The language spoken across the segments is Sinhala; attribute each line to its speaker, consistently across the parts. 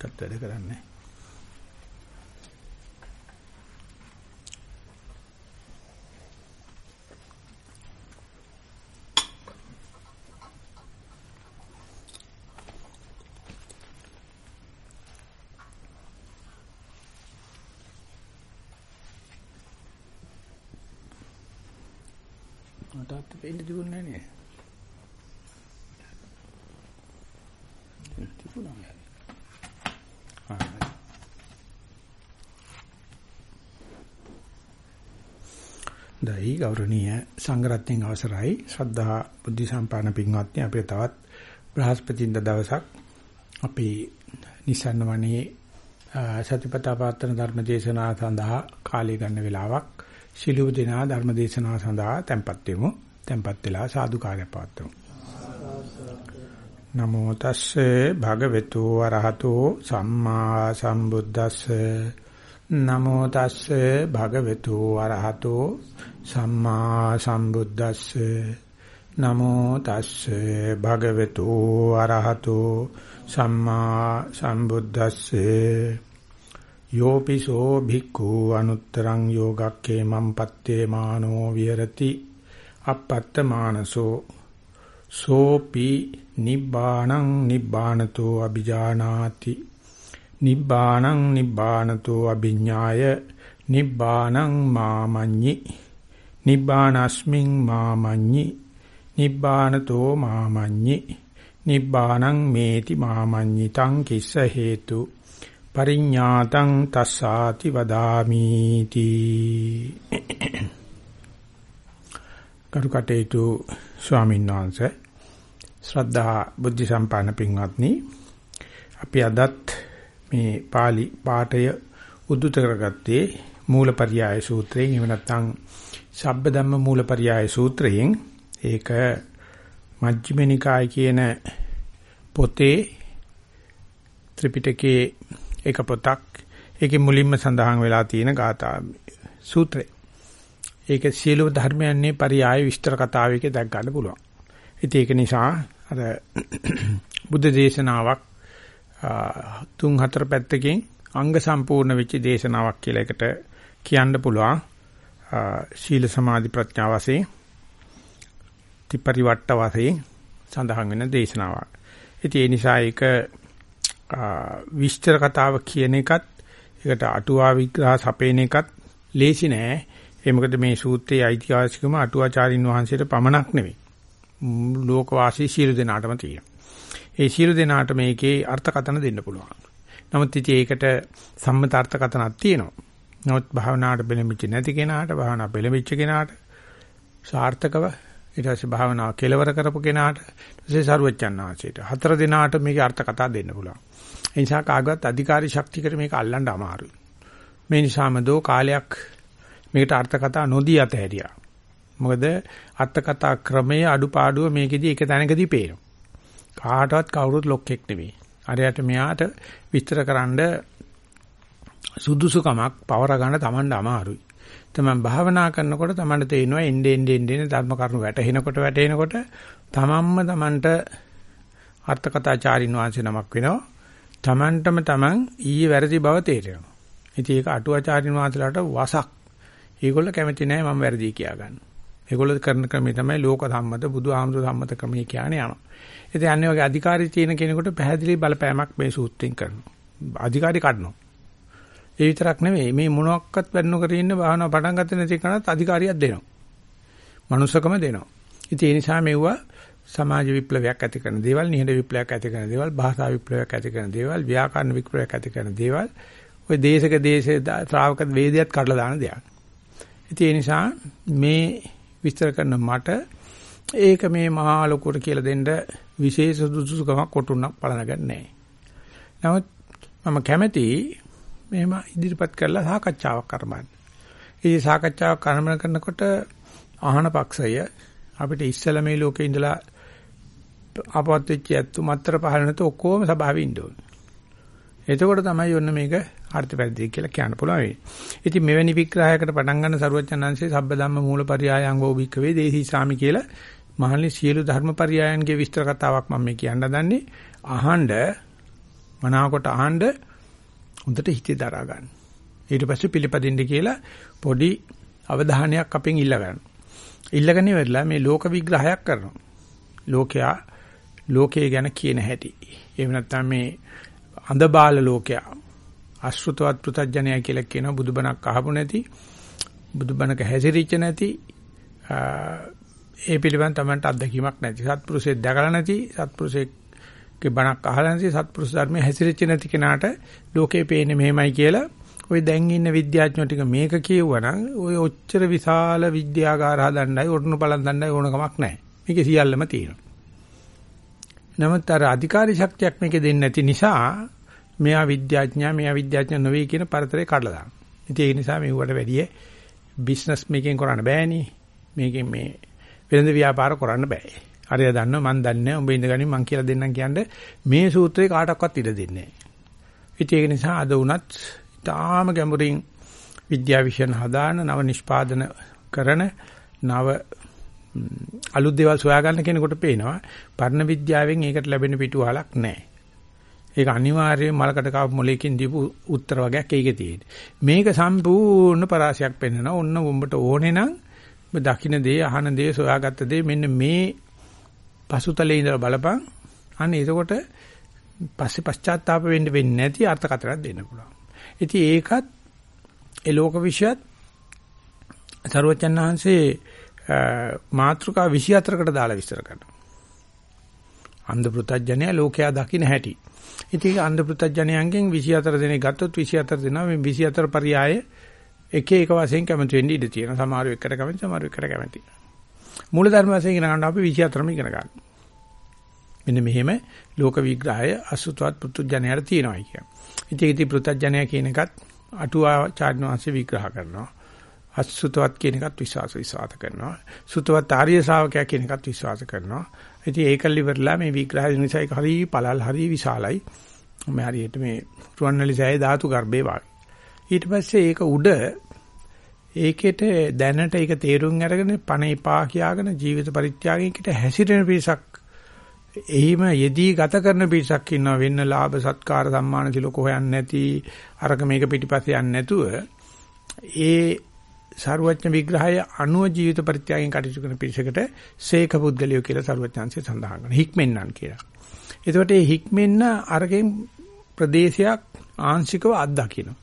Speaker 1: ඒකත් වැඩ කරන්නේ. මටත් වෙන්න තිබුණේ නැහැ නේ. තිබුණා. දෛ ගෞරවනීය සංඝරත්නයන් අවසරයි. ශ්‍රද්ධා බුද්ධ සම්පන්න පින්වත්නි අපේ තවත් බ්‍රහස්පතින්ද දවසක් අපි නිසන්න වනේ සතිපතා පාත්‍රන ධර්ම දේශනාව සඳහා කාලය ගන්න වෙලාවක්. ශිළුව දෙනා ධර්ම දේශනාව සඳහා tempත් වෙමු. tempත් වෙලා සාදුකාරය පවත්වමු. නමෝ තස්සේ භගවතු වරහතෝ සම්මා සම්බුද්දස්සේ. නමෝ තස්සේ භගවතු වරහතෝ සම්මා සම්බුද්දස්සේ නමෝ තස්සේ භගවතු වරහතෝ සම්මා සම්බුද්දස්සේ යෝපිසෝ භික්ඛු අනුත්තරං යෝගක්ඛේ මම්පත්තේ මානෝ විහෙරති අපත්ත මානසෝ සෝපි නිබ්බාණං නිබ්බානතෝ අ비ජානාති නිබ්බාණං නිබ්බානතෝ අභිඥාය නිබ්බාණං මාමඤ්ඤි නිබ්බානස්මින් මාමඤ්ඤි නිබ්බානතෝ මාමඤ්ඤි නිබ්බාණං මේති මාමඤ්ඤි තං කිස්ස හේතු පරිඤ්ඤාතං තස්සාති වදාමි තී කරුකටේතු ස්වාමීන් වහන්සේ ශ්‍රද්ධා බුද්ධ සම්පන්න පින්වත්නි අපි අදත් මේ pāli පාඨය උද්දුත කරගත්තේ මූලපරියාය සූත්‍රයෙන් එහෙම නැත්නම් සබ්බ ධම්ම මූලපරියාය සූත්‍රයෙන් ඒක මජ්ක්‍ධිම නිකාය කියන පොතේ ත්‍රිපිටකයේ එක පොතක් ඒකේ මුලින්ම සඳහන් වෙලා තියෙන ගාථා සූත්‍රය. ඒක සියලු ධර්මයන්ගේ පරියාය විස්තර කතාවේක දැක් ගන්න පුළුවන්. ඉතින් ඒක නිසා අර බුද්ධ දේශනාවක් තුන් හතර පැත්තකින් අංග සම්පූර්ණ වෙච්ච දේශනාවක් කියලා එකට කියන්න පුළුවන්. ශීල සමාධි ප්‍රඥා වශයෙන් ත්‍රිපරිවට්ට වශයෙන් සඳහන් වෙන දේශනාවක්. ඉතින් ඒ නිසා ඒක විස්තර කතාව කියන එකත් ඒකට අටුවා විග්‍රහ සපේන එකත් ලේසි නෑ. ඒ මොකද මේ සූත්‍රයේ අයිතිවාසිකම අටුවාචාරින් වහන්සේට පමණක් නෙවෙයි. ලෝකවාසී සියලු දෙනාටම තියෙනවා. ඒ සියලු දෙනාට මේකේ අර්ථකථන දෙන්න පුළුවන්. නමුත් ඉතින් ඒකට සම්මත අර්ථකථනක් තියෙනවා. නමුත් භාවනාවට බෙලෙමිච්ච නැති කෙනාට භාවනා බෙලෙමිච්ච කෙනාට සාර්ථකව ඊට පස්සේ භාවනාව කෙලවර කරපු කෙනාට ඊටසේ සරුවච්චන්නාංශයට හතර දිනාට මේකේ අර්ථකථා දෙන්න පුළුවන්. ඒ නිසා කාගවත් අධිකාරී ශක්තියකට මේක අල්ලන්න අමාරුයි. මේ නිසාම දෝ කාලයක් මේකට අර්ථකථා නොදී අතහැරියා. මොකද අර්ථකථා ක්‍රමයේ අඩුපාඩුව මේකෙදි එක තැනකදී පේනවා. කාටවත් කවුරුත් ලොක්ෙක් නෙවෙයි. අරයට මෙයාට විස්තරකරනද සුදුසුකමක් පවර ගන්න Tamand අමාරුයි. තමයි භාවනා කරනකොට Tamand තේිනවා එන්නේ එන්නේ එන්නේ ධර්ම කරුණු වැටහෙනකොට වැටෙනකොට තමන්ම Tamanට අර්ථකථාචාරින් වහන්සේ නමක් වෙනවා. Tamanටම Taman ඊයේ වැරදි බව තේරෙනවා. ඉතින් ඒක අටුවාචාරින් වහන්සේලාට වසක්. ඒගොල්ල කැමති නැහැ මම වැරදි කියා ගන්න. ඒගොල්ලෝ කරන ක්‍රමය තමයි ලෝක සම්මත බුදු ආමතු සම්මත ක්‍රමය කියන්නේ යනවා. ඉතින් අන්නේ වගේ අධිකාරී තියෙන කෙනෙකුට පැහැදිලි බලපෑමක් මේ සූත්‍රයෙන් කරනවා. අධිකාරී කඩනවා. ඒ විතරක් නෙවෙයි මේ මොනක්වත් වැඩ නොකර ඉන්න භාවනාව පටන් ගන්න නැති කෙනාට අධිකාරියක් දෙනවා. මනුස්සකම දෙනවා. ඉතින් ඒ නිසා මෙවුවා සමාජ විප්ලවයක් ඇති කරන දේවල්, නිහඬ විප්ලවයක් ඇති කරන දේවල්, භාෂා විප්ලවයක් ඇති කරන දේවල්, ව්‍යාකරණ විප්ලවයක් ඇති කරන දේවල්, ওই දේශක දේශේ ශ්‍රාවක වේදයක් කඩලා දාන දෙයක්. ඉතින් ඒ නිසා මේ විස්තර කරන මට ඒක මේ මහා ලොකුට කියලා දෙන්න විශේෂ සුදුසුකමක් කොටුණක් පලන ගන්නෑ. නමුත් මම කැමැති මෙහෙම ඉදිරිපත් කරලා සාකච්ඡාවක් කරමන්න. ඉතින් සාකච්ඡාවක් කරමන කරනකොට අහන පක්ෂය අපිට ඉස්සල මේ ලෝකේ ඉඳලා අපවත් වෙච්ච ඇත්තු මත්තර පහල නැත ඔක්කොම සභාවේ ඉන්න ඕනේ. එතකොට තමයි ඔන්න මේක අර්ථ පැද්දී කියලා කියන්න පුළුවන් වෙන්නේ. ඉතින් මෙවැනි විග්‍රහයකට පටන් ගන්න සරුවචනංශයේ සබ්බ ධම්ම මූලපරියායංගෝ භික්කවේ දේහි සාමි කියලා මහල්ලි සියලු ධර්මපරියායන්ගේ විස්තර කතාවක් මම මේ කියන්න දන්නේ. අහඬ මනාවකට අහන්න හොඳට හිතේ දරා ගන්න. ඊට පස්සේ පිළිපදින්න කියලා පොඩි අවධානයක් අපෙන් ඉල්ල ගන්න. ඉල්ලගෙන ඉවරලා මේ ලෝක විග්‍රහයක් කරනවා. ලෝකයා ලෝකයේ ගැන කියන හැටි. එහෙම නැත්නම් මේ අඳබාල ලෝකයා අශෘතවත් පෘතජ්ජනය කියලා කියන බුදුබණක් අහපු නැති බුදුබණක හැසිරිච්ච නැති ඒ පිළිබඳ තමන්ට අත්දැකීමක් නැති සත්පුරුෂයෙක් දැකලා නැති ගේ බණක් අහලා නැති සත්පුරුෂ ධර්මයේ හැසිරෙච්ච නැති කෙනාට ලෝකේ පේන්නේ මෙහෙමයි කියලා ඔය දැන් ඉන්න විද්‍යාඥයෝ ටික මේක කියවනම් ඔය ඔච්චර විශාල විද්‍යාගාර හදන්නයි ඔරණු බලන් දන්නයි ඕන කමක් නැහැ. මේකේ සියල්ලම තියෙනවා. නමුත් අර අධිකාරී ශක්තියක් මේකේ දෙන්නේ නැති නිසා මෙයා විද්‍යාඥයා මෙයා විද්‍යාඥ නොවේ කියන පරතරේ කඩලා දානවා. ඉතින් ඒ නිසා මෙවට වැඩිය බිස්නස් මේකෙන් කරන්න බෑනේ. මේකෙන් මේ වෙළඳ ව්‍යාපාර කරන්න බෑ. හරිය දන්නවා මන් දන්නේ උඹ ඉඳගනි මං කියලා දෙන්නම් කියන්නේ මේ සූත්‍රේ කාටවත් ඉඩ දෙන්නේ නැහැ. ඉතින් ඒක නිසා අද වුණත් තාම ගැඹුරින් විද්‍යා විෂයන් හදාන නව නිෂ්පාදන කරන නව අලුත් දේවල් සොයාගන්න කෙනෙකුට පේනවා පරණ විද්‍යාවෙන් ඒකට ලැබෙන පිටුවහලක් නැහැ. ඒක අනිවාර්යයෙන් මලකට කාපු මොලේකින් දීපු උත්තර වගේක් ඒකේ තියෙන්නේ. මේක සම්පූර්ණ පරාසයක් පෙන්වනවා. ඔන්න උඹට ඕනේ නම් ඔබ දකින්න දේ, අහන දේ, සොයාගත්ත දේ මෙන්න මේ පසුතලේ ඉඳලා බලපන්. අන්න එතකොට පස්සේ පශ්චාත්තාප වෙන්න වෙන්නේ නැති අර්ථකථනයක් දෙන්න පුළුවන්. ඉතින් ඒකත් ඒ ලෝක විශ්යත් සර්වචන්හන්සේ මාත්‍රිකා 24කට දාලා විස්තර කරනවා. අන්ධ පෘතජ්ජනය ලෝකයා දකින්න හැටි. ඉතින් අන්ධ පෘතජ්ජනයන්ගෙන් 24 දෙනෙක් ගත්තොත් 24 දෙනා මේ 24 පරියාය එක එක වශයෙන් කැමති වෙන්න ඉඩ තියෙනවා. සමහරව එකට කැමති, සමහරව එකට කැමති. මූල ධර්ම වශයෙන් ඉගෙන ගන්න අපි 24ම ඉගෙන ගන්න. මෙන්න මෙහෙම ලෝක විග්‍රහය අසුතවත් පෘතුජ්ජනයට තියෙනවා කියන්නේ. ඉතින් ඉතින් පෘතුජ්ජනය කියන එකත් අටුවා චාර්ණවාංශ විග්‍රහ කරනවා. අසුතවත් කියන එකත් විශ්වාස විශ්වාස කරනවා. සුතවත් ආර්ය ශාවකයා කියන එකත් විශ්වාස කරනවා. ඉතින් ඒකල් ඉවරලා මේ විග්‍රහය නිසා ඒක හරි පළල් හරි විශාලයි. මේ හරියට මේ රුවන්වැලිසෑය ධාතු ගර්භේ වාගේ. ඊට පස්සේ ඒක උඩ ඒකෙට දැනට ඒක තේරුම් අරගෙන පණ එපා කියාගෙන ජීවිත පරිත්‍යාගයකට හැසිරෙන පිරිසක් එහිම යෙදී ගත කරන පිරිසක් ඉන්නවා වෙන්න ලාභ සත්කාර සම්මාන සිලෝක හොයන්නේ නැති අරක මේක පිටිපස්සේ යන්නේ නැතුව ඒ සාරවත්න විග්‍රහය අනුව ජීවිත පරිත්‍යාගයෙන් කටයුතු කරන පිරිසකට සේක පුද්ගලියෝ කියලා සාරවත්ඥාන්සේ සඳහන් කරනවා හික්මෙන්නන් කියලා. එතකොට මේ හික්මෙන්න අරගෙන් ප්‍රදේශයක් ආංශිකව අත්දකින්න.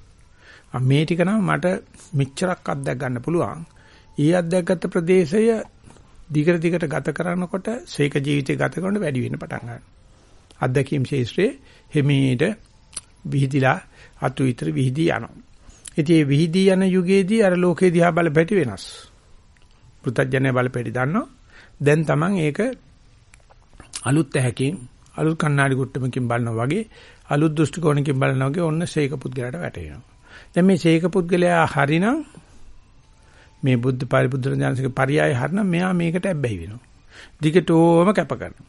Speaker 1: මේ ටික නම් මට මෙච්චරක් අත්දැක ගන්න පුළුවන්. ඊ අත්දැකගත් ප්‍රදේශය දිගට දිගට ගත කරනකොට සීක ජීවිතය ගත කරනකොට වැඩි වෙන්න පටන් ගන්නවා. අත්දැකීම් ශේෂ්ත්‍රයේ හිමීට විහිදිලා අතු විතර විහිදී යනවා. ඉතින් මේ විහිදී යන යුගයේදී අර ලෝකේ දිහා බලපැටි වෙනස්. පෘථජ්ජනේ බලපැටි දන්නවා. දැන් Taman ඒක අලුත් ඇහැකින් අලුත් කණ්ණාඩි කුට්ටමකින් බලනවා වගේ අලුත් දෘෂ්ටි කෝණකින් බලනවා වගේ ඔන්න ශේක පුද්ගලයාට වැටෙනවා. දැන් මේ ශේක පුද්ගලයා හරිනම් මේ බුද්ධ පරිබුද්ධ ඥානසික පරියාය හරිනම් මෙයා මේකට ඇබ්බැහි වෙනවා. දිගටම කැප කරනවා.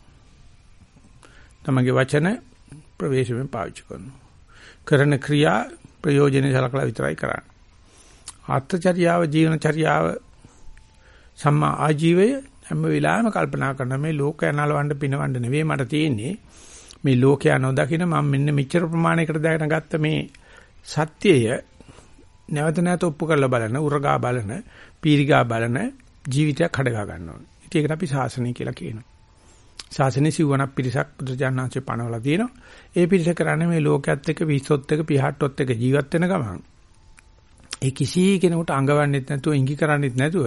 Speaker 1: තමගේ වචන ප්‍රවේශයෙන් පාවිච්චි කරනවා. කරන ක්‍රියා ප්‍රයෝජනෙ සලකලා විතරයි කරන්නේ. ආත්මචර්යාව ජීවනචර්යාව සම්මා ආජීවය හැම වෙලාවෙම කල්පනා කරන මේ ලෝකය නලවන්න පිනවන්න නෙවෙයි මට තියෙන්නේ මේ ලෝකයා නොදකින මම මෙන්න මෙච්චර ප්‍රමාණයකට දැනගෙන ගත්ත මේ සත්‍යය නැවත නැවත ඔප්පු කරලා බලන උරගා බලන පීරිගා බලන ජීවිතයක් හඩගා ගන්න ඕනේ. ඉතින් ඒකට අපි ශාසනය කියලා කියනවා. ශාසනයේ සිවණක් පිරිසක් බුදුජානනාංශේ පනවලා තියෙනවා. ඒ පිරිස කරන්නේ මේ ලෝකයේත් එක්ක විශ්වොත් එක්ක පිහට්ටොත් එක්ක ජීවත් වෙන ගමන්. ඒ කිසි කෙනෙකුට අඟවන්නෙත් නැතුව ඉඟි කරන්නෙත් නැතුව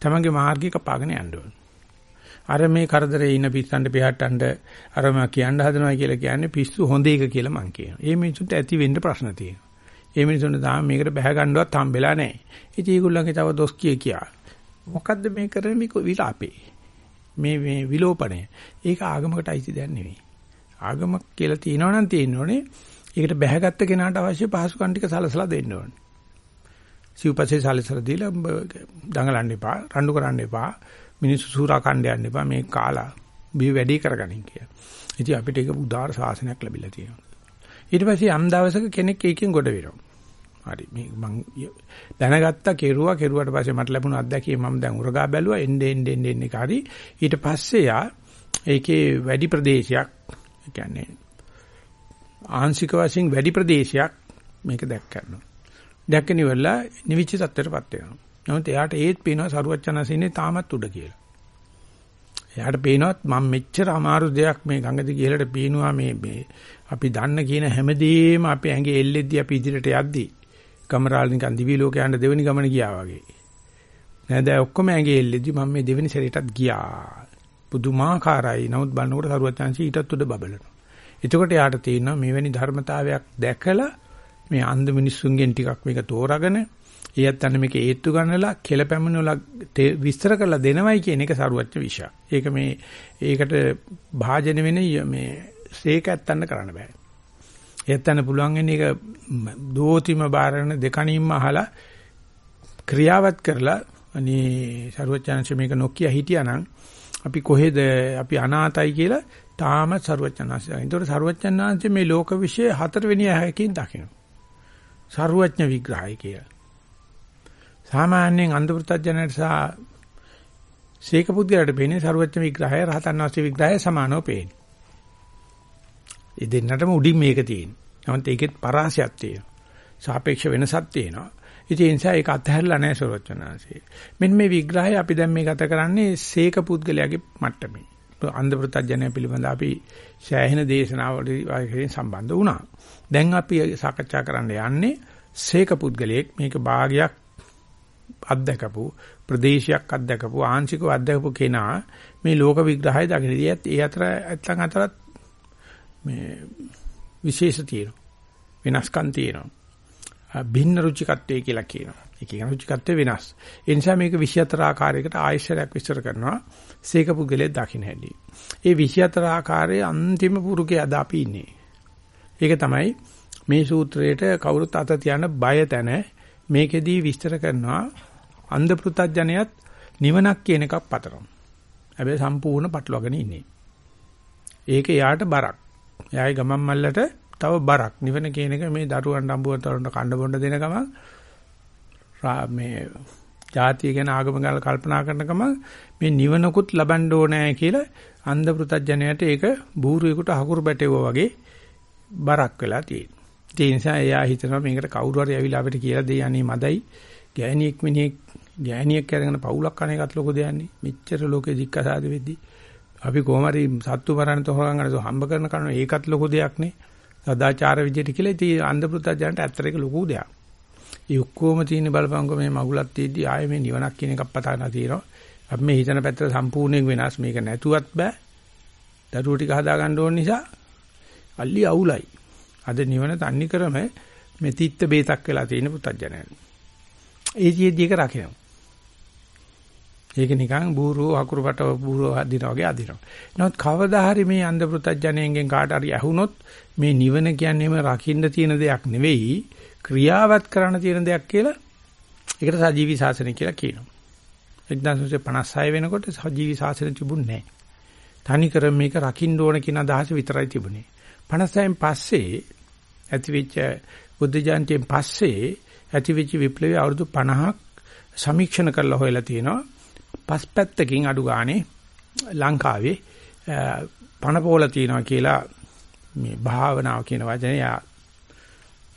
Speaker 1: තමන්ගේ මාර්ගය කපාගෙන යන්න ඕනේ. අර මේ කරදරේ ඉන්න පිස්සන්ට පිහට්ටන්ට අර මම කියන්න හදනවා කියලා කියන්නේ පිස්සු හොඳ එක කියලා මං කියනවා. ඒ මිනිසුන්ට ඇති වෙන්න ප්‍රශ්න තියෙනවා. ඒ මිනිසුන්ට තාම මේකට බැහැ ගන්නවත් හම්බෙලා නැහැ. ඉතින් ඒගොල්ලන්ගේ තව දොස් කිය කියා. මොකද්ද මේ කරන්නේ මේ විලාපේ? මේ මේ විලෝපණය. ඒක ආගමකට අයිති දෙයක් නෙවෙයි. ආගමක් කියලා තියෙනවා නම් තියෙනෝනේ. ඒකට බැහැගත්ත කෙනාට අවශ්‍ය පහසුකම් ටික සලසලා දෙන්න ඕනේ. සිව්පස්සේ සලසලා දීලා දඟලන්න එපා, රණ්ඩු කරන්න එපා, මිනිස්සු සූරා කණ්ඩ යන්න එපා මේ කාලා බිය වැඩි කරගනින් කියලා. ඉතින් අපිට ඒක උදාාර ශාසනයක් ලැබිලා තියෙනවා. ඊට පස්සේ යම් දවසක කෙනෙක් ඒකෙන් ගොඩ වෙනවා. හරි මේ මං දැනගත්තා කෙරුවා කෙරුවට පස්සේ මට ලැබුණ අත්දැකීම මම දැන් උරගා බැලුවා එන්නේ එන්නේ එන්නේ එක හරි ඊට පස්සේ යා ඒකේ වැඩි ප්‍රදේශයක් ඒ කියන්නේ ආංශික වශයෙන් වැඩි ප්‍රදේශයක් මේක දැක් ගන්නවා. දැක්කන ඉවරලා නිවිච්ච තත්ත්වයටපත් වෙනවා. නමුත් එයාට ඒත් පේනවා සරුවච්චනසින්නේ තාමත් උඩ කියලා. එයාට පේනවත් මම මෙච්චර අමාරු දෙයක් මේ ගඟදි කියලාට පේනවා මේ මේ අපි දන්න කියන හැමදේම අපේ ඇඟේ එල්ලෙද්දි අපි ඉදිරියට යද්දි කමරාල නිකන් දිවි ලෝකේ යන දෙවෙනි ගමන ගියා වගේ. නේද ඔක්කොම ඇඟේ එල්ලෙද්දි මම මේ දෙවෙනි සැරේටත් ගියා. පුදුමාකාරයි. නමුත් බලනකොට සරුවච්චන්සි ඊටත් උඩ බබලනවා. එතකොට යාට තේරෙනවා මෙවැනි ධර්මතාවයක් දැකලා මේ අන්ධ මිනිස්සුන්ගෙන් ටිකක් මේක තෝරාගෙන ඒත් අන්න මේක ඒත්තු ගන්නලා කෙල පැමිණවලා විස්තර කරලා දෙනවයි කියන එක සරුවච්ච විෂය. ඒක මේ ඒකට භාජන වෙන මේ සේක ඇත්තන්න කරන්න බෑ. ඒත්තන්න පුළුවන් වෙන එක දෝතිම බාරන දෙකණින්ම අහලා ක්‍රියාවත් කරලා අනේ සරුවච්චන්සේ මේක නොකිය හිටියානම් අපි කොහෙද අපි අනාතයි කියලා තාමත් සරුවච්චන්හන්සේ. ඒතකොට සරුවච්චන්හන්සේ මේ ලෝක විශ්ය හතරවෙනි ඇහැකින් දකිනවා. සරුවඥ විග්‍රහය කියලා. සාමාන්‍යයෙන් අන්ධපෘතඥයට සහ සීක පුද්ගලයාට පේන්නේ සරුවඥ විග්‍රහය රහතන් වහන්සේ විග්‍රහය සමානව පේන්නේ. ඒ දෙන්නටම උඩින් මේක තියෙනවා. නමුත් ඒකෙත් පරාසයක් තියෙනවා. සාපේක්ෂ වෙනසක් තියෙනවා. ඉතින් ඒ නිසා ඒක අත්හැරලා නැහැ සරුවඥාන්සේ. මෙන්න මේ විග්‍රහය අපි දැන් මේ ගත කරන්නේ සීක පුද්ගලයාගේ මට්ටමේ. අන්ධ ප්‍රත්‍යඥය පිළිබඳ අපි ශාහින දේශනාවලදී සම්බන්ධ වුණා. දැන් අපි සාකච්ඡා කරන්න යන්නේ සීක පුද්ගලයෙක් මේක භාගයක් අත්දකපු ප්‍රදේශයක් අත්දකපු ආංශිකව අත්දකපු කෙනා මේ ලෝක විග්‍රහය දකිනදීත් ඒ අතර ඇත්තන් අතරත් මේ විශේෂ තියෙනවා. වෙනස්කම් තියෙනවා. භින්න රුචිකත්වය කියලා කියනවා. ඒ කියන රුචිකත්වය වෙනස්. ඒ නිසා මේක 24 ආකාරයකට ආයශරයක් විස්තර කරනවා. සීක පුද්ගලයේ දකින්න හැටි. ඒ 24 ආකාරයේ අන්තිම පුරුකේ අද අපි ඉන්නේ. ඒක තමයි මේ සූත්‍රයේට කවුරුත් අත තියන බය තැන. මේකෙදී විස්තර කරනවා අන්ධ පෘතජ්ජනයත් නිවනක් කියන එකක් පතරම්. හැබැයි සම්පූර්ණ පටලවාගෙන ඉන්නේ. ඒක යාට බරක්. එයායි ගමන් මල්ලට තව බරක්. නිවන කියන එක මේ දරුවන් අඹුවතරන්ට කන්න බොන්න දෙන ගමන් මේ ජාතිය ගැන ආගම ගැන කල්පනා කරන ගමන් මේ නිවනකුත් ලබන්න ඕනෑ කියලා අන්ධ පෘතජ්ජනයට ඒක බූරුවෙකුට හකුරු බැටෙවුවා වගේ බරක් වෙලා තියෙනවා. ඒ නිසා එයා හිතනවා මේකට කවුරු හරි ඇවිල්ලා අපිට කියලා දෙයි අනේ මදයි ගෑණියෙක් මිනිහෙක් ගෑණියෙක් කරගෙන පවුලක් කන එකත් ලොකු දෙයක්නේ. මෙච්චර ලෝකෙ දික්කසාද වෙද්දි අපි කොහොම හරි සත්තු මරණ තොරගම් ගන්න හම්බ කරන කන ඒකත් ලොකු දෙයක් නේ. සදාචාර විදියට කියලා ඉතින් අන්ධ පුත්‍රයන්ට ඇත්තට ඒක ලොකු දෙයක්. ඒ ඔක්කොම තියෙන බලපංගෝ මේ මගුලක් තියෙද්දි ආයේ මේ නිවනක් කියන එකක් පතාන තියෙනවා. අපි මේ හිතන පැත්තට සම්පූර්ණයෙන් වෙනස් මේක නැතුවත් බෑ. දරුවෝ ටික හදා ගන්න ඕන නිසා අල්ලි අවුලයි. අද නිවන තන්නේ කරම මේ තිත්ත බේතක් වෙලා තියෙන පුතඥයන්. ඒ ජීදී එක රකිනවා. ඒක නිකන් බූරුව අකුරුපට බූරුව අදිනා වගේ අදිනවා. නමුත් කවදා හරි මේ අන්ධ පුතඥයෙන්ගෙන් කාට හරි ඇහුනොත් මේ නිවන කියන්නේම රකින්න තියෙන දෙයක් නෙවෙයි ක්‍රියාවත් කරන්න තියෙන දෙයක් කියලා ඒකට සජීවි ශාසනය කියලා කියනවා. 1956 වෙනකොට සජීවි ශාසනය තිබුණේ නැහැ. තනි කර මේක රකින්න ඕන කියන අදහස විතරයි තිබුණේ. 56න් පස්සේ ඇතිවෙච්ච බුද්ධ ජයන්තියෙන් පස්සේ ඇතිවෙච්ච විප්ලවය අවුරුදු 50ක් සමීක්ෂණ කරලා හොයලා තියෙනවා. පස් පැත්තකින් අඩු ගානේ ලංකාවේ පණපෝල තියනවා කියලා මේ භාවනාව කියන වචනේ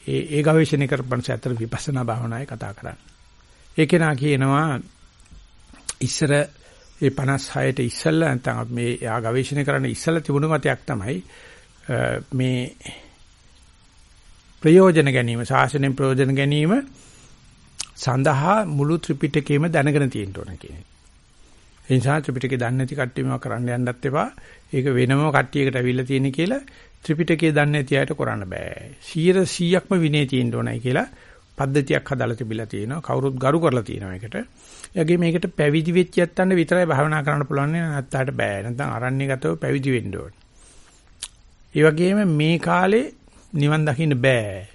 Speaker 1: ඒ ඒ ගවේෂණය කරපන්ස අතර විපස්සනා භාවනාවේ කතා කරන්නේ. ඒකේ නා කියනවා ඉස්සර ඒ 56ට ඉස්සෙල්ලා නැත්නම් මේ යා ගවේෂණය කරන්න ඉස්සෙල්ලා තිබුණු මතයක් තමයි මේ ප්‍රයෝජන ගැනීම ශාසනයෙන් ප්‍රයෝජන ගැනීම සඳහා මුළු ත්‍රිපිටකයම දැනගෙන තියෙන්න ඕන කියන එක. ඒ නිසා ත්‍රිපිටකේ දන්නේ නැති කට්ටියම කරන්න යන්නත් එපා. ඒක වෙනම කට්ටියකට අවිල්ලා තියෙන කියලා ත්‍රිපිටකේ දන්නේ නැති අයට කරන්න බෑ. 100%ක්ම විනය තියෙන්න ඕනයි කියලා පද්ධතියක් හදාලා තිබිලා තියෙනවා. කවුරුත් ගරු කරලා තියෙනවා ඒකට. එයාගේ මේකට පැවිදි වෙච්ච යත්තන්ට විතරයි භාවනා කරන්න පුළුවන් නැත්නම් බෑ. නැත්නම් අරණ්‍යගතව පැවිදි වෙන්න ඕනේ. ඒ වගේම මේ කාලේ නිවන් දකින්න බෑ.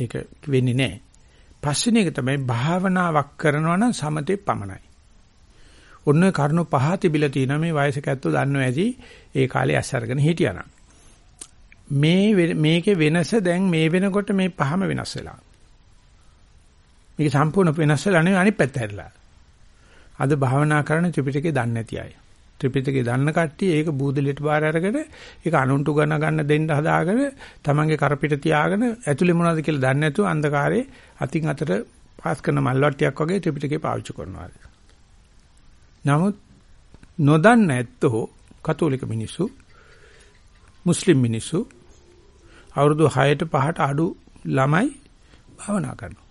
Speaker 1: ඒක වෙන්නේ නැහැ. පස්වෙනි එක තමයි භාවනාවක් කරනවා නම් සමතේ පමණයි. ඔන්න කරුණු පහ තිබිලා තියෙනවා මේ වයසක ඇත්තෝ දන්නවා ඇති ඒ කාලේ ඇස් අරගෙන හිටියානම්. මේ මේකේ වෙනස දැන් මේ වෙනකොට මේ පහම වෙනස් වෙලා. මේක සම්පූර්ණ වෙනස් වෙලා නෙවෙයි අනිත් පැත්ත හැරිලා. අද භාවනා කරන ත්‍රිපිටකේ දන්නේ නැති අය. ත්‍රිපිටකේ දන්න කට්ටිය ඒක බූදලියට බාර අරගෙන ඒක අනුන්ට ගණ ගන්න දෙන්න හදාගෙන තමන්ගේ කරපිට තියාගෙන ඇතුලේ මොනවද කියලා දන්නේ නැතුව අන්ධකාරයේ අතින් අතට පාස් කරන මල්වට්ටියක් වගේ ත්‍රිපිටකේ පාවිච්චි කරනවා. නමුත් නොදන්න ඇත්තෝ කතෝලික මිනිස්සු මුස්ලිම් මිනිස්සු අවුරුදු 6ට 5ට අඩු ළමයි භාවනා කරනවා.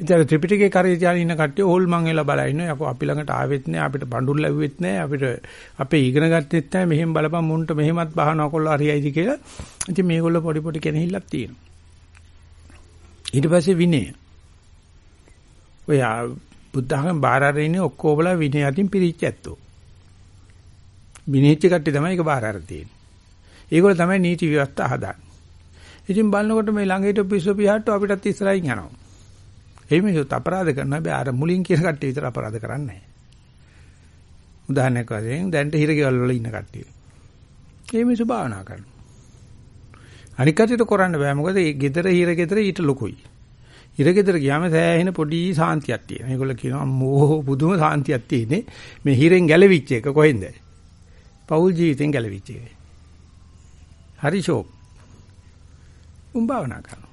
Speaker 1: ඉතින් ත්‍රිපිටකේ කරේ තියාගෙන ඉන්න කට්ටිය ඕල්මන් වෙලා බලා ඉන්නවා. යකෝ අපි ළඟට ආවෙත් නෑ අපිට බඳුන් ලැබුවෙත් නෑ අපිට අපේ ඉගෙන ගන්නෙත් නෑ මෙහෙම බලපන් මුන්ට මෙහෙමත් බහනවා කොල්ල හරියයිද කියලා. ඉතින් මේගොල්ලෝ පොඩි පොඩි කෙනෙහිල්ලක් තියෙනවා. ඊට පස්සේ විනය. ඔය බුද්ධහම බාර අරගෙන ඉන්නේ ඔක්කොමලා විනය අතින් පිරිච්ච ඇත්තෝ. විනීච්ච කට්ටිය තමයි ඒක බාර අර තියෙන්නේ. ඒගොල්ලෝ තමයි නීති ව්‍යවස්ථා හදාන්නේ. ඉතින් බලනකොට මේ ළඟ හිටපු පිස්සු පියාට්ටෝ අපිටත් ඉස්සරහින් යනවා. ඒ මිනිස්සුත් අපරාධ කරනවා හැබැයි අර මුලින් කියන කට්ටිය විතර අපරාධ කරන්නේ නැහැ. උදාහරණයක් වශයෙන් දැන්ට හිරගෙවල් වල ඉන්න කට්ටිය. ඒ මිනිස්සු භාවනා කරනවා. අනික් කටට කරන්න බෑ මොකද මේ gedara හිර gedara ඊට ලොකුයි. හිර gedara ගියාම සෑහෙන පොඩි සාන්තියක් තියෙනවා. මේගොල්ලෝ කියනවා අම්මෝ පුදුම සාන්තියක් තියෙන්නේ. මේ හිරෙන් ගැලවිච්ච එක කොහෙන්ද? පෞල් ජීවිතෙන් ගැලවිච්ච එක. හරි ෂෝක්. උඹ භාවනා කරනවා.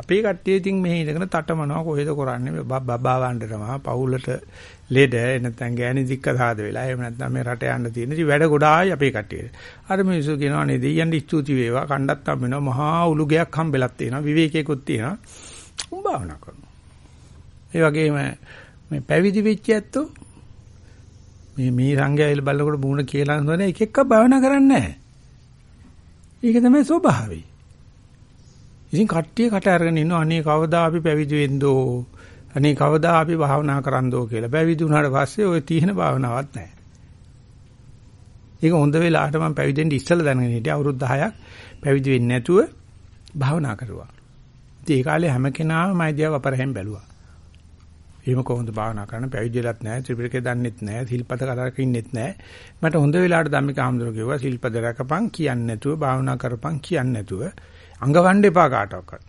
Speaker 1: අපේ කට්ටිය ඉතින් මෙහි ඉඳගෙන තටමනවා කොහෙද කරන්නේ බබා වණ්ඩරම පවුලට ලෙඩ නැත්නම් ගෑණි දික්ක සාද වෙලා එහෙම නැත්නම් මේ රට යන්න තියෙන ඉතින් වැඩ ගොඩායි අපේ කට්ටියට. අර මිනිස්සු කියනවා නේ දෙයියන් ස්තුති වේවා කණ්ඩත් හම් වෙනවා මහා උලුගයක් හම්බෙලක් තියෙනවා විවේකයකුත් තියෙනවා. උඹ භාවනා කරනවා. ඒ වගේම මේ පැවිදි වෙච්ච ඇත්තෝ මේ මේ සංඝයායිල බලනකොට බුණ කියලා හඳුනන එක එක භාවනා කරන්නේ නැහැ. ඒක තමයි ස්වභාවය. ඉතින් කට්ටිය කට අරගෙන ඉන්නවා අනේ කවදා අපි පැවිදි වෙන්දෝ අනේ කවදා අපි භාවනා කරන්දෝ කියලා. පැවිදි වුණාට පස්සේ ওই තීහන භාවනාවක් නැහැ. ඒක හොඳ වෙලාවට මම පැවිදෙන්න ඉස්සෙල්ලා දැනගෙන හිටියා අවුරුදු 10ක් පැවිදි වෙන්නේ නැතුව භාවනා කරුවා. ඉතින් ඒ කාලේ හැම කෙනාම මයි දිහා වපරහෙන් බැලුවා. එහෙම කොහොමද භාවනා කරන්න පැවිදිලත් නැහැ ත්‍රිපිටකය දන්නෙත් නැහැ සිල්පද කතාවක ඉන්නෙත් නැහැ මට හොඳ වෙලාවට ධම්මික ආමඳුර කිව්වා සිල්පද රැකපන් කියන්නේ නැතුව භාවනා කරපන් කියන්නේ නැතුව අඟවන්න එපා කාටවත්.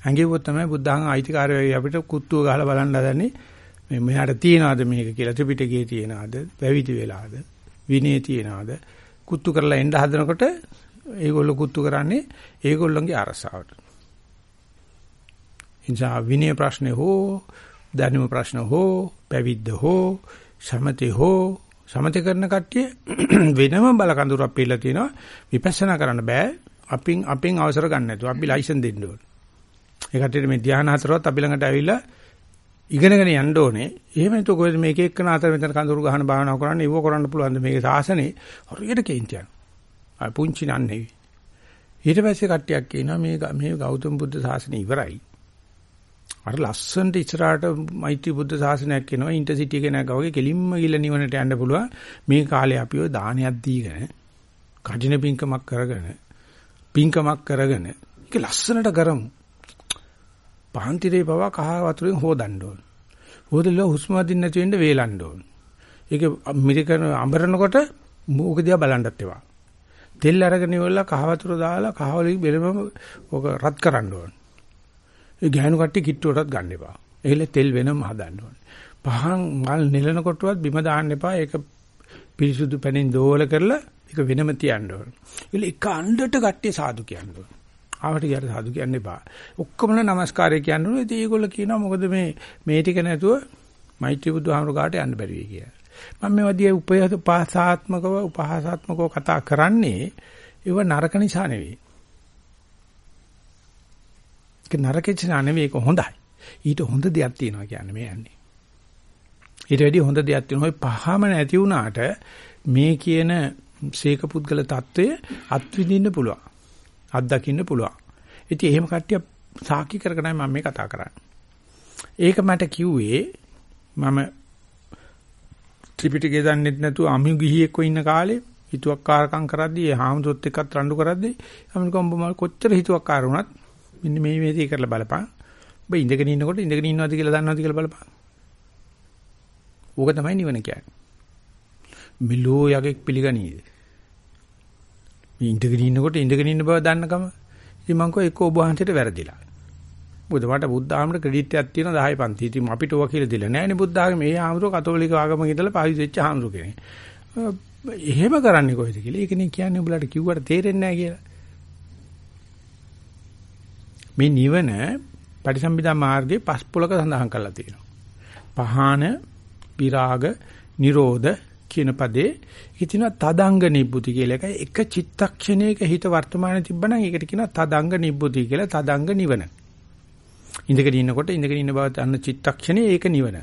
Speaker 1: ඇඟෙව්වොත් තමයි බුද්ධහන් අයිතිකාරයෝ අපිට kuttුව ගහලා බලන්න හදන්නේ. මේ මෙහාට තියනවාද මේක කියලා ත්‍රිපිටකයේ තියනවාද? පැවිදි වෙලාද? විනය තියනවාද? kuttු කරලා එන්න හදනකොට ඒගොල්ලෝ kuttු කරන්නේ ඒගොල්ලන්ගේ අරසාවට. ඉන්සා විනය ප්‍රශ්නේ හෝ දැනුම ප්‍රශ්න හෝ පැවිද්ද හෝ සමතේ හෝ සමතේ කරන කට්ටිය වෙනම බල කඳුරක් පිළලා තිනවා විපස්සනා කරන්න බෑ අපින් අපෙන් අවසර ගන්න නැතුව අපි ලයිසන් දෙන්න ඕනේ. ඒ කට්ටියට මේ ධ්‍යාන හතරවත් අපි ළඟට ඇවිල්ලා ඉගෙනගෙන යන්න ඕනේ. එහෙම නැතුව කොහෙද මේක එක්කන අතර මෙතන කඳුරු ගහන භාවනාව කරන්න ඉව කරන්න පුළුවන් ද මේකේ සාසනේ හරියට කේන්තියක්. ආ පුංචි නන්නේ. ඊට පස්සේ කට්ටියක් කියනවා මේ මේ ගෞතම බුද්ධ සාසනය ඉවරයි. අර ලස්සනට ඉස්සරහට මෛත්‍රී බුද්ධ ශාසනයක් එනවා ඉන්ටර්සිටි එක නැග වගේ කෙලින්ම ගිල නිවනට යන්න පුළුවන් මේ කාලේ අපි ඔය දානයක් දීගෙන කඩින පිංකමක් කරගෙන පිංකමක් කරගෙන ඒක ලස්සනට කරමු. පහන්තිරේ පවා කහ වතුරෙන් හොදන්න ඕන. හොදලා හුස්ම අදින්න නැති වෙන්න වේලන්න ඕන. ඒක මිරිකන අඹරනකොට මූක දිහා බලන්නත් ඒවා. තෙල් අරගෙන ඉවරලා කහ වතුර දාලා කහ වලින් බෙලම ඔක රත් කරන්න ඕන. ඒ ගෑනු කට්ටිය කිට්ටුවටත් ගන්න එපා. එහෙල තෙල් වෙනම හදන්න ඕන. පහන් මල් නෙලනකොටවත් බිම දාන්න එපා. ඒක පිරිසුදු පැනින් දෝල කරලා ඒක වෙනම තියන්න ඕන. ඒල එක අණ්ඩට කට්ටිය සාදු කියන්න ඕන. ආවට ගියට සාදු කියන්න එපා. ඔක්කොමල নমස්කාරය කියන්න ඕන. ඉතින් ඒගොල්ලෝ කියනවා මොකද මේ මේ ටික නැතුව මෛත්‍රී බුදුහාමුදුර කාට යන්න බැරි වෙයි කියලා. මම මේ වදී උපහාසාත්මකව උපහාසාත්මකව කතා කරන්නේ ඒව නරක නිසා නෙවෙයි. ඒක නරකෙචනා නෙවෙයි ඒක හොඳයි. ඊට හොඳ දෙයක් තියෙනවා කියන්නේ මේ යන්නේ. ඊට වැඩි හොඳ දෙයක් තියෙනවා. පහම නැති වුණාට මේ කියන සීක පුද්ගල తত্ত্বය අත්විඳින්න පුළුවන්. අත්දකින්න පුළුවන්. ඉතින් එහෙම කට්ටිය සාකි කරගෙනයි මම මේ කතා කරන්නේ. ඒක මට කිව්වේ මම ත්‍රිපිටකය දන්නෙත් නැතුව අමු ගිහියෙක්ව ඉන්න කාලේ හිතුවක්කාරකම් කරද්දී ඒ හාමුදුරුවොත් එක්කත් රණ්ඩු කරද්දී මම කොම්බ මල් කොච්චර හිතුවක්කාර වුණත් මෙන්න මේ මේ දේ කරලා බලපන්. ඔබ ඉඳගෙන ඉන්නකොට ඉඳගෙන ඉන්නවද කියලා දන්නවද කියලා බලපන්. ඕක තමයි නිවන කියන්නේ. මෙලෝ යකෙක් පිළිගනීද? මේ ඉඳගෙන ඉන්නකොට ඉඳගෙන ඉන්න බව දන්නකම ඉතින් මං කෝ එක්ක ඔබ වහන්සේට වැරදිලා. මොකද මට බුද්ධ ආගමට ක්‍රෙඩිට් එකක් තියෙනවා 10 පන්ති. ඉතින් අපිට ඔවා කියලා දෙලා නැහැ නේ බුද්ධ ආගම. මේ ආමතුරු කතෝලික ආගමක ඉඳලා පාවිච්චි වෙච්ච ආමතුරු කෙනෙක්. එහෙම කරන්නේ කොහෙද කියලා. ඒකනේ කියන්නේ උඹලට කිව්වට තේරෙන්නේ නැහැ කියලා. මේ නිවන පටිසම්භිදා මාර්ගයේ පස් පොලක සඳහන් කරලා තියෙනවා. පහාන, විරාග, නිරෝධ කියන පදේ ඉතින තදංග නිබ්බුති කියලා එකයි එක චිත්තක්ෂණයක හිත වර්තමානයේ තිබ්බනම් ඒකට කියනවා තදංග නිබ්බුති කියලා තදංග නිවන. ඉඳගෙන ඉන්නකොට ඉඳගෙන ඉන්න බව දන්න චිත්තක්ෂණේ ඒක නිවන.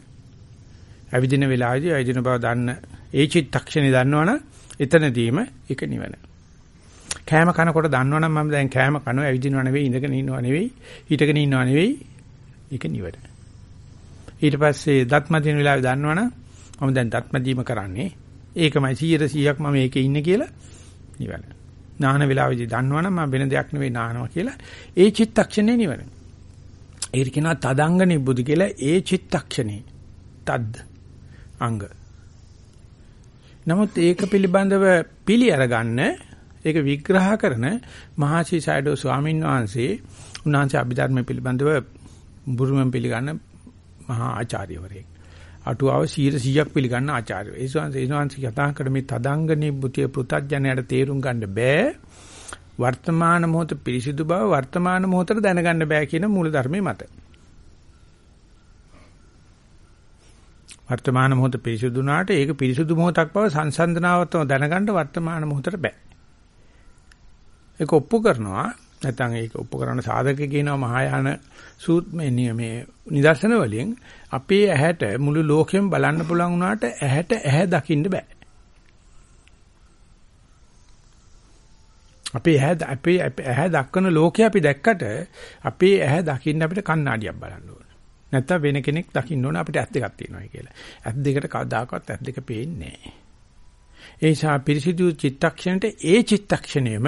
Speaker 1: ඇවිදින වෙලාවේදී ඇවිදින බව දන්න ඒ චිත්තක්ෂණේ දන්නවනම් එතනදීම ඒක නිවන. කෑම කනකොට දන්නවනම් මම දැන් කෑම කනවා ඇවිදිනව නෙවෙයි ඉඳගෙන ඉන්නව නෙවෙයි හිටගෙන ඉන්නව නෙවෙයි ඒක නිවන. ඊට පස්සේ දත්මදින වෙලාවේ දන්නවනම් මම දැන් දත්මදීම කරන්නේ ඒකමයි 100%ක් මම ඒකේ ඉන්නේ කියලා නිවන. නාන වෙලාවේදී දන්නවනම් මම වෙන දෙයක් නෙවෙයි නානවා කියලා ඒ චිත්තක්ෂණේ නිවන. ඒක කියනවා තදංග නිබ්බුදි කියලා ඒ චිත්තක්ෂණේ තද්ද අංග. නමුත් ඒක පිළිබඳව පිළි අරගන්න ඒක විග්‍රහ කරන මහසි සයිඩෝ ස්වාමීන් වහන්සේ උන්වහන්සේ අභිධර්ම පිළිබඳව බුරුමෙන් පිළිගන්න මහා ආචාර්යවරයෙක්. අටුවාව 100ක් පිළිගන්න ආචාර්ය. ඒ ස්වාමීන් ඒ ස්වාමීන් කතා කර මේ තදංග නිබ්බුතිය පෘථජ්ජනයට තේරුම් ගන්න බෑ. වර්තමාන මොහොත පිරිසිදු බව වර්තමාන මොහොතට දැනගන්න බෑ කියන මූල ධර්මයේ මත. වර්තමාන මොහොත පිරිසුදුනාට ඒක පිරිසුදු මොහොතක් බව සංසන්දනාවත්ව දැනගන්න වර්තමාන මොහොතට බෑ. ඒක ඔප්පු කරනවා නැත්නම් ඒක ඔප්පු කරන සාධක කියනවා මහායාන සූත් මේ මේ නිදර්ශන වලින් අපේ ඇහැට මුළු ලෝකෙම බලන්න පුළුවන් වුණාට ඇහැට ඇහැ දකින්න බෑ. අපේ ඇහැ අපේ ඇහැ දක්වන ලෝකය අපි දැක්කට අපේ ඇහැ දකින්න අපිට කණ්ණාඩියක් බලන්න ඕන. නැත්තම් වෙන කෙනෙක් දකින්න ඕන අපිට ඇස් දෙකක් තියෙනවා කියලා. ඇස් දෙකට කවදාකවත් ඇස් දෙක පේන්නේ නැහැ. ඒ නිසා පිරිසිදු චිත්තක්ෂණයට ඒ චිත්තක්ෂණයම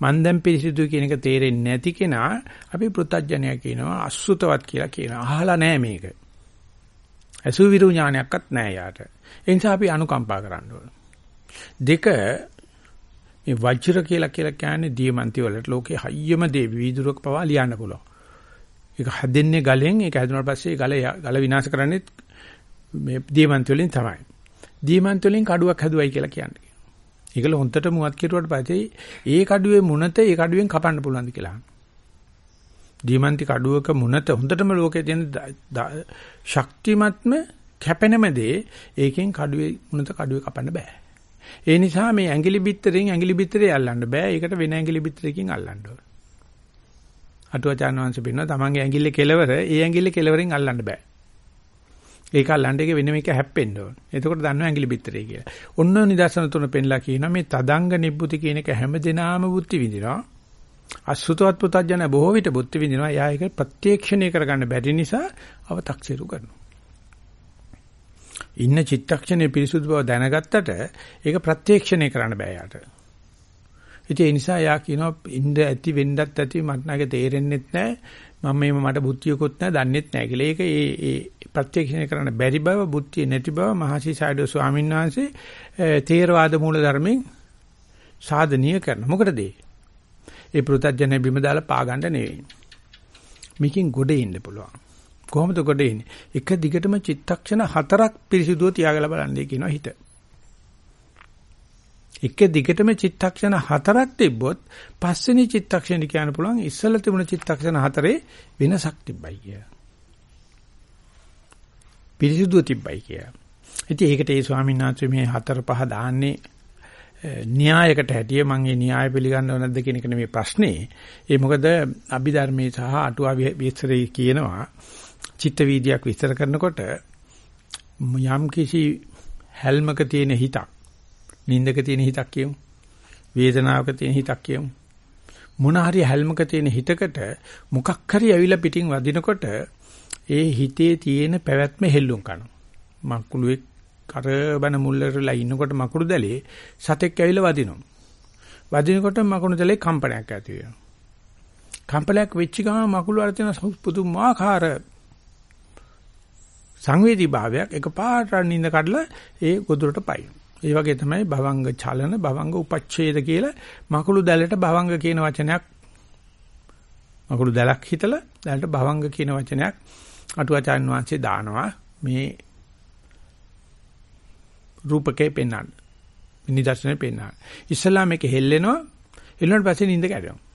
Speaker 1: මන් දැන් පිරිසිදු කියන එක තේරෙන්නේ නැති කෙනා අපි පෘතජ්ජනය කියනවා අසුතවත් කියලා කියනවා. අහලා නැහැ මේක. අසුවිරු ඥානයක්වත් නැහැ යාට. ඒ නිසා අපි අනුකම්පා කරන්න ඕන. දෙක මේ වජ්‍ර කියලා කියලා කියන්නේ දියමන්ති වලට ලෝකේ හයියම දේ වීදුරක පවා ලියන්න පුළුවන්. ඒක හැදෙන්නේ ගලෙන් ඒක හැදුනාට පස්සේ ගල ගල විනාශ කරන්නේ මේ දියමන්ති වලින් තමයි. දියමන්ති වලින් කඩුවක් හැදුවයි කියලා කියන්නේ. ඒකල හොන්තට මුවත් කෙරුවට පස්සේ ඒ කඩුවේ මුනත ඒ කඩුවෙන් කපන්න පුළුවන්ද කියලා. දීමන්ති කඩුවක මුනත හොඳටම ලෝකේ තියෙන ශක්තිමත්ම කැපෙනම දේ ඒකෙන් කඩුවේ මුනත කඩුවේ කපන්න බෑ. ඒ නිසා මේ ඇඟිලි බිත්තරෙන් ඇඟිලි බිත්තරේ අල්ලන්න බෑ. ඒකට වෙන ඇඟිලි බිත්තරකින් අල්ලන්න ඕන. අටුවචාන් වංශ පින්න තමන්ගේ ඇඟිල්ලේ කෙලවර ඒ ඇඟිල්ලේ කෙලවරෙන් අල්ලන්න බෑ. ඒක අල්ලන්න එක වෙන මේක හැප්පෙන්න ඕන. එතකොට දන්නවා ඇඟිලි පිටරේ කියලා. ඔන්න නිදර්ශන තුන පෙන්ලා කියනවා මේ තදංග නිබ්බුති කියන එක හැමදෙනාම බුද්ධි විඳිනවා. අසුතවත් පුතඥ බොහෝ විට බුද්ධි විඳිනවා. එයා ඒක ප්‍රත්‍යක්ෂණය කරගන්න බැරි නිසා අව탁සිරු කරනවා. ඉන්න චිත්තක්ෂණේ පිරිසුදු බව දැනගත්තට ඒක ප්‍රත්‍යක්ෂණය කරන්න බෑ යාට. ඉතින් ඒ නිසා යා කියනවා ඉන්න ඇති වෙන්නත් ඇති මට නැගේ තේරෙන්නෙත් නැහැ. මම මේව මට බුද්ධියකුත් නැහැ දන්නෙත් නැහැ කියලා. ඒක ඒ ඒ ප්‍රත්‍යක්ෂණය කරන්න බැරි බව, බුද්ධිය නැති බව මහසි සයිඩෝ ස්වාමීන් වහන්සේ තේරවාද මූල ධර්මයෙන් සාධනීය කරන. මොකටද ඒ? ඒ පෘථජ්ජන බිම දාලා පාගන්න නෙවෙයි. මේකෙන් ගොඩ එන්න පුළුවන්. කොහොමද ගොඩ එන්නේ? එක දිගටම චිත්තක්ෂණ හතරක් පිරිසිදුව තියාගලා බලන්නේ කියනවා හිත. එක දිගටම චිත්තක්ෂණ හතරක් තිබ්බොත් පස්වෙනි චිත්තක්ෂණ කියන්න පුළුවන් ඉස්සල තිබුණ චිත්තක්ෂණ හතරේ වෙනසක් තිබ්බයි කිය. පිරිසුදුව තිබ්බයි කිය. ඉතින් ඒකට ඒ ස්වාමීන් වහන්සේ මේ හතර පහ දාන්නේ න්‍යායකට හැටිය මම මේ න්‍යාය පිළිගන්නව නැද්ද කියන එක නෙමෙයි ප්‍රශ්නේ. ඒ මොකද අභිධර්මයේ සහ අටුවා විස්තරේ කියනවා චිත්ත වීදියක් විස්තර කරනකොට යම් කිසි හැල්මක තියෙන හිතක් නින්දක තියෙන හිතක් කියමු. වේදනාවක තියෙන හිතක් කියමු. මොන හරි හැල්මක තියෙන හිතකට මොකක් හරි ඇවිල්ලා පිටින් වදිනකොට ඒ හිතේ තියෙන පැවැත්ම හෙල්ලුම් කරනවා. මකුළුවේ කරබන මුල්ලරලා ඉන්නකොට මකුළු දැලේ සතෙක් ඇවිල්ලා වදිනවා. වදිනකොට මකුණු දැලේ කම්පනයක් ඇති වෙනවා. කම්පනයක් වෙච්ච ගමන් මකුළු වල තියෙන පුදුමාකාර සංවේදී භාවයක් එකපාරට නිඳ කඩලා ඒ ගොදුරට පයින්. ඒ වගේ තමයි භවංග චලන භවංග උපච්ඡේද කියලා මකුළු දැලට භවංග කියන වචනයක් මකුළු දැලක් හිතලා දැලට භවංග කියන වචනයක් අටුවාචාන් වහන්සේ දානවා මේ රූපකේ පෙන්වන්න. නිදර්ශනේ පෙන්නන. ඉස්ලාම මේක හෙල්ලෙනවා. හෙල්ලුණාට පස්සේ නිින්ද කැඩෙනවා.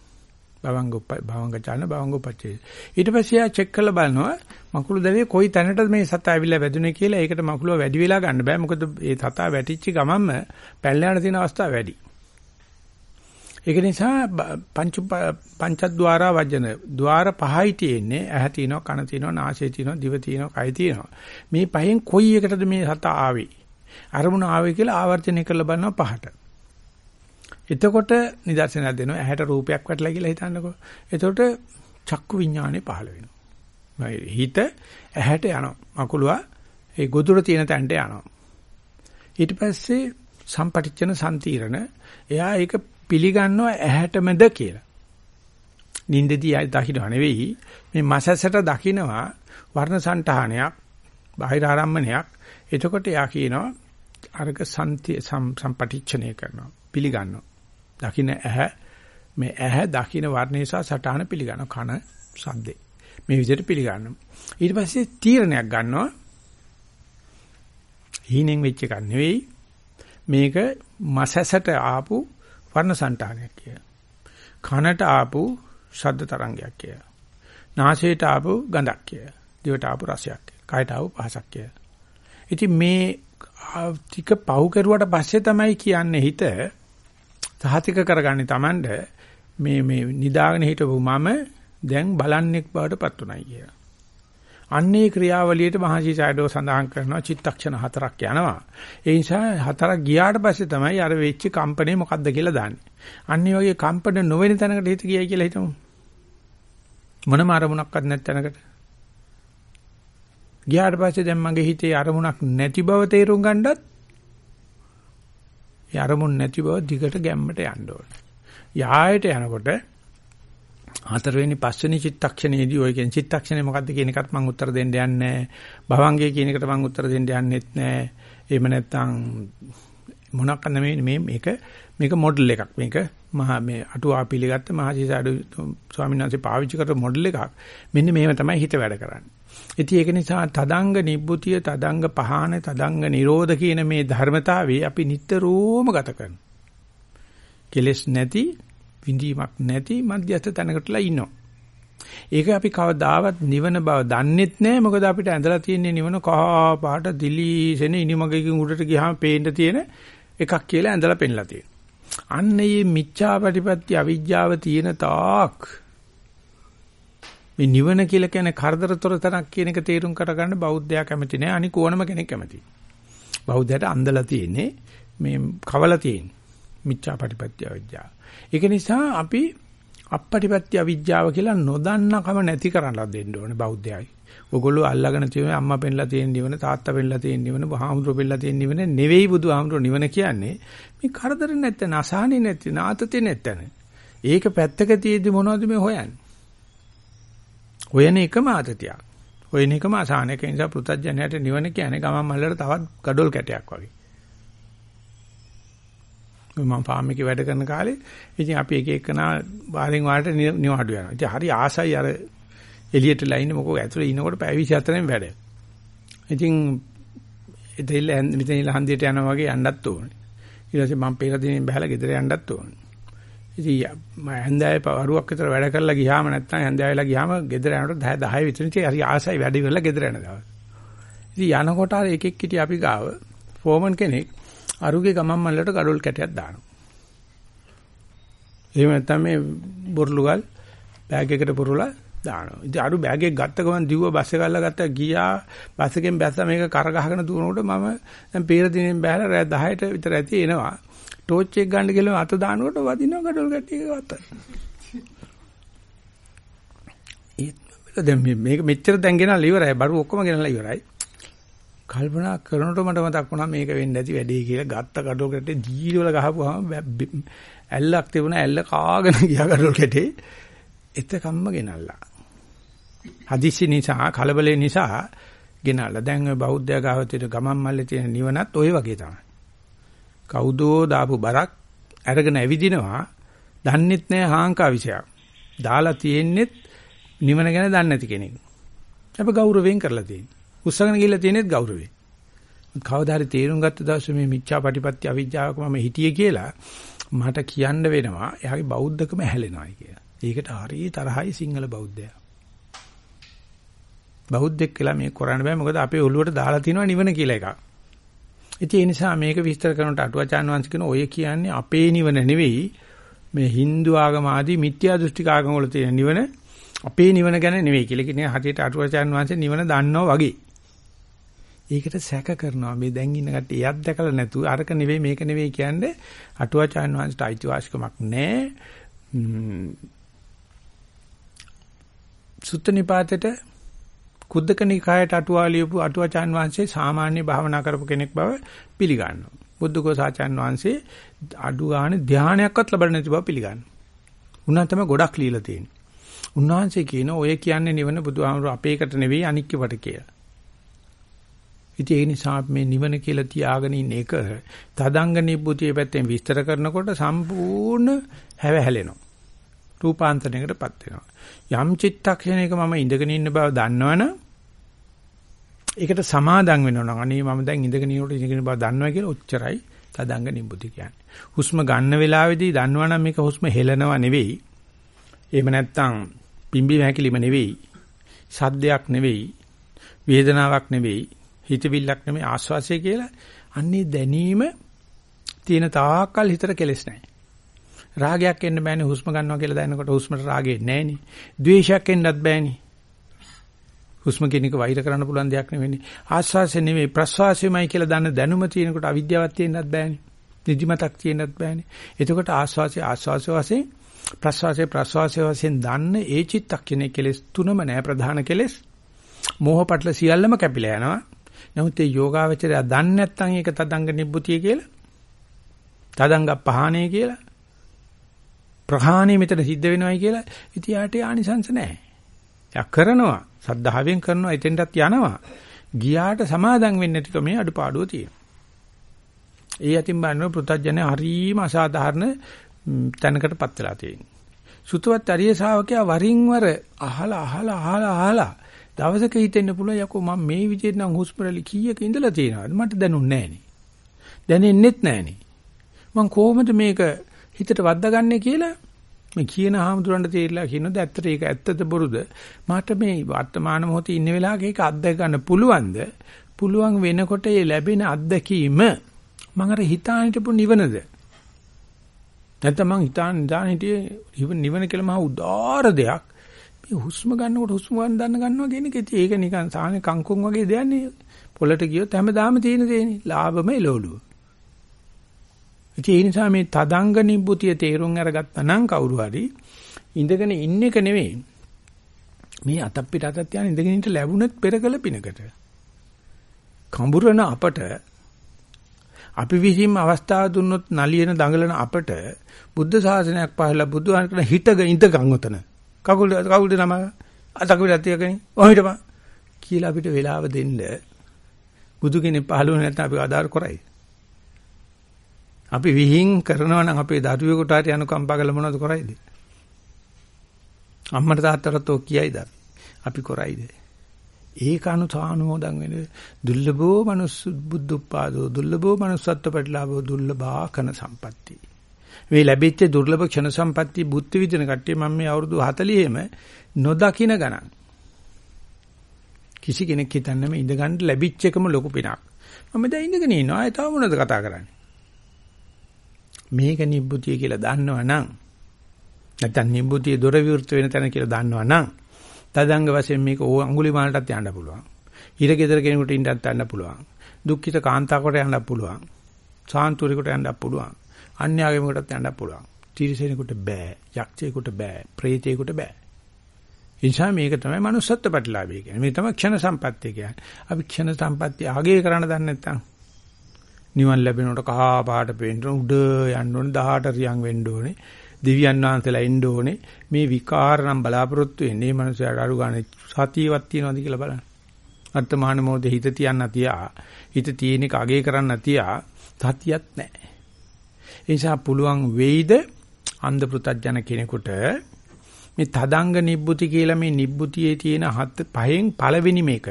Speaker 1: භවංග භවංග චාන භවංග පච්චේ. ඊට පස්සේ ආ චෙක් කරලා බලනවා මකුළු දැවේ කොයි තැනටද මේ සතා ඇවිල්ලා වැදුනේ කියලා. ඒකට මකුළුව වැඩි වෙලා ගන්න බෑ. මොකද ඒ සතා වැටිච්ච ගමන්ම පැල්ලෑන තියෙන අවස්ථා වැඩි. ඒක නිසා පංච පංචද්වාර වජන ద్వාර පහයි තියෙන්නේ. ඇහ තියෙනවා, කන තියෙනවා, නාසය තියෙනවා, දිව තියෙනවා, කය තියෙනවා. මේ පහෙන් කොයි එකටද මේ සතා ආවේ? අරමුණ ආවේ කියලා ආවර්ජනය කරලා බලනවා පහට. එතකොට නිදර්ශනයක් දෙනවා ඇහැට රූපයක් වැටලා කියලා හිතන්නකෝ. එතකොට චක්කු විඥානේ පහළ වෙනවා. හිත ඇහැට යනවා. මකුලුවා ඒ ගොදුර තියෙන තැනට යනවා. ඊට පස්සේ සම්පටිච්චන සම්තිරණ එයා ඒක පිළිගන්නවා ඇහැටමද කියලා. නින්දදී දකින්න නෙවෙයි මේ මසසට දකින්නවා වර්ණ సంతානයක් බාහිර ආරම්මණයක් එතකොට එයා කියනවා අර්ග සම්ති සම්පටිච්චනය කරනවා පිළිගන්නවා දකින්න ඇහැ මේ ඇහැ දකින්න වර්ණය සහ සටහන පිළිගන්න කන සද්දේ. මේ විදිහට පිළිගන්නවා. ඊට පස්සේ තීරණයක් ගන්නවා. හීනෙන් වෙච්ච එකක් නෙවෙයි. මේක මසසට ආපු වර්ණ సంతානයක් කියලා. කනට ආපු ශබ්ද තරංගයක් කියලා. නාසයට ආපු ගඳක් කියලා. දිවට ආපු රසයක් කියලා. කයට ආපු පහසක් කියලා. ඉතින් මේ ටික පහු කරුවට පස්සේ තමයි කියන්නේ හිත සහතික කරගන්නේ Tamand මේ මේ නිදාගෙන හිටපු මම දැන් බලන්නෙක් බවට පත් උනායි කියලා. අන්නේ ක්‍රියාවලියට මහසි සයිඩෝ සඳහන් කරනවා චිත්තක්ෂණ හතරක් යනවා. ඒ නිසා හතරක් ගියාට පස්සේ තමයි අර වෙච්ච කම්පණය මොකද්ද කියලා දාන්නේ. අන්නේ වගේ කම්පන නොවන තැනකට හිත ගියයි කියලා හිතමු. මොනම අරමුණක්වත් නැති තැනකට. ගියාට පස්සේ දැන් මගේ හිතේ අරමුණක් නැති බව තේරුම් ගන්නත් ඒ අරමුණ නැති බව දිගට ගැම්මට යන්න ඕනේ. යායට යනකොට හතරවෙනි පස්වෙනි චිත්තක්ෂණයේදී ඔය කියන චිත්තක්ෂණය මොකද්ද කියන එකත් මම උත්තර දෙන්න යන්නේ නැහැ. භවංගය කියන එකට මම උත්තර දෙන්න යන්නෙත් නැහැ. එහෙම නැත්නම් මොනක් නෙමෙයි මේ මේක මේක මොඩල් එකක්. මේක මහා මේ අටුවා පිළිගත්ත මහසීසාඩු ස්වාමීන් වහන්සේ පාවිච්චි කරපු මොඩල් එකක්. මෙන්න මේව තමයි හිත වැඩ කරන්නේ. ඉතින් ඒක නිසා තදංග නිබ්බුතිය තදංග පහාන තදංග නිරෝධ කියන මේ ධර්මතාවයේ අපි නිතරම ගත කරනවා. කෙලස් නැති විඳීමක් නැති මධ්‍යස්ථ තැනකටලා ඉන්නවා. ඒක අපි කවදාවත් නිවන බව දන්නෙත් නැහැ මොකද අපිට ඇඳලා තියෙන නිවන කහා පාට දිලිසෙන ඉනිමගකින් උඩට ගියාම පේන්න තියෙන එකක් කියලා ඇඳලා පෙන්ලා තියෙනවා. අන්න මේ මිච්ඡාපටිපත්‍ය අවිජ්ජාව තියෙන තාක් මේ නිවන කියලා කියන්නේ කරදරතොර තනක් කියන එක තේරුම් කරගන්න බෞද්ධයා කැමති නෑ අනික ඕනම කෙනෙක් කැමති. බෞද්ධයට අන්දලා තියෙන්නේ මේ කවලා තියෙන්නේ මිච්ඡාපටිපත්‍ය අවිජ්ජාව. ඒක නිසා අපි අපපටිපත්‍ය අවිජ්ජාව කියලා නොදන්නකම නැති කරලා දෙන්න ඕනේ බෞද්ධයයි. ඔගොල්ලෝ අල්ලගෙන තියෙන අම්මා පෙන්ලා තියෙන නිවන තාත්තා පෙන්ලා තියෙන නිවන බුහාමුදුරුවෝ පෙන්ලා තියෙන නිවන නෙවෙයි බුදුහාමුදුරුවෝ නිවන කියන්නේ මේ කරදර නැත්නම් අසහනෙ නැත්නම් ආතතිය නැත්නම් ඒක පැත්තක තියේදි මොනවද මේ හොයන්නේ හොයන එකම ආතතියක්. හොයන එකම අසහනක නිසා පෘථජ්ජනයට නිවන කියන්නේ ගමන් මල්ලට තවත් gadol කැටයක් වගේ. මම ෆාම් එකේ වැඩ කරන කාලේ ඉතින් අපි එක එකනා වාරෙන් වාරට නිවාඩු යනවා. ඉතින් හරි ආසයි අර එළියටලා ඉන්නේ මොකෝ ඇතුලේ ඉනකොට පැය 24න් වැඩ. ඉතින් එතෙල්ල මෙතන ඉල හන්දියට යනවා වගේ යන්නත් ඕනේ. ඊට පස්සේ මම පෙර දිනෙන් බහලා ගෙදර යන්නත් ඕනේ. ඉතින් මම හැන්දෑවේ වරුවක් විතර වැඩ කරලා ගියාම නැත්නම් හැන්දෑවෙලා ගියාම ගෙදර යනකොට 10 10 විතර ඉතින් හරි ආසයි වැඩ ඉවරලා ගෙදර යන දවස්. ඉතින් යනකොට අර එකෙක් හිටිය අපි ගාව ෆෝමන් කෙනෙක් අරුගේ ගමන් මල්ලට gadol කැටයක් දානවා. එහෙම නැත්නම් මේ බොර්ලුගල් බෑග් එකට පුරලා දානවා. ඉතින් අරු බෑග් එක ගත්ත ගමන් දිව්ව බස් එක අල්ලගත්ත ගියා බස් එකෙන් බැස්සා මේක කර ගහගෙන දුවනකොට මම දැන් පීර දිනෙන් බැලලා රෑ 10ට විතර ඇති එනවා. ටෝච් එක ගන්න කියලා අත දානකොට වදිනවා gadol කැටියක අත. ඒත් දැන් මේක මෙච්චර දැන් ගෙනල්ලා ඉවරයි. බරු ඔක්කොම ගෙනල්ලා ඉවරයි. කල්පනා කරනකොට මට මතක් වුණා මේක වෙන්නේ නැති වැඩේ කියලා ගත්ත gadol කැටේ දීවල ගහපුවාම ඇල්ලක් තිබුණා ඇල්ල කාගෙන ගියා gadol කැටේ. එතකම්ම ගෙනල්ලා. හදිසි නිසා කලබලේ නිසා ගෙනල්ලා. දැන් ඔය බෞද්ධ ගාවතේ ගමන් මල්ලේ තියෙන නිවනත් ওই වගේ තමයි. කවුදෝ දාපු බරක් අරගෙන ඇවිදිනවා. දන්නෙත් නෑ හාංකා විෂයක්. දාලා තියෙන්නෙත් නිවන ගැන දන්නේ නැති කෙනෙක්. අපි ගෞරවයෙන් කරලා තියෙන්නේ. උස්සගෙන ගිහිල්ලා තියෙනෙත් ගෞරවයෙන්. කවදා හරි තේරුම් ගත්ත දවසේ මේ මිච්ඡාපටිපත්‍ය අවිජ්ජාවක මම හිටියේ කියලා මට කියන්න වෙනවා එයාගේ බෞද්ධකම හැලෙනවායි කියලා. ඒකට හරිය තරහයි සිංහල බෞද්ධයා. බෞද්ධෙක් කියලා මේ කරන්න බෑ මොකද අපේ ඔළුවට දාලා තියෙනවා නිවන කියලා එකක්. ඉතින් ඒ නිසා මේක විස්තර කරනකොට අටුවාචාන් වංශ කියන ඔය කියන්නේ අපේ නිවන නෙවෙයි මේ Hindu ආගම ආදී මිත්‍යා දෘෂ්ටික ආගම වල තියෙන නිවන අපේ නිවන ගැන නෙවෙයි කියලා කියන්නේ හරියට අටුවාචාන් වංශේ නිවන දන්නවා වගේ. ඒකට සැක කරනවා මේ දැන් ඉන්න කට්ටිය එයත් දැකලා නැතුව අරක නෙවෙයි මේක නෙවෙයි කියන්නේ අටුවාචාන් වංශට අයිතිවාසිකමක් නැහැ. සුත්ත නිපාතේට කුද්දක නිකායට අටුවා ලියපු අටුවාචාන් වහන්සේ සාමාන්‍ය භාවනා කරපු කෙනෙක් බව පිළිගන්නවා. බුද්ධඝෝසාචාන් වහන්සේ අඩු ගන්න ධානයක්වත් ලබන්න නැති බව පිළිගන්නවා. උන්වන් තමයි ගොඩක් লীලා තියෙන්නේ. උන්වහන්සේ කියන ඔය කියන්නේ නිවන බුදුහාමුදුර අපේකට නෙවෙයි අනික්කවට කියලා. ඉතින් ඒ නිසා මේ නිවන කියලා තියාගෙන ඉන්න එක තදංග නිබ්බුතිය පැත්තෙන් විස්තර කරනකොට සම්පූර්ණ හැවහැලෙනවා. රූපාන්තරණයකටපත් වෙනවා. යම් චිත්තක්ෂණයක මම ඉඳගෙන ඉන්න බව දන්නවනම් ඒකට සමාදම් වෙනවා නම් අනේ මම දැන් ඉඳගෙන ඉන්නකොට ඉඳගෙන බව දන්නවා කියලා ඔච්චරයි තදංග නිබ්බුති කියන්නේ. හුස්ම ගන්න වෙලාවේදී දන්නවනම් මේක හුස්ම හෙලනවා නෙවෙයි. එහෙම නැත්නම් පිම්බි හැකිලිම නෙවෙයි. සද්දයක් නෙවෙයි. වේදනාවක් නෙවෙයි. හිතවිල්ලක් නෙවෙයි ආස්වාසය කියලා. අන්නේ දැනීම තියෙන තාක්කල් හිතට කෙලස් නැහැ. රාගයක් එන්න බෑනේ හුස්ම ගන්නවා කියලා දැනනකොට හුස්මට රාගෙ නැහැනේ. ද්වේෂයක් එන්නත් බෑනේ. හුස්ම කියන එක වෛර කරන්න පුළුවන් දෙයක් නෙවෙන්නේ. ආස්වාසය නෙවෙයි ප්‍රස්වාසයමයි කියලා දන්න දැනුම තියෙනකොට අවිද්‍යාවක් තියෙන්නත් බෑනේ. නිදිමතක් තියෙන්නත් බෑනේ. එතකොට ආස්වාසය ආස්වාසය වශයෙන් ප්‍රස්වාසය ප්‍රස්වාසය වශයෙන් දන්න ඒ චිත්තක්ෂණේ කෙලස් තුනම නෑ ප්‍රධාන කෙලස්. මෝහ පටල සියල්ලම කැපිලා යනවා. නමුත් ඒ යෝගාවචරය දන්නේ නැත්නම් ඒක තදංග නිබ්බුතිය කියලා. තදංග පහණේ කියලා. ප්‍රහාණය මෙතන සිද්ධ වෙනවයි කියලා ඉතින් යාට ආනිසංස නැහැ. යා කරනවා සද්ධාවෙන් කරනවා එතෙන්ටත් යනවා. ගියාට සමාදම් වෙන්නේ නැතික මේ අඩුපාඩුව තියෙනවා. ඒ අතින් බලන පෘථජ්ජන හරීම අසාධාරණ තැනකටපත් වෙලා තියෙනවා. සුතවත් අරිය ශාවකයා වරින් වර අහලා අහලා අහලා අහලා දවසක හිතෙන්න පුළුවන් යකෝ මම මේ විදිහට නම් හුස්මරලි කීයක ඉඳලා තියෙනවද මට දැනුන්නේ නැහනේ. දැනෙන්නෙත් නැහනේ. මං කොහොමද මේක හිතට වද්දාගන්නේ කියලා මේ කියන හාමුදුරන්ට තේරිලා කියනද ඇත්තට ඒක ඇත්තද බොරුද? මට මේ වර්තමාන මොහොතේ ඉන්න වෙලාවක ඒක අත්දැක ගන්න පුළුවන්ද? පුළුවන් වෙනකොට ඒ ලැබෙන අත්දැකීම මම අර හිතාන හිටපු නිවනද? නැත්නම් මං හිතාන හිතාන හිටියේ නිවන කියලා මහා උදාාර දෙයක්. මේ හුස්ම ගන්නකොට හුස්ම ගන්න දන්න ගන්නවා කියන එක ඒක නිකන් සාහනේ කංකුම් වගේ දෙයක් නේ. පොළට ගියොත් හැමදාම තියෙන දෙන්නේ ලාභම එළවලුව. ඒ නිසා මේ තදංග නිබ්බුතිය තේරුම් අරගත්තා නම් කවුරු හරි ඉඳගෙන ඉන්න එක නෙවෙයි. මේ අතක් පිට අතක් යන ඉඳගෙන ඉන්න ලැබුණත් පෙරකල පිනකට. කඹුරන අපට අපි විසින්ම අවස්ථාව දුන්නොත් නලියන දඟලන අපට බුද්ධ ශාසනයක් පහළ බුදුහාම කරන හිටග ඉඳගන් උතන. කකුල් කකුල් නම අතකුල අතියකනේ. ඔහිටම කියලා අපිට වෙලාව දෙන්න බුදු කෙනෙක් පහළ වුණ නැත්නම් අපි ආදාර කරයි. අපි විහිං කරනවා නම් අපේ දරුවෙකුට හරි අනුකම්පා කළ මොනවද කරයිද? අම්මට තාත්තටත් ඔක් කියයිද? අපි කරයිද? ඒක අනුසානුමෝදන් වෙන දුර්ලභෝ මනුස්ස බුද්ධෝපාදෝ දුර්ලභෝ manussත්ව ප්‍රතිලාභෝ දුර්ලභා කන සම්පatti. මේ ලැබිච්ච දුර්ලභ ක්ෂණ සම්පatti බුද්ධ විදින කට්ටිය මම මේ අවුරුදු 40ෙම නොදකින ගණන්. කිසි කෙනෙක් හිතන්නේ මේ ඉඳ ගන්න ලැබිච්ච එකම ලොකු පිනක්. මම දැන් ඉඳගෙන ඉන්නවා. ඒ තව මොනවද කතා කරන්නේ? මේක නිබ්බුතිය කියලා දන්නවනම් නැත්නම් නිබ්බුතිය දොර විවෘත වෙන තැන කියලා දන්නවනම් තදංග වශයෙන් මේක ඕ අඟුලිමාලටත් යන්න පුළුවන්. ඊට ගෙදර කෙනෙකුට ඉන්නත් යන්න පුළුවන්. දුක්ඛිත කාන්තාවකට යන්න පුළුවන්. සාන්තුරිකට යන්න පුළුවන්. අන්‍යාගමකටත් යන්න පුළුවන්. තිරිසනෙකුට බෑ. යක්ෂයෙකුට බෑ. ප්‍රේතයෙකුට බෑ. එනිසා මේක තමයි manussත්ත්ව ප්‍රතිලාභය කියන්නේ. මේ තමයි ක්ෂණ සම්පත්තිය කියන්නේ. අපි ක්ෂණ සම්පත්තිය ආගේ කරන්න දන්නේ නැත්නම් නිවන් ලැබෙනකොට කහා පාට පේන්න උඩ යන්න ඕනේ 18 රියන් වෙන්න ඕනේ දෙවියන් වහන්සේලා එන්න ඕනේ. මේ විකාර නම් බලාපොරොත්තු වෙන්නේ මේ මනුස්සයාට අඩු ගන්න සතියවත් තියනවාද කියලා බලන්න. වර්තමාන මොහොතේ හිත තියන්න තියා හිත තියෙන එක අගේ කරන්න තියා සතියක් නැහැ. ඒ නිසා පුළුවන් වෙයිද අන්ධ පෘතජන කෙනෙකුට මේ තදංග නිබ්බුති කියලා මේ නිබ්බුතියේ තියෙන හත් පහෙන් පළවෙනි මේක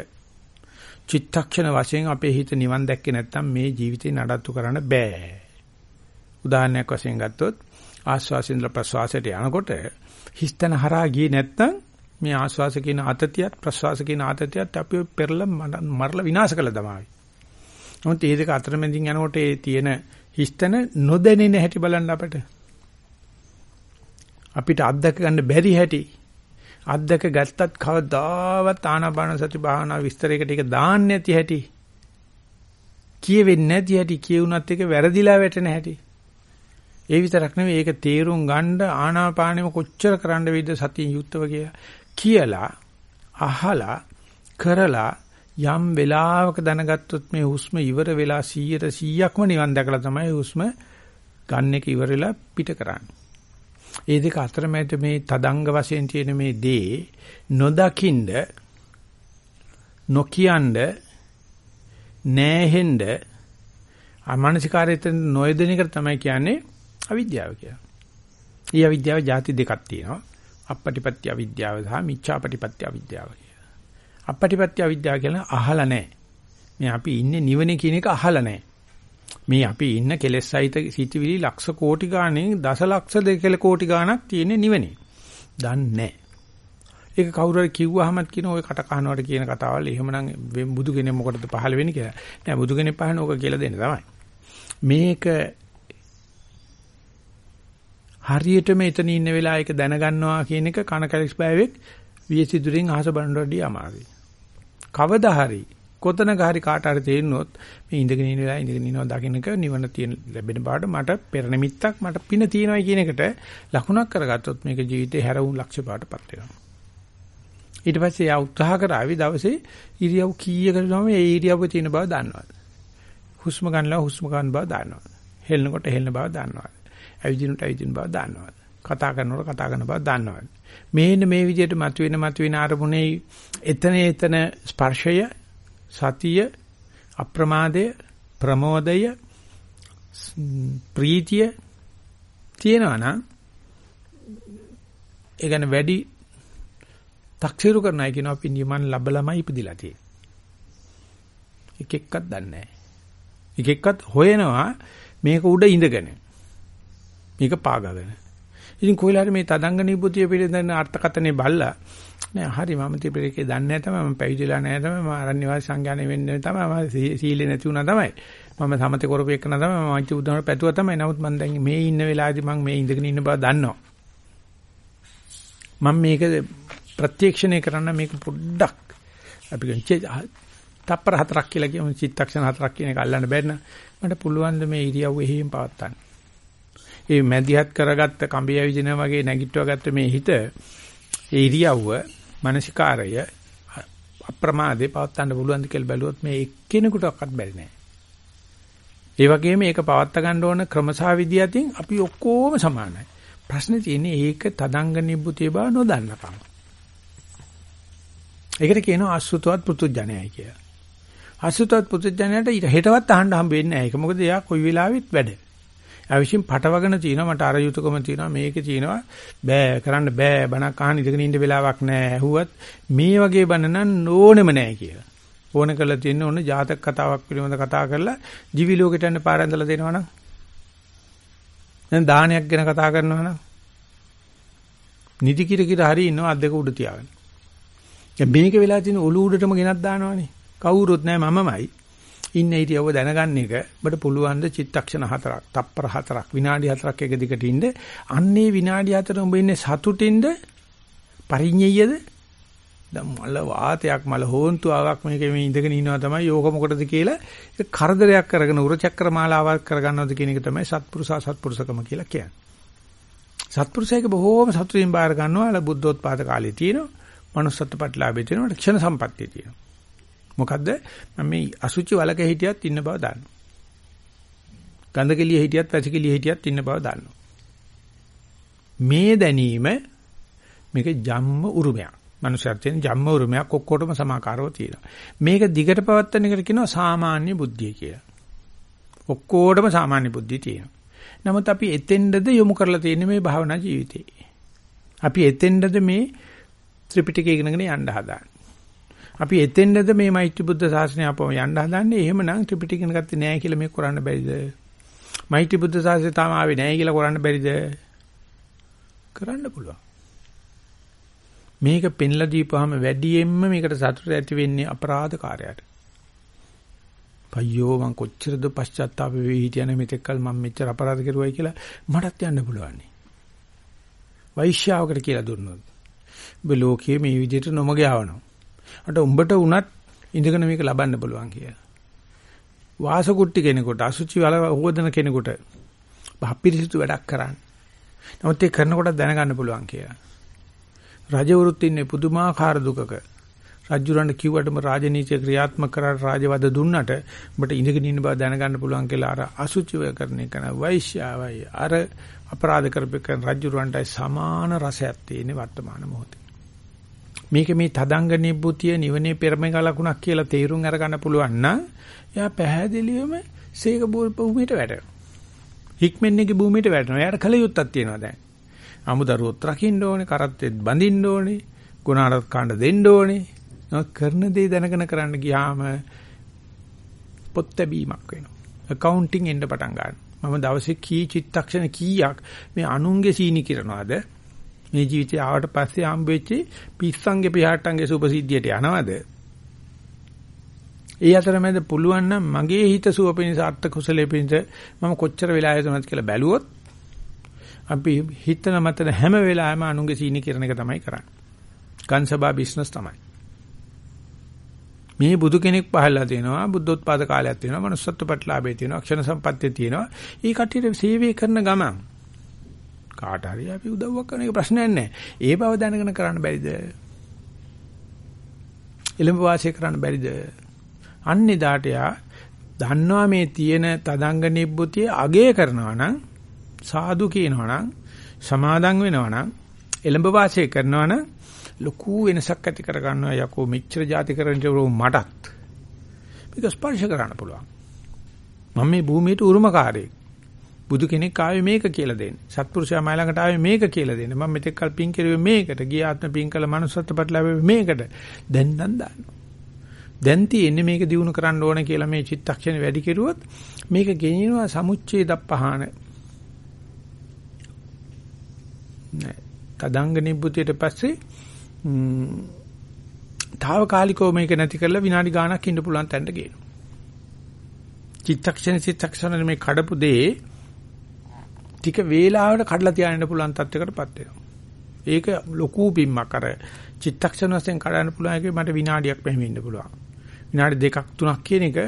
Speaker 1: චිත්තක්ෂණ වශයෙන් අපේ හිත නිවන් දැක්කේ නැත්නම් මේ ජීවිතේ නඩත්තු කරන්න බෑ. උදාහරණයක් වශයෙන් ගත්තොත් ආස්වාසින්ද්‍ර ප්‍රසවාසයට යනකොට හිස්තන හරහා ගියේ නැත්නම් මේ ආස්වාස කියන අතතියත් ප්‍රසවාස කියන අතතියත් අපි පෙරල මරලා විනාශ කළා තමයි. නමුත් මේ දෙක අතරමැදින් යනකොට ඒ තියෙන හිස්තන නොදැනෙන හැටි බලන්න අපිට. අපිට අත්දක ගන්න බැරි හැටි. අත්දක ගත්තත් කවදාවත් ආනාපාන සති භාවනා විස්තරයකට ඒක දාන්න නැති හැටි. කියවෙන්නේ නැති හැටි කියුණත් ඒක වැරදිලා වැටෙන හැටි. ඒ විතරක් නෙවෙයි ඒක තේරුම් ගන්න ආනාපානෙම කොච්චර කරන්න වේද සතිය යුක්තව කියලා අහලා කරලා යම් වෙලාවක දැනගත්තොත් මේ හුස්ම ඉවර වෙලා 100ට 100ක්ම නිවන් දැකලා තමයි හුස්ම ගන්න එක ඉවරලා පිට කරන්නේ. ඒ දෙක අතරමැද මේ තදංග වශයෙන් තියෙන මේ දේ නොදකින්ද නොකියන්ද නෑහෙන්ද අමානසිකාරයෙන් නොයදෙන එක තමයි කියන්නේ අවිද්‍යාව කියලා. ඊ අවිද්‍යාව ಜಾති දෙකක් තියෙනවා. අපපටිපත්‍ය අවිද්‍යාව සහ මිච්ඡාපටිපත්‍ය අවිද්‍යාව කියලා. අපපටිපත්‍ය අවිද්‍යාව කියන්නේ අහලා නැහැ. මේ අපි ඉන්නේ නිවනේ කියන එක අහලා නැහැ. මේ අපි ඉන්න කෙලෙස් සහිත සිටිවිලි ලක්ෂ කෝටි ගාණෙන් දසලක්ෂ දෙකල කෝටි ගාණක් තියෙන නිවනේ. දන්නේ නැහැ. ඒක කවුරු හරි කිව්වහමත් කියන ওই කට කහනවට කියන කතාවල් එහෙමනම් බුදු කෙනෙක් මොකටද පහළ වෙන්නේ කියලා. නෑ බුදු කෙනෙක් පහළ ඕක කියලා දෙන්න තමයි. මේක හරියටම එතන ඉන්න වෙලාව ඒක දැනගන්නවා කියන එක කන කැලිස් බෑවෙක් වියසිදුරින් අහස බලනකොටදී අමාරුයි. කවදා හරි කොතනක හරි කාට හරි තේරෙනොත් මේ ඉඳගෙන ඉන්න වෙලාව ඉඳගෙන ඉනවා දකින්නක නිවන තියෙන ලැබෙන බාට මට පෙර නිමිත්තක් මට පින තියෙනවා කියන එකට ලකුණක් කරගත්තොත් මේක ජීවිතේ හැරවුම් ලක්ෂ්‍ය බාටපත් වෙනවා. ඊට පස්සේ යා උත්සාහ කරાવી දවසේ ඉරියව් කීයකට ගම ඒ ඉරියව්ව තියෙන බව දන්නවද? හුස්ම ගන්නලා හුස්ම ගන්න බව දන්නවද? හෙල්නකොට හෙල්න බව දන්නවද? ඇවිදිනට ඇවිදින බව දන්නවද? කතා කරනකොට කතා කරන බව දන්නවද? මේන්න මේ විදිහට මතුවෙන මතුවෙන අරමුණේ එතන එතන ස්පර්ශය සතිය අප්‍රමාදය ප්‍රමෝදය ප්‍රීතිය තියෙනවා නම් ඒ කියන්නේ වැඩි තක්සේරු කරන අය කියනවා අපි නියමන් ලැබලමයි ඉපදිලා තියෙන්නේ. එක එක්කක් දන්නේ නැහැ. එක එක්කත් හොයනවා මේක උඩ ඉඳගෙන. මේක පාගගෙන. ඉතින් කොයිලාට මේ තදංග නිබුතිය පිළිදෙන අර්ථකතනේ බල්ලා නෑ හරි මම ත්‍රිපිටකේ දන්නේ නැහැ තමයි මම පැවිදිලා නැහැ තමයි මම ආරණ්‍ය වාසී සංඥානේ වෙන්නේ තමයි මම සීලේ නැති වුණා තමයි. මම සමතේ කරපු එක නා තමයි මම අන්ති උදාහරණ පැතුවා තමයි. නමුත් මම දැන් මේ ඉන්න වෙලාවේදී මම මේ ඉඳගෙන ඉන්න බව දන්නවා. මම මේක ප්‍රත්‍යක්ෂණය කරන්න මේක පොඩ්ඩක් අපි කියන්නේ තප්පර හතරක් කියලා කියමු චිත්තක්ෂණ හතරක් කියන එක අල්ලන්න බැරි නම් මට පුළුවන් ද මේ ඉරියව්ව එහෙම පවත්වන්න ඒ මැදිහත් කරගත්ත කඹය විදින වගේ නැගිටවා ගත්ත මේ හිත ඒ ඉරියව්ව මානසිකාරය අප්‍රමාදේ පවත්වන්න පුළුවන් ද කියලා බැලුවොත් මේ එක්කෙනෙකුටවත් බැරි නෑ. ඒ වගේම මේක පවත්ත ගන්න ඕන ක්‍රමසා විදි අතින් අපි ඔක්කොම සමානයි. ප්‍රශ්නේ තියෙන්නේ ඒක තදංග නිබ්බුතිය බව නොදන්නකම. ඒකට කියනවා අසුතවත් පුතුජණයයි කියලා. අසුතවත් පුතුජණයට ඊට හෙටවත් අහන්න හම්බ වෙන්නේ නැහැ. ඒක මොකද එයා කොයි වෙලාවෙත් වැඩ. අවිශ්ින් පටවගෙන තිනවා මට අර යුතුයකම තිනවා මේකේ තිනවා බෑ කරන්න බෑ බණක් අහන්න ඉඳගෙන ඉන්න වෙලාවක් නෑ ඇහුවත් මේ වගේ බණ නම් ඕනෙම නෑ කියලා. ඕන කරලා තියෙන ඕන ජාතක කතාවක් පිළිබඳ කතා කරලා දිවි ලෝකෙට යන පාර ඇඳලා දෙනවනම් දැන් දානයක් ගැන කතා කරනවා නම් නිදි කිර කිර හරි ඉන්නවා අද්දක උඩ තියාගෙන. දැන් මේක වෙලා තියෙන ඔලු උඩටම ගෙනත් දානවනේ. කවුරුත් නෑ මමමයි. ඉන්න හිටියව දැනගන්න එක ඔබට පුළුවන් ද චිත්තක්ෂණ හතරක්, තප්පර හතරක්, විනාඩි හතරක් එක දිගට ඉන්න. අන්නේ විනාඩි හතර ඔබ ඉන්නේ සතුටින්ද? පරිඤ්ඤයද? දැන් මල වාතයක් මල හෝන්තුාවක් මේක මේ ඉඳගෙන ඉන්නවා තමයි යෝග මොකටද කියලා ඒක කරදරයක් කරගෙන උරචක්‍ර මාලාවක් කරගන්නවද කියන එක තමයි සත්පුරුසා සත්පුරුෂකම කියලා කියන්නේ. සත්පුරුෂයෙක් බොහෝම සතුටින් බාර ගන්නවා අල බුද්ධෝත්පාද කාලේ තියෙනවා. manussත්ත්ව ප්‍රතිලාභය තියෙනවා. ක්ෂණ සම්පත්තිය තියෙනවා. මොකද්ද මම මේ අසුචි වලක හිටියත් ඉන්න බව දන්නවා. ගන්ධකෙලිය හිටියත් වැසිකෙලිය හිටියත් ඉන්න බව දන්නවා. මේ දැනීම මේක ජම්ම උරුමයක්. මනුෂ්‍යත්වයෙන් ජම්ම උරුමයක් ඔක්කොටම සමාකාරව තියෙනවා. මේක දිගට පවත්වන එකට කියනවා සාමාන්‍ය බුද්ධිය කියලා. ඔක්කොටම සාමාන්‍ය බුද්ධිය තියෙනවා. නමුත් අපි එතෙන්ඩද යොමු කරලා තියෙන්නේ මේ භාවනා ජීවිතේ. අපි එතෙන්ඩද මේ ත්‍රිපිටකය ඉගෙනගෙන යන්න හදාන්නේ. අපි එතෙන්ද මේ මෛත්‍රී බුද්ධ ශාසනය අපව යන්න හදන්නේ එහෙමනම් ත්‍රිපිටකය ගත්තේ නැහැ කියලා මේක කරන්න බැරිද? මෛත්‍රී බුද්ධ ශාසනය තාම ආවේ නැහැ කියලා කරන්න බැරිද? කරන්න පුළුවන්. මේක පෙන්ලා දීපුවාම වැඩියෙන්ම මේකට සතුට ඇති වෙන්නේ අපරාධකාරයාට. පయ్యෝ මං කොච්චරද පශ්චාත්තාප වෙවි හිටියනේ මෙතෙක්කල් මම මෙච්චර අපරාධ කරුවයි කියලා මටත් යන්න පුළුවන්. වෛශ්‍යාවකට කියලා දුන්නොත්. ඔබ ලෝකයේ මේ විදිහට නොමග යවනවා. අට උඹට උනත් ඉඳගෙන මේක ලබන්න පුළුවන් කියලා. වාසකුට්ටි කෙනෙකුට අසුචි වල හොදන කෙනෙකුට බහපිරිසිදු වැඩක් කරන්න. නමුත් ඒ කරනකොට දැනගන්න පුළුවන් කියලා. රජවරුත් ඉන්නේ පුදුමාකාර දුකක. රජුරන්ට කිව්වටම රාජනීතිය ක්‍රියාත්මක කරලා රාජවද දුන්නට ඔබට ඉඳගෙන ඉන්න බව දැනගන්න පුළුවන් කියලා අර අසුචිව කරන එක න වෛශ්‍යාවයි අර අපරාධ කරපෙකන් රජුරන්ටයි සමාන රසයක් තියෙන වර්තමාන මොහොතේ. මේක මේ තදංග නිබ්බුතිය නිවනේ පෙරමෙක ලකුණක් කියලා තේරුම් අරගන්න පුළුවන් නම් එයා පැහැදිලිවම සීක භූමියට වැටෙනවා. හික්මෙන්නේගේ භූමියට වැටෙනවා. එයාට කල යුත්තක් තියෙනවා දැන්. අමුදරුවොත් රකින්න ඕනේ, කරත්තෙත් බඳින්න ඕනේ, ගුණාරත් කාණ්ඩ දෙන්න ඕනේ. කරන දේ දැනගෙන කරන්න ගියාම පොත් ලැබීමක් වෙනවා. accounting එන්න පටන් ගන්නවා. මම දවසේ කී චිත්තක්ෂණ කීයක් මේ අනුන්ගේ සීනි කිරනවාද? මේ ජීවිතය ආවට පස්සේ හම්බෙච්ච පිස්සන්ගේ පියාට්ටන්ගේ සුභසිද්ධියට යනවද? ඒ අතරමැද පුළුවන් නම් මගේ හිත සුව පිණිස අර්ථ කුසලයේ පිණිස මම කොච්චර වෙලා යතුනත් කියලා බැලුවොත් අපි හිතන මතන හැම වෙලාවෙම අනුන්ගේ සීනි කිරණ එක තමයි කරන්නේ. කන්සබා බිස්නස් තමයි. මේ බුදු කෙනෙක් පහළලා තියෙනවා බුද්ධෝත්පාද කාලයක් තියෙනවා manussත්ව ප්‍රතිලාභය තියෙනවා අක්ෂණ සම්පත්තිය තියෙනවා ඒ කට්ටියට සේවය කරන ගමන් කාට හරි අපි උදව්වක් කරන එක ප්‍රශ්නයක් නැහැ ඒ බව දැනගෙන කරන්න බැරිද? එළඹ වාසය කරන්න බැරිද? අන්නේ දාට යා දන්නවා මේ තියෙන තදංග නිබ්බුතිය අගය කරනවා නම් සාදු කියනවා නම් සමාදන් වෙනවා නම් එළඹ වාසය කරනවා නම් ලොකු වෙනසක් ඇති කර ගන්නවා යකෝ මෙච්චර જાති කරන මටත්. මේක ස්පර්ශ කරන්න පුළුවන්. මම මේ භූමියට උරුමකාරයෙක්. බුදු කෙනෙක් ආවේ මේක කියලා දෙන්නේ. සත්පුරුෂයා මයි ළඟට ආවේ මේක කියලා දෙන්නේ. මම මෙතෙක් කල් පින් කෙරුවේ මේකට. ගිය ආත්ම පින් කළ manussත්වපත් ලැබෙන්නේ මේකට. දැන් නම් දානවා දැන් තියෙන්නේ මේක දිනු කරන්න ඕන කියලා මේ චිත්තක්ෂණ වැඩි කෙරුවොත් මේක ගෙනියනවා සමුච්ඡේද පහන නෑ. තදංග නිබ්බුතියට පස්සේ తాවකාලිකව මේක නැති කරලා විනාඩි ගාණක් ඉන්න පුළුවන් තැනට ගේනවා. චිත්තක්ෂණ චිත්තක්ෂණ මේ කඩපු දේ ටික වේලාවකට කඩලා තියාගෙන පුළුවන් තත්යකටපත් වෙනවා. ඒක ලොකු පිම්මක් අර චිත්තක්ෂණ වශයෙන් කඩන්න පුළුවන් එකේ මට විනාඩියක් මෙහෙම ඉන්න පුළුවන්. විනාඩි දෙකක් තුනක් කියන එක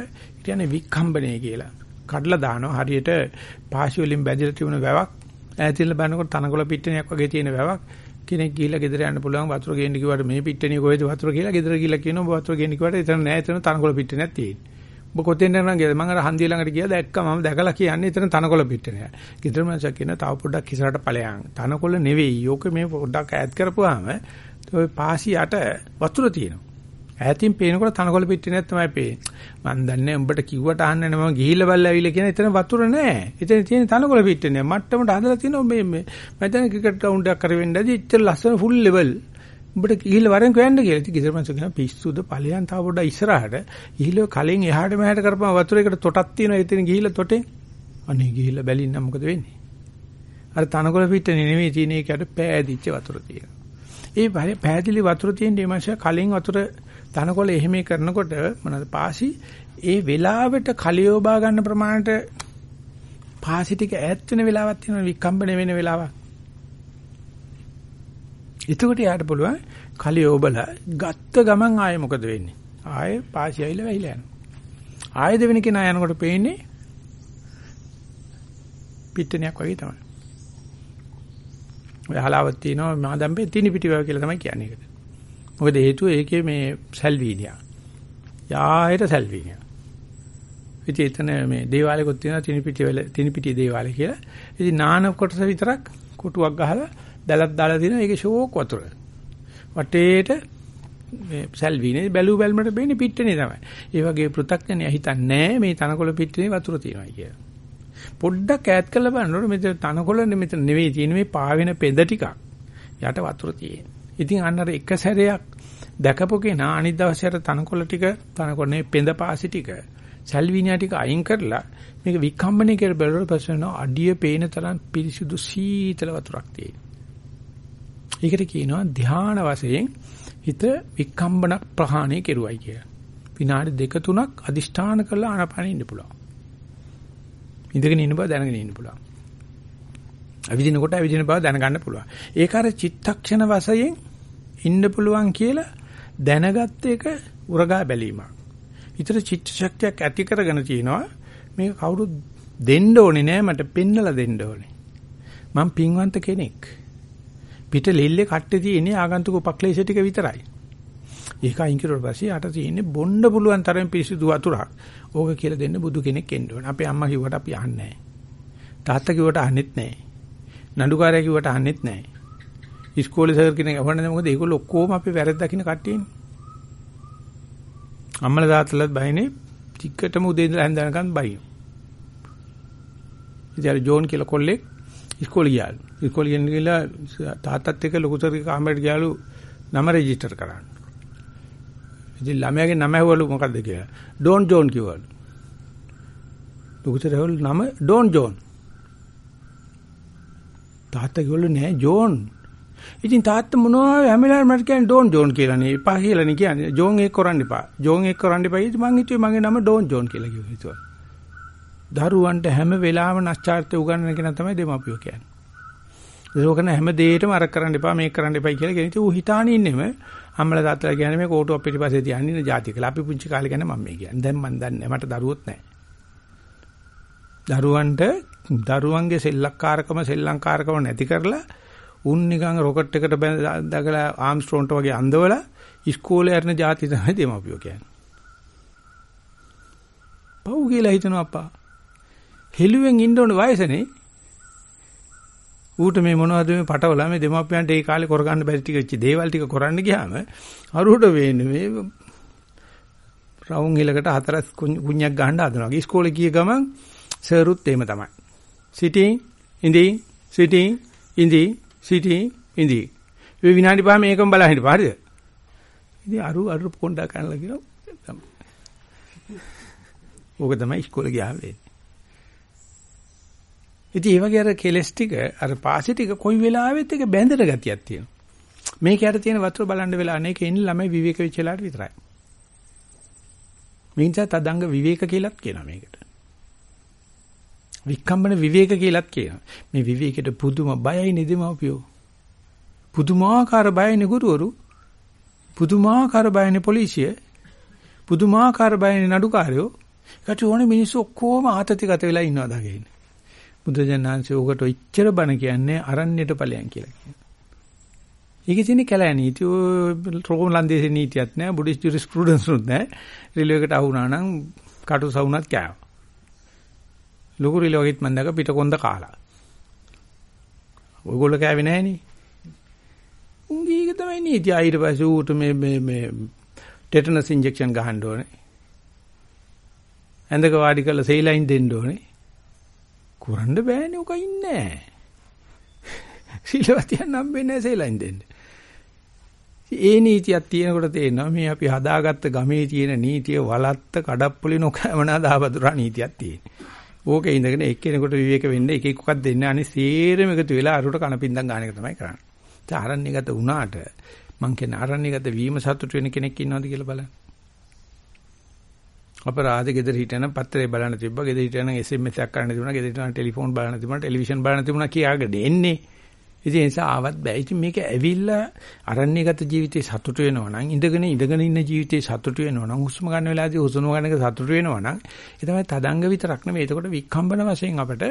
Speaker 1: කියන්නේ වික්ඛම්බණය කියලා. කඩලා දානවා හරියට පාසි වලින් බැඳලා තිබුණ වැවක් ඈතින්ල බලනකොට තනකොළ පිට්ටනියක් වගේ තියෙන වැවක් කෙනෙක් ගිහිල්ලා ගෙදර යන්න පුළුවන් වතුර ගේන්න කිව්වට මේ පිට්ටනිය කොහෙද වතුර කියලා ගෙදර ගිහිල්ලා කියනවා වතුර ගේන්න කිව්වට එතන නෑ එතන තනකොළ පිට්ටනියක් තියෙන්නේ. ඔබ කොතෙන්ද නම් ගියද මම අර හන්දිය ළඟට ගියා දැක්කම මම දැකලා කියන්නේ එතන තනකොළ පිට්ටනිය. ගෙදර මනසක් කියන තව පොඩ්ඩක් ඉස්සරහට ඵලයන්. තනකොළ නෙවෙයි. යෝක මේ පොඩ්ඩක් ඈත් කරපුවාම ඔය පාසි යට වතුර තියෙනවා. ඈතින් පේනකොට තනකොළ පිටිනේ තමයි පේන්නේ. මම දන්නේ උඹට කිව්වට අහන්නේ නැහැ මම ගිහිල්ලා බල්ලා ඇවිල්ලා කියන එතන වතුර නැහැ. එතන තියෙන තනකොළ පිටිනේ. මට්ටමට හදලා තියෙනවා මේ මේ මම දැන් ක්‍රිකට් ග්‍රවුන්ඩ් එකක් කරවෙන්න ඇති. ඉච්චර ලස්සන ෆුල් ලෙවල්. උඹට ගිහිල්ලා වරෙන් කොයන්ද කියලා. ඉතින් ගෙදර මංස කියන පිස්සුද ඵලයන් තව පොඩ්ඩක් ඉස්සරහට. ගිහිල්ලා කලින් එහාට මෙහාට කරපුවා වතුරේකට තොටක් තියෙනවා. එතන ගිහිල්ලා තොටේ. අනේ ගිහිල්ලා බැලින්නම් මොකද වෙන්නේ? අර තනකොළ පිටිනේ නෙමෙයි තියෙන එකට පෑදිච්ච වතුර තියෙනවා. ඒ පෑදිලි වතුර තියෙන මේ මාස කලින් වතුර තනකොළ එහෙම කරනකොට මොනවාද පාසි ඒ වෙලාවට කලියෝබා ගන්න ප්‍රමාණයට පාසි ටික ඈත් වෙන වෙලාවක් තියෙනවා විකම්බන වෙන වෙලාවක්. එතකොට යාට පුළුවන් කලියෝබලා ගත්ත ගමන් ආයේ මොකද වෙන්නේ? ආයේ පාසි ඇවිල්ලා වැහිලා යනවා. ආයේ දෙවෙනි කෙනා යනකොට පේන්නේ පිට්ටනියක් වගේ තමයි. ඔය හලාවක් තියෙනවා මා දැම්පේ තිනි පිටිවව කියලා තමයි කියන්නේ ඒකට. මොකද හේතුව ඒකේ මේ සල්වීනියා. යාහෙට සල්වීනියා. ඉතින් එතන මේ දේවාලයකොත් තියෙනවා තිනිපිටි වල තිනිපිටි දේවාලය කියලා. ඉතින් නාන කොටස විතරක් කොටුවක් ගහලා දැලක් දාලා තියෙනවා ඒකේ ෂෝක් වතුර. වටේට මේ සල්වීනේ බැලු බැලමට බේන්නේ පිට්ටනේ තමයි. ඒ වගේ පෘ탁ඥය හිතන්නේ මේ තනකොළ පිට්ටනේ වතුර තියෙනවා කියලා. පොඩ්ඩක් ඈත් කරලා බලනකොට මෙතන තනකොළ මෙතන නෙවෙයි තියෙන්නේ මේ පාවෙන පෙඳ ටිකක්. යට වතුර තියෙන්නේ. ඉතින් අන්න අර එක සැරයක් දැකපු කෙනා අනිත් දවසේ අර තනකොළ ටික තනකොළනේ පෙඳ පාසි ටික සල්විනියා ටික අයින් කරලා මේක විකම්බනේ කියලා බලන පස්සෙන අඩිය පේන තරම් පිරිසුදු සීතල වතුරක් තියෙන. ඒකට කියනවා ධානා වශයෙන් හිත විකම්බන ප්‍රහාණය කෙරුවයි කියලා. විනාඩි දෙක තුනක් අදිෂ්ඨාන කරලා ආනපානෙ ඉන්න පුළුවන්. ඉඳගෙන ඉන්න බව දැනගෙන ඉන්න පුළුවන්. අවිදිනකොට අවිදින බව දැනගන්න පුළුවන්. ඒක අර චිත්තක්ෂණ වශයෙන් ඉන්න පුළුවන් කියලා දැනගත්ත එක උරගා බැලීමක්. ඊතර චිත්ත ශක්තියක් ඇති කරගෙන තිනවා මේක කවුරුත් දෙන්න ඕනේ නෑ මට පෙන්නලා දෙන්න ඕනේ. මම පින්වන්ත කෙනෙක්. පිට ලෙල්ලේ කට්ටේ තියෙන්නේ ආගන්තුක උපක්ලේශ ටික විතරයි. ඒක අයින් කරුවට පස්සේ අට තියෙන්නේ බොන්න පුළුවන් තරම් පිරිසිදු වතුරක්. ඕක කියලා දෙන්න බුදු කෙනෙක් එන්න ඕනේ. අපේ අම්මා කිව්වට අපි අහන්නේ නැහැ. තාත්තා කිව්වට අහන්නෙත් නැහැ. නඩුකාරයා කිව්වට අහන්නෙත් නැහැ. ඉස්කෝලේ සර් කෙනෙක් අහන්නේ මොකද ඒගොල්ලෝ ඔක්කොම අපේ වැරද්ද දකින්න කට්ටියනේ. අම්මලා තාත්තලාත් බයිනේ ටිකටම උදේ ඉඳලා හැන්දනකන් බයි. ඉතින් ජෝන් කියලා කොල්ලෙක් ඉස්කෝලේ ගියාලු. ඉස්කෝලේ ගිහිල්ලා තාත්තත් එක්ක ලොකු සර් කාමරේට ගියාලු නම රෙජිස්ටර් කරන්න. ඉතින් ළමයාගේ නම ඇහුවලු මොකද්ද කියලා. ඩෝන් ජෝන් කිව්වලු. ලොකු සර් ඇහුවලු නම ඩෝන් ජෝන්. තාත්තා කිව්වලු නෑ ජෝන්. ඉතින් තාත්තා මොනවා හැම වෙලාවෙම මට කියන්නේ ඩෝන් ජෝන් කියලානේ. එපා කියලානේ කියන්නේ. ජෝන් එක කරන්න එපා. ජෝන් එක කරන්න එපා. ඉතින් මං හිතුවේ මගේ නම ඩෝන් ජෝන් කියලා කිව්වා හිතුවා. දරුවන්ට හැම වෙලාවෙම නැස්චාර්ත්‍ය උගන්වන කෙනා තමයි දෙමාපියෝ කියන්නේ. ඒකන හැම දෙයකටම අර කරන්න එපා මේක කරන්න එපා කියලා කියන ඉතින් ඌ හිතානේ ඉන්නෙම අම්මලා තාත්තලා කියන්නේ මේ කෝටුව පිටිපස්සේ තියන්නේ ඉන්න જાති කියලා. අපි පුංචි කාලේ කියන්නේ මම මේ කියන්නේ. දැන් මන් දන්නේ මට දරුවොත් නැහැ. දරුවන්ට දරුවන්ගේ සෙල්ලක්කාරකම සෙල්ලංකාරකම නැති කරලා උන් නිකන් රොකට් එකට බැඳලා ආම්ස්ට්‍රෝන්ට වගේ අඳවලා ඉස්කෝලේ යන જાති තමයි දෙමාපියෝ කියන්නේ. පව් කියලා හිතනවා අප්පා. හෙළුවෙන් ඉන්න ඕනේ වයසනේ. ඌට මේ මොනවද මේ පටවලා මේ දෙමාපියන්ට ඒ කාලේ කරගන්න බැරි ටික වෙච්ච දේවල් ටික කරන්න ගියාම අරුවට වෙන්නේ මේ රවුම් හිලකට හතරස් කුණ්‍යක් ගහන්න හදනවා. ඉස්කෝලේ ගිය ගමන් සර්ුත් එහෙම තමයි. සිටින් ඉඳින් සිටින් ඉඳින් සිටින් ඉඳින්. මේ විනාඩි පහ මේකම බලන් හිටපන් හරිද? ඉතින් අරු අරු පොණ්ඩා කනලා කියනවා. ඕක තමයි ඉස්කෝලේ ගියාම වෙන්නේ. ඉතින් ඒ වගේ අර කෙලස් ටික අර පාසි ටික කොයි වෙලාවෙත් එක බැඳෙන ගතියක් තියෙනවා. මේක යට තියෙන වතුර බලන්න වෙලා අනේක ඉන්නේ ළමයි විවේක වෙච්ච වෙලාවට විතරයි. මින්චා තදංග විවේක කියලාත් කියනවා මේකට. වික්කම්බන විවේක කියලාත් කියනවා. මේ විවේකයට පුදුම බයයි නෙදෙමවපියෝ. පුදුමාකාර බයයිනේ ගුරුවරු. පුදුමාකාර බයයිනේ පොලිසිය. පුදුමාකාර බයයිනේ නඩුකාරයෝ. ඒකට ඕනේ මිනිස්සු ඔක්කොම ආතතිගත වෙලා ඉන්නවා දකින්න. බුදුජානනාංශය උකට ඉච්චර බණ කියන්නේ අරණ්‍යට ඵලයන් කියලා කියනවා. ඒකේ තියෙන කැලෑ නීති රෝම ලන්දේසේ නීතියක් නෑ බුද්දිස්ට් ජුරිස්ප්‍රුඩන්ස් උත් නෑ රිලෙවකට අහුණා නම් කටු සවුනත් කෑවා. ලොකු රිලෙවගෙත් මන් දැක පිටකොන්ද කාලා. ඔයගොල්ලෝ කෑවේ නෑනේ. උන්ගේ ඒක තමයි නීතිය. ඊට පස්සේ ඌට මේ මේ මේ ටෙටනස් ඉන්ජෙක්ෂන් ගහන්න ඕනේ. ඇඳක වාඩි කරලා සේලයින් දෙන්න ඕනේ. කරන්න බෑනේ උක ඉන්නේ නැහැ. සිලවතියන් හම්බෙන්නේ නැහැ සේලයින් දෙන්න. ඒ නීතියක් තියෙනකොට තේරෙනවා මේ අපි හදාගත්ත ගමේ තියෙන නීතිය වලත්ත කඩප්පුලි නොකෑමනා දාපදුරා නීතියක් තියෙනවා. ඕකේ ඉඳගෙන එක්කෙනෙකුට විවේක වෙන්න එක එකක් දෙන්න අනේ සේරම එකතු වෙලා අරුට කණපින්දම් ගන්න එක තමයි කරන්නේ. ඒ ආරණ්‍යගත වුණාට මං කියන ආරණ්‍යගත වීම සතුට වෙන කෙනෙක් ඉන්නවද කියලා බලන්න. අපරාධ ගෙදර හිටන පත්‍රේ බලන්න තිබ්බා. ගෙදර හිටන SMS එකක් කරන්න තිබුණා. ගෙදර හිටන ටෙලිෆෝන් බලන්න තිබුණා. ටෙලිවිෂන් බලන්න තිබුණා කියාගෙන එන්නේ. ඉතින් ඒ නිසා ආවත් බෑ. ඉතින් මේක ඇවිල්ලා අරණ්‍යගත ජීවිතේ සතුට වෙනවා නම් ඉඳගෙන ඉඳගෙන ඉන්න ජීවිතේ සතුට වෙනවා නම් හුස්ම ගන්න වෙලාවදී හුස්ම ගන්න එක සතුට වෙනවා නම් ඒ තමයි තදංග විතරක් නෙමෙයි. එතකොට වික්කම්බන වශයෙන් අපිට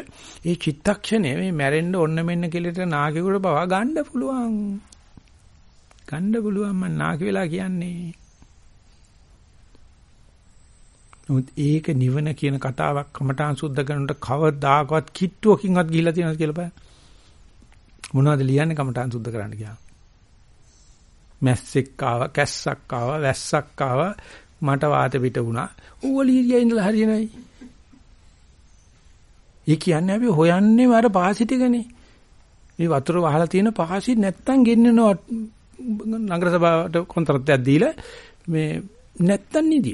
Speaker 1: මේ චිත්තක්ෂණය මේ මැරෙන්න ඔන්න මෙන්න කෙලෙට නාගෙකුට පවා ගන්න පුළුවන්. ගන්න පුළුවන් මම නාකි වෙලා කියන්නේ. නමුත් ඒක නිවන කියන කතාවක් කමඨාන් සුද්ධ කරනට කවදාකවත් කිට්ටුවකින්වත් ගිහිලා තියෙනවද කියලා බලන්න. මොනවද ලියන්නේ කමඨාන් සුද්ධ කරන්න කියලා. මැස්සෙක් ආවා, කැස්සක් ආවා, වැස්සක් ආවා, මට වාත පිට වුණා. ඌව ලීරියා ඉඳලා හරියනයි. ඒ කියන්නේ අපි හොයන්නේ අර පාසි ටිකනේ. මේ වතුර වහලා තියෙන පාසි නැත්තම් ගෙන්නනවා නගර සභාවට කොන්ත්‍රාත්යක් දීලා මේ නැත්තම් නිදි.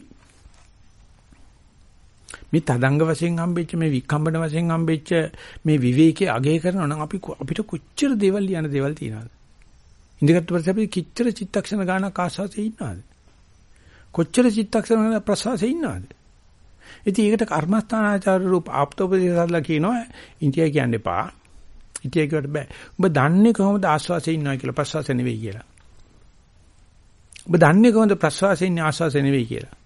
Speaker 1: මේ තදංග වශයෙන් හම්බෙච්ච මේ විකම්බන වශයෙන් හම්බෙච්ච මේ විවේකයේ අගය කරනවා නම් අපි අපිට කොච්චර දේවල් ලියන දේවල් තියනවද? ඉඳගත් පස්සේ අපි කිච්චර චිත්තක්ෂණ ගානක් ආස්වාසේ ඉන්නවද? කොච්චර චිත්තක්ෂණ ගානක් ප්‍රසවාසයේ ඉන්නවද? ඉතින් ඒකට කර්මස්ථානාචාර රූප ආප්තෝපදේශයලා කියනවා ඉන්දියා කියන්න එපා. ඉන්දියා කියවට බෑ. ඔබ දන්නේ කොහොමද ආස්වාසේ ඉන්නවා කියලා ප්‍රසවාසය නෙවෙයි කියලා. ඔබ දන්නේ කොහොමද ප්‍රසවාසයේ ඉන්නේ ආස්වාසේ නෙවෙයි කියලා.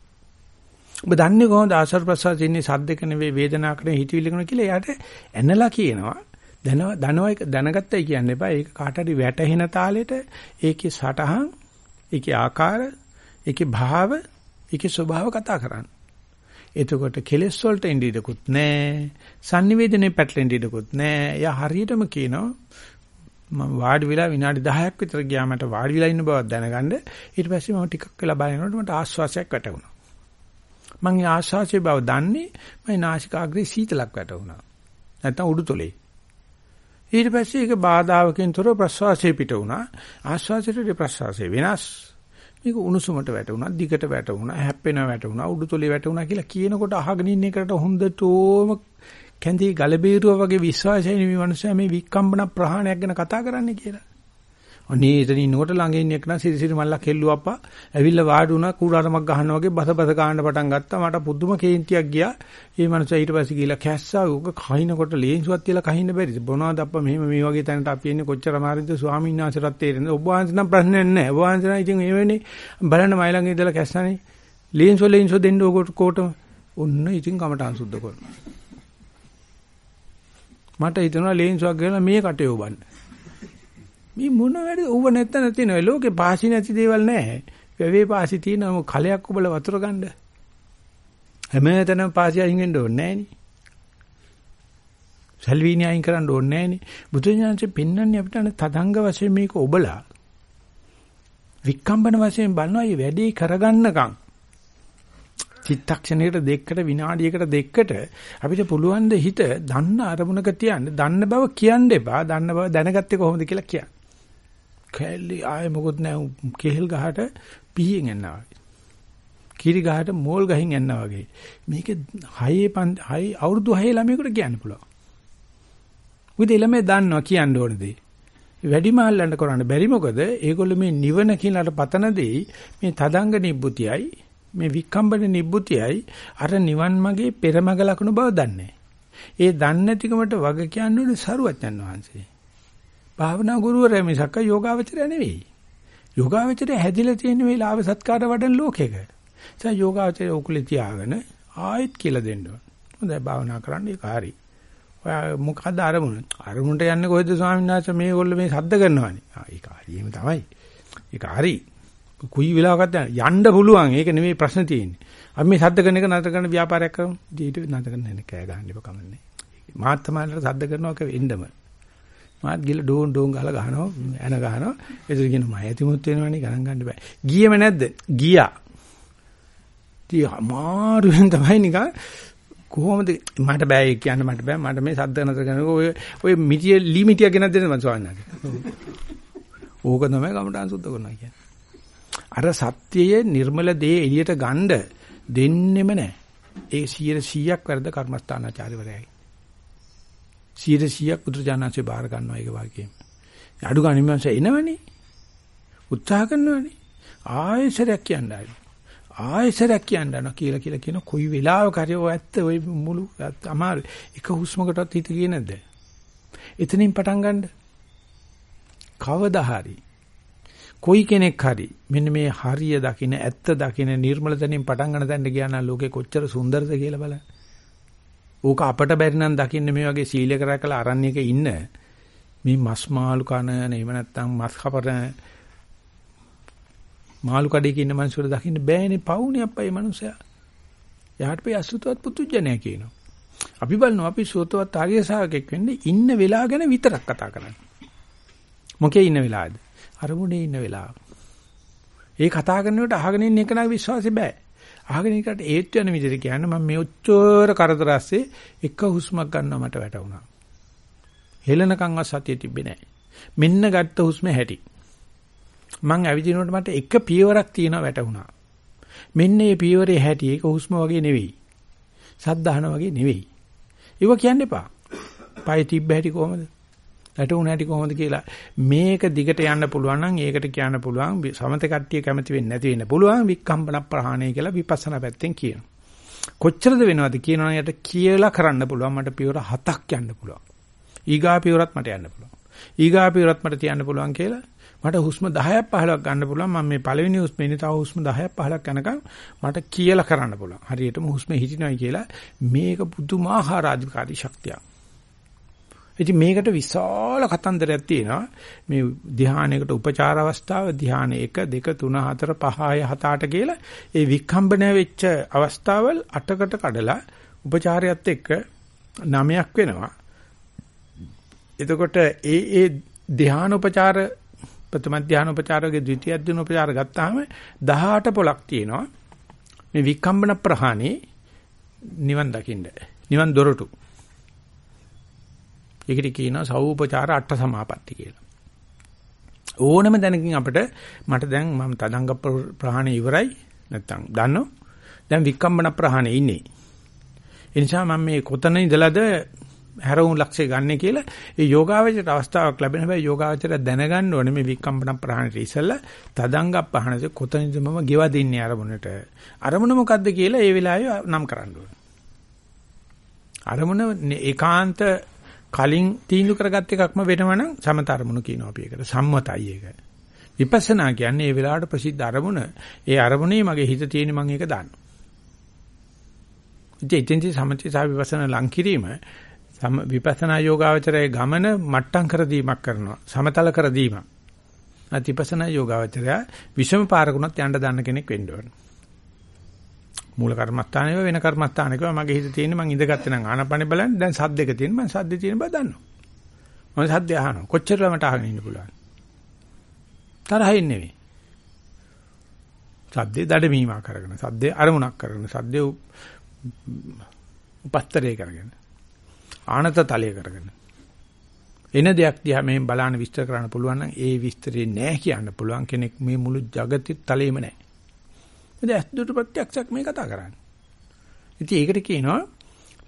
Speaker 1: ඔබ දන්නේ කොහොමද ආශ්වාස ප්‍රශ්වාසයේ ඉන්නේ සද්දක නෙවෙයි වේදනාවක් නෙවෙයි හිතවිල්ලක නෙවෙයි කියලා එයාට ඇනලා කියනවා. දනව දනව දැනගත්තයි කියන්න එපා. ඒක කාට හරි වැටහෙන තාලෙට ඒකේ සටහන්, ඒකේ ආකාර, ඒකේ භාව, ඒකේ ස්වභාව කතා කරන්න. එතකොට කෙලෙස් වලට එන්න ඉඩකුත් නැහැ. sannivedanaye පැටලෙන්න ඉඩකුත් නැහැ. එයා හරියටම කියනවා මම වාඩි වෙලා විනාඩි 10ක් විතර ගියා මට වාඩි වෙලා ඉන්න බවක් දැනගන්න. ඊට පස්සේ මම ටිකක් වෙලා බලනකොට මට ආශ්වාසයක් වැටුණා. මම ඒ ආශ්වාසයේ බව දන්නේ මම නාසිකාග්‍රේ සීතලක් වැටුණා. නැත්තම් උඩුතොලේ. ඊට පස්සේ ඒක බාධාවකින් තොර ප්‍රශ්වාසයේ පිට වුණා. ආශ්වාසයට ප්‍රශ්වාසයේ වෙනස්. මේක උණුසුමට වැටුණා, දිගට වැටුණා, හැප්පෙන වැටුණා, උඩුතොලේ වැටුණා කියලා කියනකොට අහගෙන ඉන්න එකට හොඳටම කැඳේ ගලබේරුවා වගේ විශ්වාසයෙන් මේ මිනිස්සයා මේ වික්කම්බන ප්‍රහාණයක් ගැන කතා කරන්නේ කියලා. අනේ එතන ඉන්නකොට ළඟ ඉන්න එක නම් සිරිසිරි මල්ලක් හෙල්ලුවාප්පා ඇවිල්ලා වාඩි වුණා කුඩාරමක් ගහනවා වගේ බස බස ගන්න පටන් ගත්තා. මට පුදුම කේන්තියක් ගියා. ඒ මනුස්සයා ඊට පස්සේ ගිහලා කැස්සා උක කහිනකොට ලේන්සුවක් තියලා කහින්න බැරිද? බොනවාද අප්පා? මෙහෙම මේ වගේ තැනට අපි එන්නේ කොච්චර අමාරුද? ස්වාමීන් වහන්සේටත් තේරෙන්නේ ඔබ වහන්සේ නම් ප්‍රශ්නයක් නැහැ. ඔබ වහන්සේ නම් ඉතින් ඒ වෙන්නේ බලන්න මයි ළඟ ඉඳලා කැස්සනේ. ලේන්සුව ලේන්සුව දෙන්න ඕකට කොටම. ඔන්න ඉතින් කමටහන් සුද්ධ කරනවා. මට හිතෙනවා ලේන්සුවක් ගේලා මේ කටේ ඔබන්න මේ මොන වැඩ ඌව නැත්තන තියෙනවා ලෝකේ පාසි නැති දේවල් නැහැ. වැවේ පාසි තියෙනවා කලයක් ඔබල වතුර ගන්න. හැමතැනම පාසි අයින් වෙන්න ඕනේ නැහෙනි. සල්විනි අයින් කරන්න ඕනේ නැහෙනි. බුදුඥානසේ පෙන්වන්නේ අපිට අන තදංග වශයෙන් මේක ඔබලා වික්කම්බන වශයෙන් බලනවා මේ වැඩේ කරගන්නකම් චිත්තක්ෂණයකට දෙකකට විනාඩියකට දෙකකට අපිට පුළුවන් ද හිත දන්න අරමුණක තියන්න දන්න බව කියන්න එපා දන්න බව දැනගත්තේ කොහොමද කියලා කියන්න. කැලි ආයේ මොකොත් නැහැ කෙහෙල් ගහට පිහින් යනවා වගේ. කිරි ගහට මෝල් ගහින් යනවා වගේ. මේක හයේ හයි අවුරුදු 6 ළමයෙකුට කියන්න පුළුවන්. උදේ ළමයි දන්නවා කියන්න ඕන දේ. වැඩි මහල්ලන්ට කරන්න බැරි මොකද ඒගොල්ලෝ මේ නිවන කියලාට පතන දෙයි මේ තදංග නිබ්බුතියයි මේ වික්කම්බන නිබ්බුතියයි අර නිවන් මාගේ පෙරමග ලකුණු බව දන්නේ. ඒ දන්නේ නැතිකමට වග කියන්නේ සරුවච්චන් වහන්සේ. භාවනා ගුරුවරයා මිසක් යෝගාවචරය නෙවෙයි. යෝගාවචරය හැදිලා තියෙන මේ ලාභ සත්කාර වඩන ලෝකෙක. ඒ යෝගාවචරය උකුලේ තියාගෙන ආයෙත් කියලා දෙන්න ඕන. හොඳයි භාවනා කරන්න ඒක හරි. ඔයා මොකද අරමුණ? අරමුණට යන්නේ කොහෙද ස්වාමීන් වහන්සේ මේගොල්ලෝ මේ සද්ද කරනවානේ. ආ ඒක හරි එහෙම තමයි. ඒක හරි. කුයි වෙලාවකත් යන්න පුළුවන්. ඒක නෙමෙයි ප්‍රශ්න තියෙන්නේ. අපි මේ සද්ද කරන එක නතර කරන ව්‍යාපාරයක් කරමු. ඊට නතර කරන්න නෑ කෑ ගහන්න එපා කමන්නේ. මාත් තමයි සද්ද කරනවා කියෙන්නම. මාත් ගිල ඩෝන් ඩෝන් ගහලා ගහනවා එන ගහනවා. ඒක කියන මම ඇතිමුත් වෙනවනේ ගණන් ගන්න බෑ. ගියේම නැද්ද? ගියා. ඉතින් අමාරුවෙන් තමයි නිකන් කොහොමද? මට බෑ කියන්න මට බෑ. මට මේ සද්ද නතර කරන ඔය ඔය මිටිය ලී මිටිය ගෙනත් දෙන්න මං සවන්නත් ඕක තමයි කමටහන් සුද්ධ කරනවා කියන්නේ. අර සත්‍යයේ නිර්මල දේ එළියට ගන්න දෙන්නෙම නැහැ ඒ 100ක් වැරද්ද කර්මස්ථානාචාර්යවරයයි 100ක් පුදුරජානන්සේ බාර ගන්නවා ඒක වාක්‍යයෙන්. අඩු ගන්න මංස එනවනේ. උත්සාහ කරනවනේ. ආයෙසරයක් කියන්නයි. ආයෙසරයක් කියන්න කියලා කියලා කියන කොයි වෙලාවක හරි ඔය ඇත්ත ඔය මුළු අමාරු එක හුස්මකටවත් හිත ගියේ නැද්ද? එතනින් පටන් ගන්න. කවදා හරි කොයි කෙනෙක් හරි මෙන්න මේ හරිය දකින්න ඇත්ත දකින්න නිර්මල තැනින් පටන් ගන්න තැනට ගියා නම් ලෝකේ කොච්චර සුන්දරද කියලා බලන්න. ඕක අපට බැරි නම් දකින්න මේ වගේ සීලයක රැකලා අරණ්‍යක ඉන්න මේ මස් මාළු කන එහෙම නැත්නම් මස් කපන මාළු කඩේක ඉන්න මිනිස්සුන්ට දකින්න බෑනේ පවුනේ අප්පයි මනුස්සයා. යාට පෙයි අසුතවත් පුතුජනය කියනවා. අපි බලනවා අපි සෝතවත් ආර්ය ශාවකෙක් වෙන්නේ ඉන්න වෙලාව ගැන විතරක් කතා කරන්නේ. මොකේ ඉන්න වෙලාවද? අරමුණේ ඉන්න වෙලාව. ඒ කතා කරනකොට අහගෙන ඉන්න එක නම් විශ්වාසෙ බෑ. අහගෙන ඉකට ඒත් වෙන විදිහට කියන්න මම මේ ඔච්චර කරදර ඇස්සේ එක හුස්මක් ගන්නවා මට වැටුණා. හෙලනකන්වත් සතිය තිබ්බේ නැහැ. මෙන්න ගත්ත හුස්ම හැටි. මං ඇවිදිනකොට මට එක පියවරක් තියෙනවා වැටුණා. මෙන්න මේ පියවරේ හැටි ඒක හුස්ම වගේ නෙවෙයි. සද්දාහන වගේ නෙවෙයි. ඒව කියන්න එපා. පය තිබ්බ හැටි කොහමද? වැටුණ හැටි කොහොමද කියලා මේක දිගට යන්න පුළුවන් නම් ඒකට කියන්න පුළුවන් සමත කට්ටිය කැමති වෙන්නේ නැති වෙන්න පුළුවන් වික්කම්පන ප්‍රහාණය කියලා විපස්සනා පැත්තෙන් කියනවා. කොච්චරද වෙනවද කියනවනම් යට කියලා කරන්න පුළුවන් මට පියවර හතක් යන්න පුළුවන්. ඊගා පියවරත් මට යන්න පුළුවන්. ඊගා පියවරත් මට තියන්න පුළුවන් කියලා මට හුස්ම 10ක් 15ක් ගන්න පුළුවන් මම මේ පළවෙනි හුස්මේනේ තව හුස්ම 10ක් 15ක් යනකම් මට කියලා කරන්න පුළුවන් හරියටම හුස්ම හිටිනවයි කියලා මේක පුදුමාකාර අධිකාරී ශක්තියක් ඉතින් මේකට විශාල කතන්දරයක් තියෙනවා මේ ධ්‍යානයකට උපචාර අවස්ථාව ධ්‍යාන 1 2 3 4 5 6 7 8 කියලා ඒ වික්ඛම්බන වෙච්ච අවස්ථාවල් 8කට කඩලා උපචාරයත් එක්ක 9ක් වෙනවා එතකොට ඒ ඒ ධ්‍යාන උපචාර ප්‍රථම ධ්‍යාන උපචාරයේ ද්විතිය ධ්‍යාන උපචාර ගත්තාම 18 පොලක් තියෙනවා. මේ විකම්බන ප්‍රහාණේ නිවන් දකින්න. නිවන් දොරටු. ඒකට කියනවා සෞපචාර අට සමාපatti කියලා. ඕනම දැනකින් අපිට මට දැන් මම තදංග ප්‍රහාණය ඉවරයි නැත්තම් දන්නෝ දැන් විකම්බන ප්‍රහාණය ඉන්නේ. ඒ නිසා මම මේ කොතන ඉඳලාද හැරවුම් ලක්ෂය ගන්න කියලා ඒ යෝගාවචරයට අවස්ථාවක් ලැබෙන හැබැයි යෝගාවචරය දැනගන්න ඕනේ මේ විකම්පන ප්‍රහාණයට ඉස්සෙල්ලා තදංග පහනද කොතනද මම ගෙවදින්නේ අරමුණට අරමුණ මොකද්ද කියලා ඒ වෙලාවේ නම් කරන්න ඕනේ අරමුණ ඒකාන්ත කලින් තීන්දුව කරගත් එකක්ම වෙනවනම් සමත අරමුණු කියනවා අපි ඒකට සම්මතයි ඒක විපස්සනා කියන්නේ ඒ වෙලාවට ප්‍රසිද්ධ අරමුණ ඒ අරමුණේ මගේ හිත තියෙන මම ඒක දන්නවා ඉතින් ඉතින් සමථය සහ විපස්සනා ලං කිරීම සම විපස්සනා යෝගාවචරයේ ගමන මට්ටම් කර දීමක් කරනවා. සමතල කර දීමක්. අතිපසනා යෝගාවචරය විෂම පාරකුණත් යන්න දන්න කෙනෙක් වෙන්න ඕන. මූල කර්මස්ථානේව වෙන කර්මස්ථානේක මගේ හිතේ තියෙන්නේ මං ඉඳගත්තේ නම් ආනපනේ බලන්න දැන් සද්දෙක තියෙන මං සද්දේ තියෙන බව දන්නවා. මම සද්දේ අහනවා. කොච්චර මට අහගෙන ඉන්න පුළුවන්. තරහින් නෙවෙයි. සද්දේ දඩමීමා කරගෙන සද්දේ අරමුණක් කරගෙන සද්දේ උපස්තරය කරගෙන ආනත තලය කරගෙන එන දෙයක් දිහා මෙහෙන් බලන්න විස්තර කරන්න පුළුවන් නම් ඒ විස්තරේ නෑ කියන්න පුළුවන් කෙනෙක් මේ මුළු జగති තලෙම නෑ. මොකද ඇස්දුට ප්‍රත්‍යක්ෂයක් මේ කතා කරන්නේ. ඉතින් ඒකට කියනවා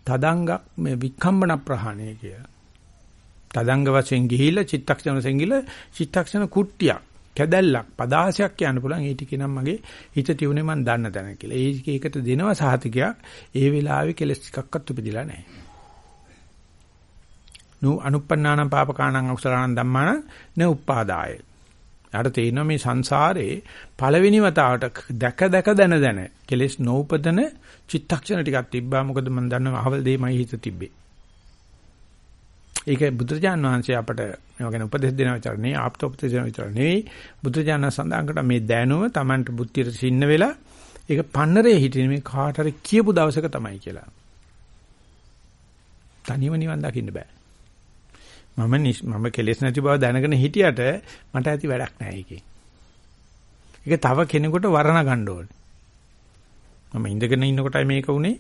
Speaker 1: තදංගක් මේ වික්ඛම්බන ප්‍රහාණය කියලා. තදංග වශයෙන් ගිහිල්ලා චිත්තක්ෂණ වශයෙන් ගිහිල්ලා චිත්තක්ෂණ කුට්ටියක් කැදැල්ලක් පදාසයක් කියන්න පුළුවන් ඒ ටික නම් මගේ හිත තියුනේ මම දන්න තැන කියලා. ඒකට දෙනවා සහතිකයක්. ඒ වෙලාවේ කෙලස් ටිකක්වත් උපදිලා නැහැ. නු අනුප්පන්නානම් පාපකාණං අකුසලාණං ධම්මාන න උපාදාය. යාට තේිනවා මේ සංසාරේ පළවෙනි වතාවට දැක දැක දන දන කෙලෙස් නොඋපදන චිත්තක්ෂණ ටිකක් තිබ්බා මොකද මම දන්නවා අහවල දෙයමයි හිත තිබ්බේ. ඒක බුදුරජාන් වහන්සේ අපට මේ වගේ උපදෙස් දෙන විතර නෙවෙයි ආප්ත උපදෙස් දෙන විතර නෙවෙයි බුදුරජාණන් සඳහන් කරා මේ දැනුම Tamanට බුද්ධියට සින්න වෙලා ඒක පන්නරේ හිටින මේ කාට හරි කියපු දවසක තමයි කියලා. තනියම නිවන් දකින්න බෑ. මම මම කෙලෙස් නැති බව දැනගෙන හිටියට මට ඇති වැඩක් නැහැ ඒකේ. ඒක තව කෙනෙකුට වර්ණ ගන්න ඕනේ. මම ඉඳගෙන ඉන්නකොටයි මේක උනේ.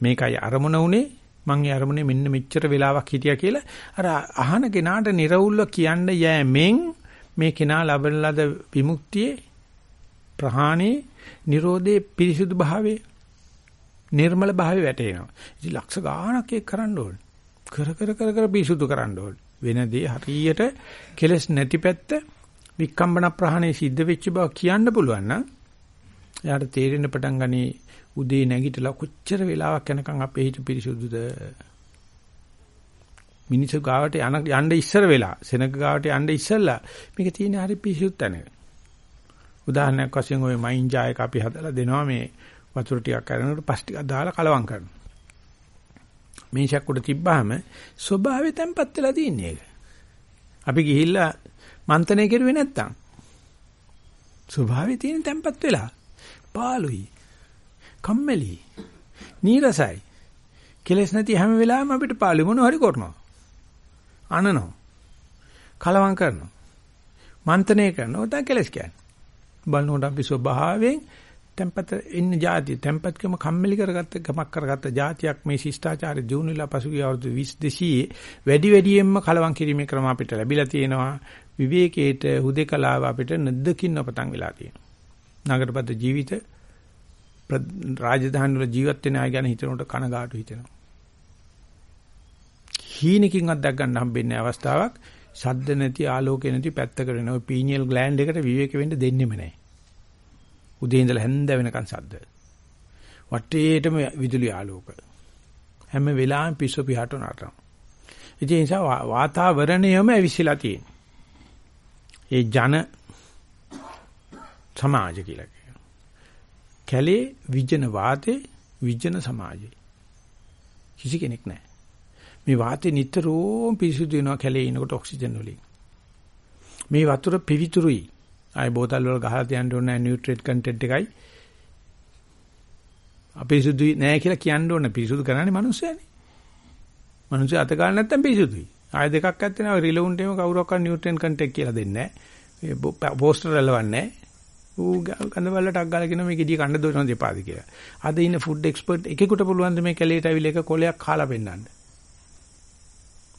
Speaker 1: මේකයි අරමුණ උනේ. මං ඒ අරමුණේ මෙන්න මෙච්චර වෙලාවක් හිටියා කියලා අර අහන කෙනාට නිර්වුල්ව කියන්න යෑමෙන් මේ කෙනා ලබන ලද විමුක්තියේ ප්‍රහාණේ Nirodhe පිරිසුදු භාවයේ නිර්මල භාවයේ වැටෙනවා. ඉතින් ලක්ෂ ගාණක් ඒක කරන්න ඕනේ. කර කර කර කර පිසුදු කරන්න ඕනේ. වෙනදී හරියට කෙලස් නැති පැත්ත වික්කම්බන ප්‍රහාණය සිද්ධ වෙච්ච බව කියන්න පුළුවන් නම් එයාට තේරෙන්න පටන් ගනී උදේ නැගිටලා කොච්චර වෙලාවක් යනකම් අපේ හිත පිරිසුදුද? මිනිස්සු ගාවට යන යන්න ඉස්සර වෙලා සෙනග ගාවට යන්න ඉස්සලා මේක තියෙන හරි පිරිසුදු තැනක. උදාහරණයක් වශයෙන් ওই මයින් ජායක අපි හදලා දෙනවා මේ වතුර ටිකක් අරනකොට පස් ටිකක් දාලා කලවම් කරනවා. මේෂක් උඩ තිබ්බාම ස්වභාවය තැම්පත් වෙලා තියෙන්නේ ඒක. අපි ගිහිල්ලා මන්තනය කරුවේ නැත්තම් ස්වභාවය තියෙන තැම්පත් වෙලා. පාළුයි කම්මැලි නීරසයි. කෙලස් නැති හැම වෙලාවෙම අපිට පාළු මොන හරි කරනවා. අනනවා. කලවම් කරනවා. මන්තනය කරනවා. උදා කෙලස් කියන්නේ. බලනකොට අපි ස්වභාවයෙන් tempat ඉන්න જાතිය tempatකම කම්මැලි කරගත්ත ගමක් කරගත්ත જાතියක් මේ ශිෂ්ටාචාරය දිනුනලා පසුගිය අවුරුදු 20 200 වැඩි වැඩියෙන්ම කලවම් කිරීමේ ක්‍රම අපිට ලැබිලා තියෙනවා විවේකයේට හුදේකලාව අපිට නැද්දකින් අපතන් වෙලා තියෙනවා. නගරපත ජීවිත රාජධානි වල ජීවත් වෙන අය ගැන හිතනකොට කනගාටු හිතෙනවා. හීනකින්වත් දැක් ගන්න හම්බෙන්නේ අවස්ථාවක් ශබ්ද නැති ආලෝකය නැති පැත්තකට වෙන ඔය පීනියල් ග්ලෑන්ඩ් එකට විවේක වෙන්න දෙන්නෙම නැහැ. උදේ ඉඳලා හැන්ද වෙනකන් ශබ්ද. වටේටම විදුලි ආලෝක. හැම වෙලාවෙම පිස්සු පිහාට නටනවා. ඒ නිසා වාතාවරණයම ඇවිස්සලා තියෙනවා. ඒ ජන සමාජ කියලා කියනවා. කැලේ විජන වාතේ විජන සමාජේ. කිසි කෙනෙක් නැහැ. මේ වාතේ නිතරම පිරිසිදු වෙනවා කැලේ ඉනකොට ඔක්සිජන් වලින්. මේ වතුර පිවිතුරුයි. ආයි බෝතල් වල ගහලා තියන්න ඕනේ නියුට්‍රියන්ට් කන්ටෙන්ට් එකයි. අපිරිසුදුයි නෑ කියලා කියන්න ඕනේ. පිරිසුදු කරන්නේ මිනිස්සුයනේ. මිනිස්සු අත ගන්න නැත්තම් පිරිසුදුයි. ආය දෙකක් ඇත්තේ නෑ. රිලවුන්ට් එකම කවුරක්වත් නියුට්‍රියන්ට් කන්ටෙන්ට් කියලා දෙන්නේ නෑ. පෝස්ටර් රැලවන්නේ නෑ. ඌ ගඳ බල්ලට අක් ගාලා කියන මේ ගෙඩිය කන්න දොන දෙපාද කියලා. අද ඉන්න ෆුඩ් එක්ස්පර්ට් එකෙකුට පුළුවන් මේ කැලේට අවිල එක කොලයක් කාලා පෙන්නන්න.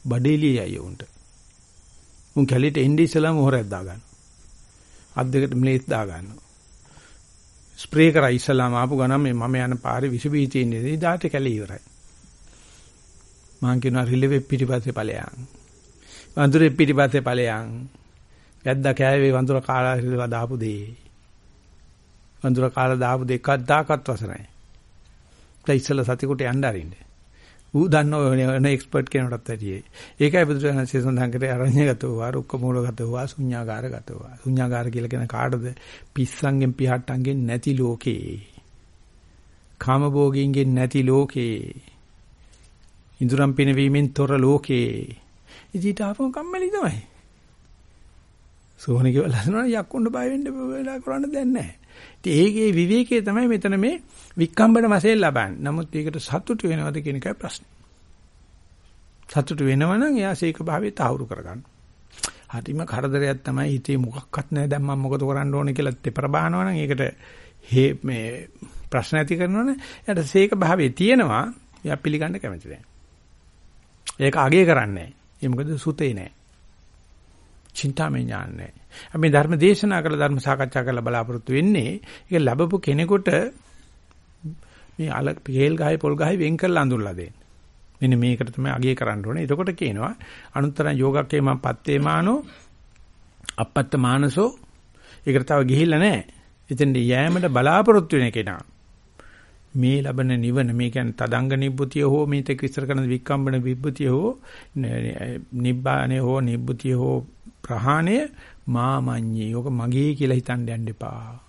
Speaker 1: බඩේලියයි උන්ට. උන් කැලේට එන්නේ ඉස්සලාම මොහොරක් දා ගන්න. අත් දෙකට මිලේස් දා ගන්නවා. ස්ප්‍රේ කරා ඉස්සලාම ආපු ගමන් මේ මම යන පාරේ විස බී තියෙන්නේ. ඉදාට කැලේ ඉවරයි. මං කියනවා රිලෙවෙ පිටිපස්සේ ඵලයන්. වඳුරේ පිටිපස්සේ ඵලයන්. වැද්දා කෑවේ වඳුර කාලා හිරලා දාපු දෙේ. වඳුර කාලා දාපු දෙකක් දාකත් වස නැහැ. ඒ ඉස්සලා සතිකුට යන්න අරින්නේ. ඌ දන්නව වෙන එක්ස්පර්ට් කෙනෙකුටත් ඇටියේ. ඒකයි බුදුරජාණන්සේ සඳහන් කරේ අරඤ්‍යගතෝ වා රුක්ක මූලගතෝ වා ශුඤ්ඤාගාරගතෝ වා. ශුඤ්ඤාගාර කියලා කියන කාටද? පිස්සන්ගෙන් පිහට්ටන්ගෙන් නැති ලෝකේ. කාමභෝගින්ගෙන් නැති ලෝකේ. ඉඳුරම් පිනවීමෙන් තොර ලෝකේ. ඉතින් ආපහු කම්මැලි තමයි. සෝහණ කියලා හදනවා යක්කුන්න බය වෙන්න වෙලා කරන්න දෙයක් නැහැ. ඉතින් ඒකේ විවේකයේ තමයි මෙතන මේ වික්කම්බන වශයෙන් ලබන්නේ. නමුත් ඒකට සතුටු වෙනවද කියන එකයි ප්‍රශ්නේ. සතුටු වෙනවනම් එයා සීක භාවයේ තහවුරු කරගන්න. හරිම කරදරයක් තමයි හිතේ මොකක්වත් නැහැ දැන් මම මොකද කරන්න ඕනේ කියලා තෙපර බහනවනම් ඒකට හේ මේ ප්‍රශ්න ඇති කරනවනේ එයාට සීක භාවයේ තියෙනවා එයා පිළිගන්න කැමති නැහැ. ඒක අගය කරන්නේ නැහැ. ඒ මොකද සුතේ නැහැ. චින්තාමය ඥාන නැහැ. අපි ධර්ම දේශනා කරලා ධර්ම සාකච්ඡා කරලා බලාපොරොත්තු වෙන්නේ ඒක ලැබපු කෙනෙකුට මේ අල කේල් ගහයි පොල් ගහයි වෙන් කරලා අඳුරලා දෙන්න. මෙන්න මේකට තමයි අගය කරන්න ඕනේ. එතකොට කියනවා අනුත්තරං යෝගක්කේ මම පත්තේ මානෝ අපත්ත මානසෝ ඒකට තව ගිහිල්ලා නැහැ. එතෙන්ද යෑමට බලාපොරොත්තු වෙන කෙනා මේ ලබන නිවන මේ කියන්නේ තදංග නිබ්බුතිය හෝ මේ තෙක් විස්තර කරන වික්කම්බන විබ්බුතිය හෝ නිබ්බානේ හෝ නිබ්බුතිය හෝ ප්‍රහාණය මාමඤ්ඤේ. යෝක මගේ කියලා හිතන්න යන්න එපා.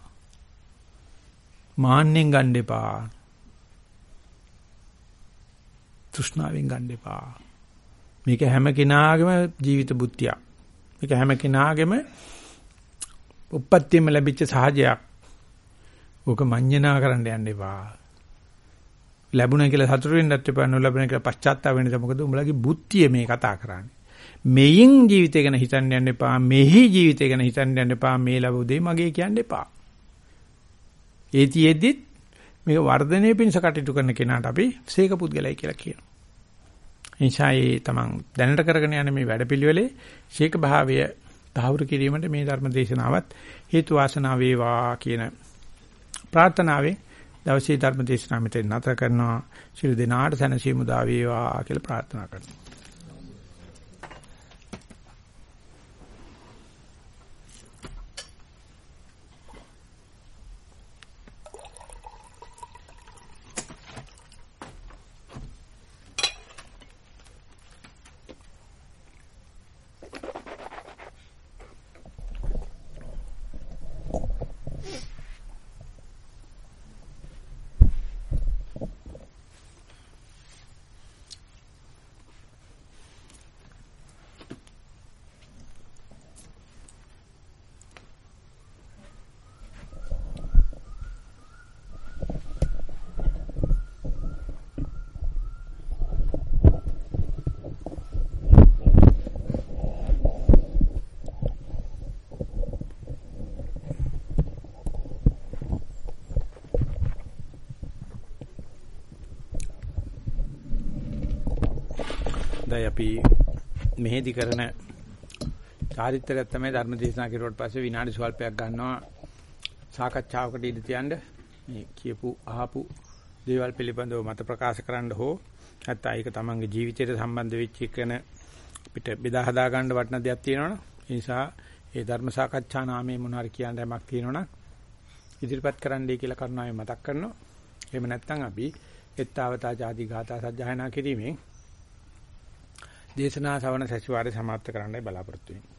Speaker 1: මාන්නෙන් ගන්න එපා. තෘෂ්ණාවෙන් ගන්න එපා. මේක හැම කෙනාගේම ජීවිත බුද්ධියක්. මේක හැම කෙනාගේම උප්පත්තියම ලැබිච්ච සහජයක්. ඕක මඤ්ඤණා කරන්න යන්න එපා. ලැබුණා කියලා සතුටු වෙන්නත් එපා නොලැබුණා කියලා පශ්චාත්තාප වෙන්න එපා. මොකද උඹලගේ බුද්ධිය මේ කතා කරන්නේ. මෙයින් ජීවිතය ගැන හිතන්න යන්න එපා. මෙහි ජීවිතය ගැන හිතන්න යන්න එපා. මේ ලැබු දෙය මගේ කියන්න එපා. ඒතියෙද්දිත් මේක වර්ධනයේ පිණිස කටයුතු කරන කෙනාට අපි සීක පුද්ගලයි කියලා කියනවා. එනිසා ඒ තමන් දැනට කරගෙන යන මේ වැඩපිළිවෙලේ සීක භාවය තහවුරු කිරීමට මේ ධර්ම දේශනාවත් හේතු වාසනා වේවා කියන ප්‍රාර්ථනාවෙන් දවසේ ධර්ම දේශනාව මෙතන නැතර කරනවා. ශිරු දිනාට සැනසීම දා වේවා කියලා ප්‍රාර්ථනා කරනවා. දැන් අපි මෙහෙදි කරන චාරිත්‍රයක් තමයි ධර්ම දේශනා කරුවට පස්සේ විනාඩි සුවල්පයක් ගන්නවා. සාකච්ඡාවකට ඉඳ තියන්න මේ කියපු අහපු දේවල් පිළිබඳව මත ප්‍රකාශ කරන්න හෝ නැත්නම් ඒක තමන්ගේ ජීවිතයට සම්බන්ධ වෙච්ච එකන අපිට බෙදා හදා ගන්න වටින දෙයක් තියෙනවනේ. ඒ නිසා ඒ ධර්ම සාකච්ඡා නාමයේ මොන හරි කියන්න යමක් තියෙනවනම් ඉදිරිපත් කරන්නයි කියලා කරුණාවෙන් මතක් කරනවා. එහෙම නැත්නම් අපි එත්තාවතා ආදී ගාථා සජ්ජායනා කිරීමෙන් දේශනා ශ්‍රවණ සැසිවාරය සමාප්ත කරන්නයි බලාපොරොත්තු වෙන්නේ.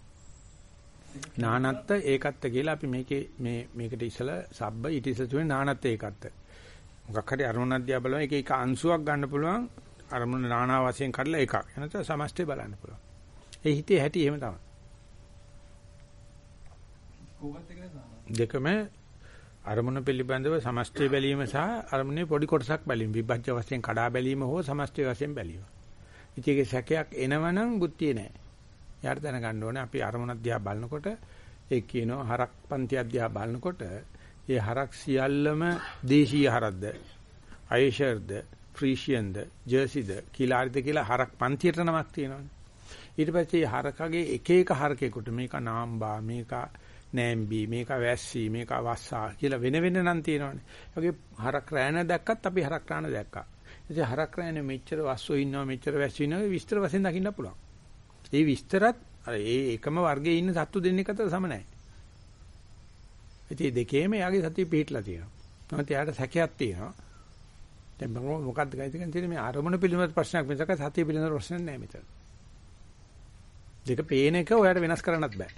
Speaker 1: නානත්ත ඒකත්ත කියලා අපි මේකේ මේ මේකට ඉස්සලා සබ්බ ඊට ඉස්සලා තුනේ නානත්ත ඒකත්ත. මොකක් හරි අරමුණක් දිහා බලනවා ඒක එක අංශුවක් ගන්න පුළුවන්. අරමුණ නානා වශයෙන් කඩලා එකක්. එනත සමස්තය බලන්න පුළුවන්. ඒ හිතේ හැටි එහෙම තමයි. දෙකම අරමුණ පිළිබඳව සමස්තය බැලීම සහ අරමුණේ පොඩි කොටසක් බැලීම. විභජ්‍ය වශයෙන් කඩා බැලීම හෝ සමස්තය වශයෙන් බැලීම. ඉතින් සැකයක් එනවනම් බුද්ධිය නෑ. යාට දැනගන්න ඕනේ අපි අරමුණ දිහා බලනකොට ඒ කියනවා හරක් පන්ති දිහා බලනකොට ඒ හරක් සියල්ලම දේශීය හරක්ද අයෂර්ද ෆ්‍රීෂියන්ද ජර්සිද කිලාරිද කියලා හරක් පන්තියට නමක් තියෙනවානේ. ඊට පස්සේ හරකගේ එක එක හරකේකට මේක නාම්බා මේක නෑම්බි මේක වැස්සි මේක වස්සා කියලා වෙන වෙන නම් තියෙනවානේ. ඒගේ හරක් රෑන දැක්කත් අපි හරක් රාන දැක්කා. ඉතින් හරක් රෑනේ මෙච්චර වස්සෝ ඉන්නවා මෙච්චර වැස්සෝ ඉන්නවා විස්තර වශයෙන් දකින්න පුළුවන්. ඒ විස්තරත් අර ඒ එකම වර්ගයේ ඉන්න සත්තු දෙන්නෙක් අතර සම නැහැ. ඉතින් දෙකේම යාගේ සතිය පිටලා තියෙනවා. නැත්නම් එයාට සැකයක් තියෙනවා. දැන් මම මොකද්ද ගයිද කියන්නේ මේ ආරමුණ පිළිබඳ ප්‍රශ්නයක් මිසක සතිය පිළිබඳ ප්‍රශ්නයක් නෑ මෙතන. දෙක පේන එක ඔයාලට වෙනස් කරන්නත් බෑ.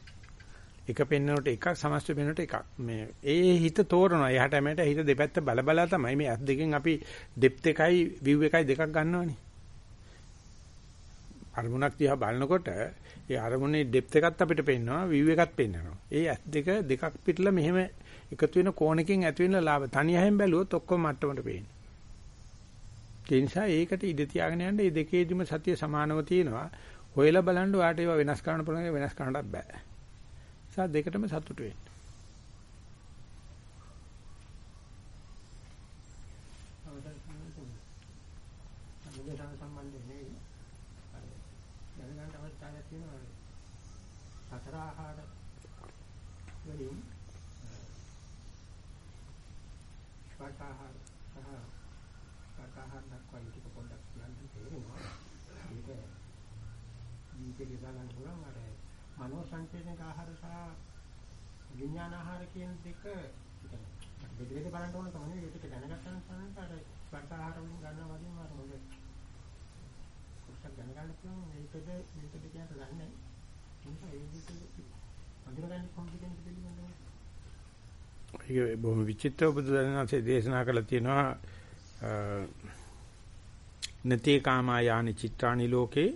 Speaker 1: එක පෙන්නනට එකක් සමස්ත පෙන්නනට එකක් මේ ඒ හිත තෝරනවා එහාට මට හිත දෙපැත්ත බල බලා තමයි මේ ඇස් දෙකෙන් අපි ඩෙප්ත් එකයි විව් එකයි දෙකක් ගන්නවනේ අරමුණක් දිහා බලනකොට ඒ අරමුණේ ඩෙප්ත් එකත් අපිට පෙන්වනවා විව් එකත් පෙන්වනවා ඒ ඇස් දෙක දෙකක් පිටලා මෙහෙම එකතු වෙන කෝණකින් ඇති වෙන ලාභ. තනියෙන් බැලුවොත් ඔක්කොම මට්ටමට පේන්නේ ඒ නිසා ඒකට ඉඩ තියාගෙන යන්න මේ දෙකේදිම සතිය සමානව තියෙනවා. හොයලා බලන්න ඔයාට ඒවා වෙනස් කරන්න පුළුවන් වෙනස් කරන්නත් බෑ. නිසා දෙකටම සතුටු වෙන්න.
Speaker 2: මුදේට සම්බන්ධ නෙවෙයි. දැනගන්න අවස්ථාවක් තියෙනවා. සතර ආහාර වලින් ස්පර්ශාහාර සහ ස්පර්ශාහාර දක්වා ටික පොඩ්ඩක් කියන්න තේරෙනවා. ඒක ජීවිතේ ගලන්න පුළුවන් අර මනෝ සංචේතනික ආහාර සහ විඥාන ආහාර කියන දෙක බෙද බෙද බලන්න ඕන තමයි ඒක දැනගත්තම තමයි අර ස්පර්ශ ආහාර වලින් ගන්නවා වගේම අර මොකද කොටසක් දැනගන්න පුළුවන් මේකද මේකද කියන්න දන්නේ නිසා ඒ විදිහට අඳුරගන්න කොම්පිටන්ස් පිළිබඳව.
Speaker 1: ඒක බොහොම විචිත්‍රව බුදුදහමේ දේශනා කළා තියෙනවා නතේ කාමායානි චිත්‍රානි ලෝකේ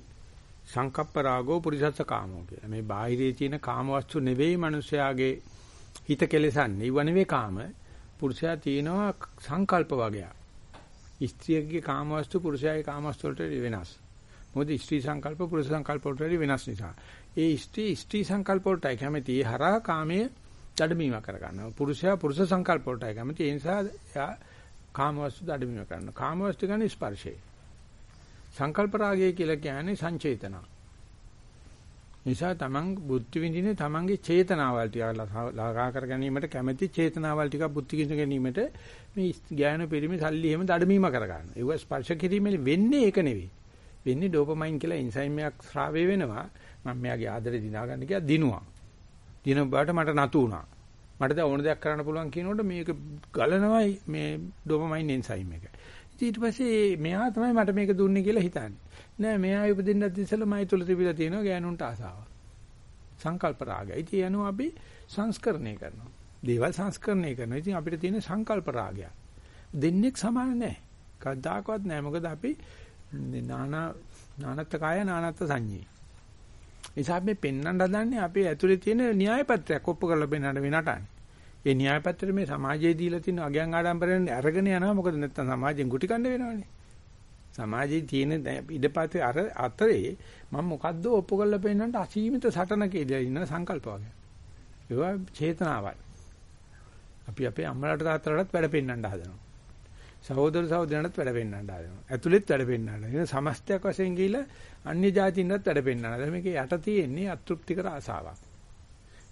Speaker 1: සංකප්ප රාගෝ පුරිසස්ස කාමෝ කියලා. මේ බාහිරේ තියෙන කාම වස්තු නෙවෙයි මිනිස්යාගේ හිත කෙලසන්නේ. ඊව නෙවෙයි කාම. පුරුෂයා තියෙනවා සංකල්ප වගේක්. ස්ත්‍රියගේ කාම වස්තු පුරුෂයාගේ කාම වස්තු වලට වෙනස්. මොකද ස්ත්‍රී සංකල්ප පුරුෂ සංකල්ප වලට වෙනස් නිසා. ඒ ස්ත්‍රී ස්ත්‍රී සංකල්ප වලටයි කැමති හරහා කාමයේ දඩමීම කර ගන්නවා. පුරුෂයා පුරුෂ සංකල්ප වලටයි කැමති. ඒ නිසා එයා කාම වස්තු දඩමීම කරනවා. කාම වස්තු කියන්නේ ස්පර්ශය. සංකල්ප රාගය කියලා කියන්නේ සංචේතන. නිසා තමන් බුද්ධ විඳින්නේ තමන්ගේ චේතනාවල් ටික ලාගා කර ගැනීමට කැමැති චේතනාවල් ටික බුද්ධ විඳ ගැනීමට මේ ඥාන පරිමි සල්ලි එහෙම දඩමීම කර ගන්න. ඒව ස්පර්ශ කිරීමෙන් වෙන්නේ ඒක නෙවෙයි. වෙන්නේ ඩෝපමයින් කියලා එන්සයිම් එකක් ස්‍රාවය වෙනවා. මම මෙයාගේ ආදරේ දිනා ගන්න කියලා දිනුවා. දින බාට මට නතු වුණා. මට දැන් ඕන දෙයක් කරන්න පුළුවන් කියනකොට මේක ගලනවයි මේ ඩොපමයින් එන්සයිම් එක. ඊට පස්සේ මෙයා තමයි මට මේක දුන්නේ කියලා හිතන්නේ. නෑ මෙයා උපදින්නත් ඉස්සෙල්ලා මයි තුල තිබිලා තියෙනවා ගෑනුන්ට ආසාව. සංකල්ප රාගය. ඉතින් යනවා අපි සංස්කරණය කරනවා. දේවල් සංස්කරණය කරනවා. ඉතින් අපිට තියෙන සංකල්ප රාගය. දෙන්නේක් සමාන නෑ. කවදාකවත් නෑ. මොකද අපි නානා නානත්ත කාය නානත්ත සංඤේ. නිසා මේ පෙන්වන්න හදන්නේ අපේ ඇතුලේ තියෙන න්‍යාය පත්‍රයක් ඔප්පු කරලා පෙන්වන්න වෙනටනේ. ඒ න්‍යාය පත්‍රය මේ සමාජයේ දීලා තියෙන අගයන් ආඩම්බරෙන් අරගෙන යනවා මොකද නැත්තම් සමාජයෙන් ගුටි කන්න වෙනවනේ. සමාජයේ තියෙන ඉඩපාතේ අර අතරේ මම මොකද්ද ඔප්පු කරලා පෙන්නන්නට අසීමිත සටනක ඉඳලා ඉන්න සංකල්ප වගේ. ඒවා චේතනාවයි. අපි අපේ අම්මලාට තාත්තලාටත් වැඩ පෙන්නන්න හදනවා. සහෝදර සහෝදරයන්ටත් වැඩ පෙන්නන්න හදනවා. ඇතුළෙත් වැඩ පෙන්නන්න. ඒක සමස්තයක් වශයෙන් ගිහිලා අන්‍ය જાතියින්වත් වැඩ පෙන්නන්න. දැන් මේකේ යට තියෙන්නේ අතෘප්තිකර ආසාවක්.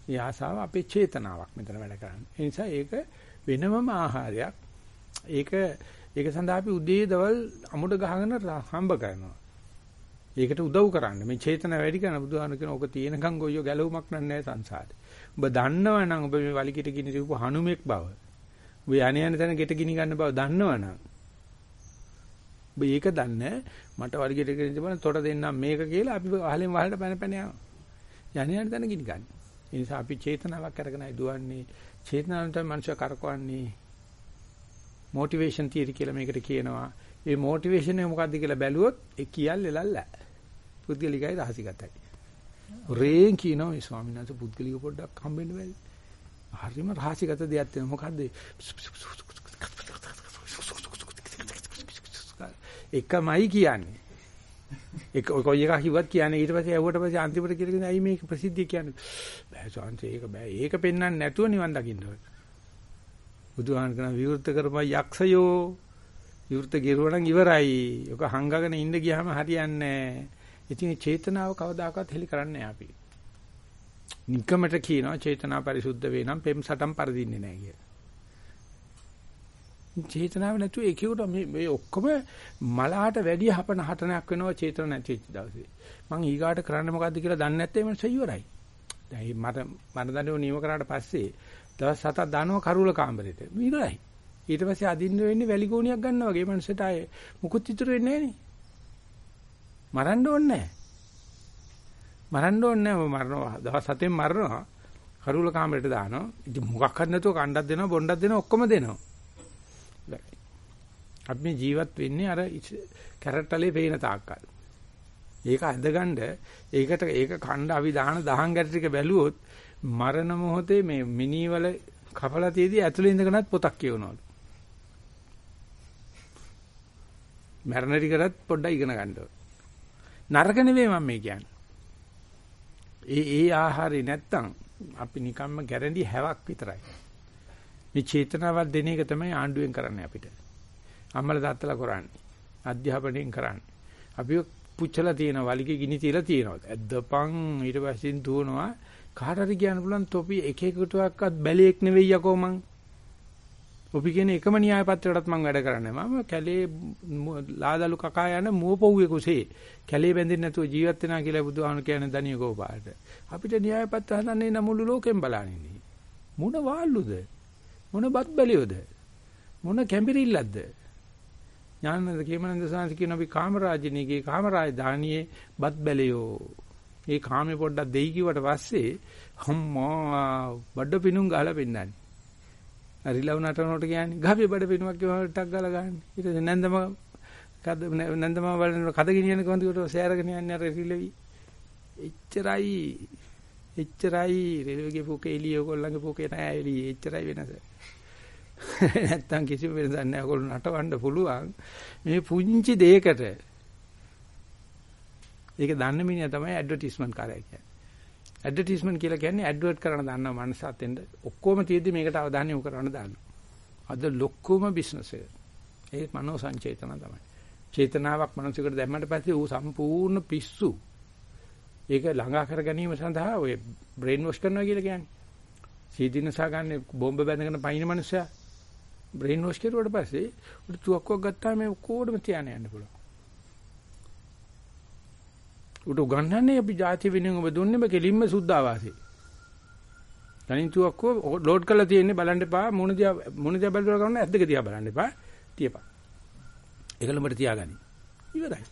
Speaker 1: මේ ආසාව අපේ චේතනාවක් මෙතන වැඩ කරන්නේ. ඒ නිසා ඒක වෙනමම ආහාරයක්. ඒක ඒක සඳහා අපි උදේ දවල් අමුඩ ගහගෙන හම්බ කරනවා. ඒකට උදව් කරන්න. මේ චේතන වැඩි කරන බුදුහාම කියන ඕක තියෙනකන් ගොයියෝ ගැලවුමක් නැහැ සංසාරේ. ඔබ දන්නවනම් ඔබ මේ වලිකිට ගිනි දීපු හනුමෙක් බව. ඔබ යණ යන තැන ගෙට ගිනි ගන්න බව දන්නවනම්. ඔබ ඒක දන්නේ මට වලිකිට ගිනි දීපන තොට දෙන්නම් මේක කියලා අපි අහලෙන් වහලට පැන පැන යනවා. යණ යන තැන ගිනි ගන්න. ඒ නිසා අපි චේතනාවක් අරගෙනයි දුවන්නේ. චේතනාවෙන් තමයි මනුෂ්‍ය කරකවන්නේ. මොටිවේෂන් තියරි කියලා මේකට කියනවා. ඒ මොටිවේෂන් එක මොකද්ද කියලා බැලුවොත් ඒ කියල් එලල්ල. පුද්ගලිකයි රහසිගතයි. රේන් කියනවා මේ ස්වාමීන් වහන්සේ පුද්ගලික පොඩ්ඩක් හම්බෙන්න බැරි. හරිම රහසිගත දෙයක් තියෙනවා. මොකද්ද? එකමයි කියන්නේ. එක කොයි එකක් කිව්වත් කියන්නේ ඊට පස්සේ ඇහුවට පස්සේ අන්තිමට කියලා කියන්නේ ඇයි මේක ප්‍රසිද්ධිය කියන්නේ? බෑ සාන්තේ ඒක බෑ. ඒක පෙන්වන්න නැතුව නිවන් දකින්න ඕනේ. බුදුහාම කරන විවෘත කරපම යක්ෂයෝ විවෘත ගිරුවා නම් ඉවරයි. ඔක හංගගෙන ඉන්න ගියාම හරියන්නේ නැහැ ඉතින් චේතනාව කවදාකවත් හෙලි කරන්නේ නැහැ අපි. නිකමට කියනවා චේතනා පරිසුද්ධ වේ නම් පෙම් සටම් පරදින්නේ නැහැ කියලා. චේතනාව නැතුව ඒකේට මේ මේ ඔක්කොම මලහට වැඩි හපන හටනක් වෙනවා චේතන නැති වෙච්ච දවසේ. මං ඊගාට කරන්න මොකද්ද කියලා දන්නේ නැත්තේ මම සෙයිවරයි. දැන් මට මට දඬුව නියම කරාට පස්සේ දවස් හතක් දානවා කරුල කාමරෙට. ඉවරයි. ඊට පස්සේ අදින්න වෙන්නේ වැලි ගෝණියක් ගන්නවා වගේ මනසට ආයේ මුකුත් ඉතුරු වෙන්නේ නැහැ මරන්න ඕනේ නැහැ. මරන්න ඕනේ නැහැ මරනවා. දවස් හතෙන් මරනවා. කරුල කාමරෙට දානවා. ඉතින් මොකක් හරි නැතුව කණ්ඩක් දෙනවා බොණ්ඩක් දෙනවා ඔක්කොම දෙනවා. අපි මේ ජීවත් වෙන්නේ අර කැරට්ටලේ පේන තාක්කල්. ඒක ඇදගන්න ඒකට ඒක කණ්ඩ අපි දාන දහං ගැට ටික බැලුවොත් මරණ මොහොතේ මේ මිනිවල කපලා තියදී ඇතුලේ ඉඳගෙනත් පොතක් කියවනවලු. මරණ ටිකටත් පොඩ්ඩක් ඉගෙන ගන්න ඕන. නරක නෙවෙයි මම මේ කියන්නේ. ඒ ඒ ආහාරي නැත්තම් අපි නිකම්ම ගැරන්ටි හැවක් විතරයි. මේ චේතනාවක් දෙන එක තමයි ආණ්ඩුවෙන් කරන්නේ අපිට. අම්මලා තාත්තලා කරන්නේ. අධ්‍යාපනයෙන් කරන්නේ. අපි පුච්චලා තියෙන වලිගේ ගිනි තියලා තියෙනවා. ඇද්දපන් ඊට පස්සේ දුවනවා. කාට හරි කියන්න පුළුවන් තොපි එක එකටවත් බැලේක් නෙවෙයි යකෝ මං. ඔපි කියන එකම න්‍යාය පත්‍රයටත් මම වැඩ කරන්නේ. මම කැලේ ලාදලු කකා යන මුවපොව්වේ කුසේ කැලේ බැඳෙන්නේ නැතුව ජීවත් වෙනා කියලා බුදුහාම කියන්නේ දණිය කෝපාට. අපිට න්‍යාය පත්‍ර හදන්නේ නමුළු ලෝකෙන් බලන්නේ. මොන වාල්ලුද? මොන බත් බැලියොද? මොන කැඹිරිල්ලක්ද? ඥානන්ද කේමනන්ද සාංශ කියන අපි කාමරාජිනීගේ කාමරාජ දානියේ බත් බැලියෝ. ඒ කාමේ පොඩ්ඩක් දෙයි කිව්වට පස්සේ අම්මා බඩ පිණුම් ගහලා පෙන්නන්නේ. හරිලව නටනකොට කියන්නේ ගහපේ බඩ පිණුමක් කියවම ටක් ගාලා ගන්න. ඊට පස්සේ නැන්දම කද නැන්දම බලන කද ගෙනියන කොන්දේට සෑරගෙන යන්නේ අර රිලෙවි. එච්චරයි එච්චරයි රෙල්වේගේ පොකේ එළිය ඔයගොල්ලන්ගේ පොකේ නෑ එළිය එච්චරයි වෙනස. නැත්තම් කිසිම වෙනසක් නැහැ. ඔයගොල්ලෝ නටවන්න පුළුවන්. මේ පුංචි දෙයකට ඒක දන්න මිනිහා තමයි ඇඩ්වර්ටයිස්මන්ට් කරා කියන්නේ. ඇඩ්වර්ටයිස්මන්ට් කියලා කියන්නේ ඇඩ්වර්ට් කරන දන්නව මනසත් එන්න ඔක්කොම තියෙද්දි මේකට අවධානය යොමු කරන්න දාන්න. අද ලොක්කම බිස්නස් එක. ඒ මනෝ සංචේතන තමයි. චේතනාවක් මනසකට දැම්මට පස්සේ ඌ සම්පූර්ණ පිස්සු. ඒක ළඟා කර ගැනීම සඳහා ඔය බ්‍රේන් වොෂ් කරනවා කියලා කියන්නේ. සීදීනසා ගන්න බෝම්බ බැඳගෙන පයින් මනුස්සයා බ්‍රේන් වොෂ් කරුවාට පස්සේ උඩ තුවක්කුවක් ගත්තාම මේ කොඩම තියාන යන්න පුළුවන්. උට උගන්වන්නේ අපි ಜಾති වෙනුවෙන් ඔබ දුන්නේම කෙලින්ම සුද්ධාවාසේ. තනින් තුවක්කුව ලෝඩ් කරලා තියෙන්නේ බලන්න එපා මුණ දිහා මුණ දිහා බලලා කරන්න ඇස් දෙක දිහා බලන්න එපා තියපන්. ඒකලඹට තියාගනි. ඉවරයි.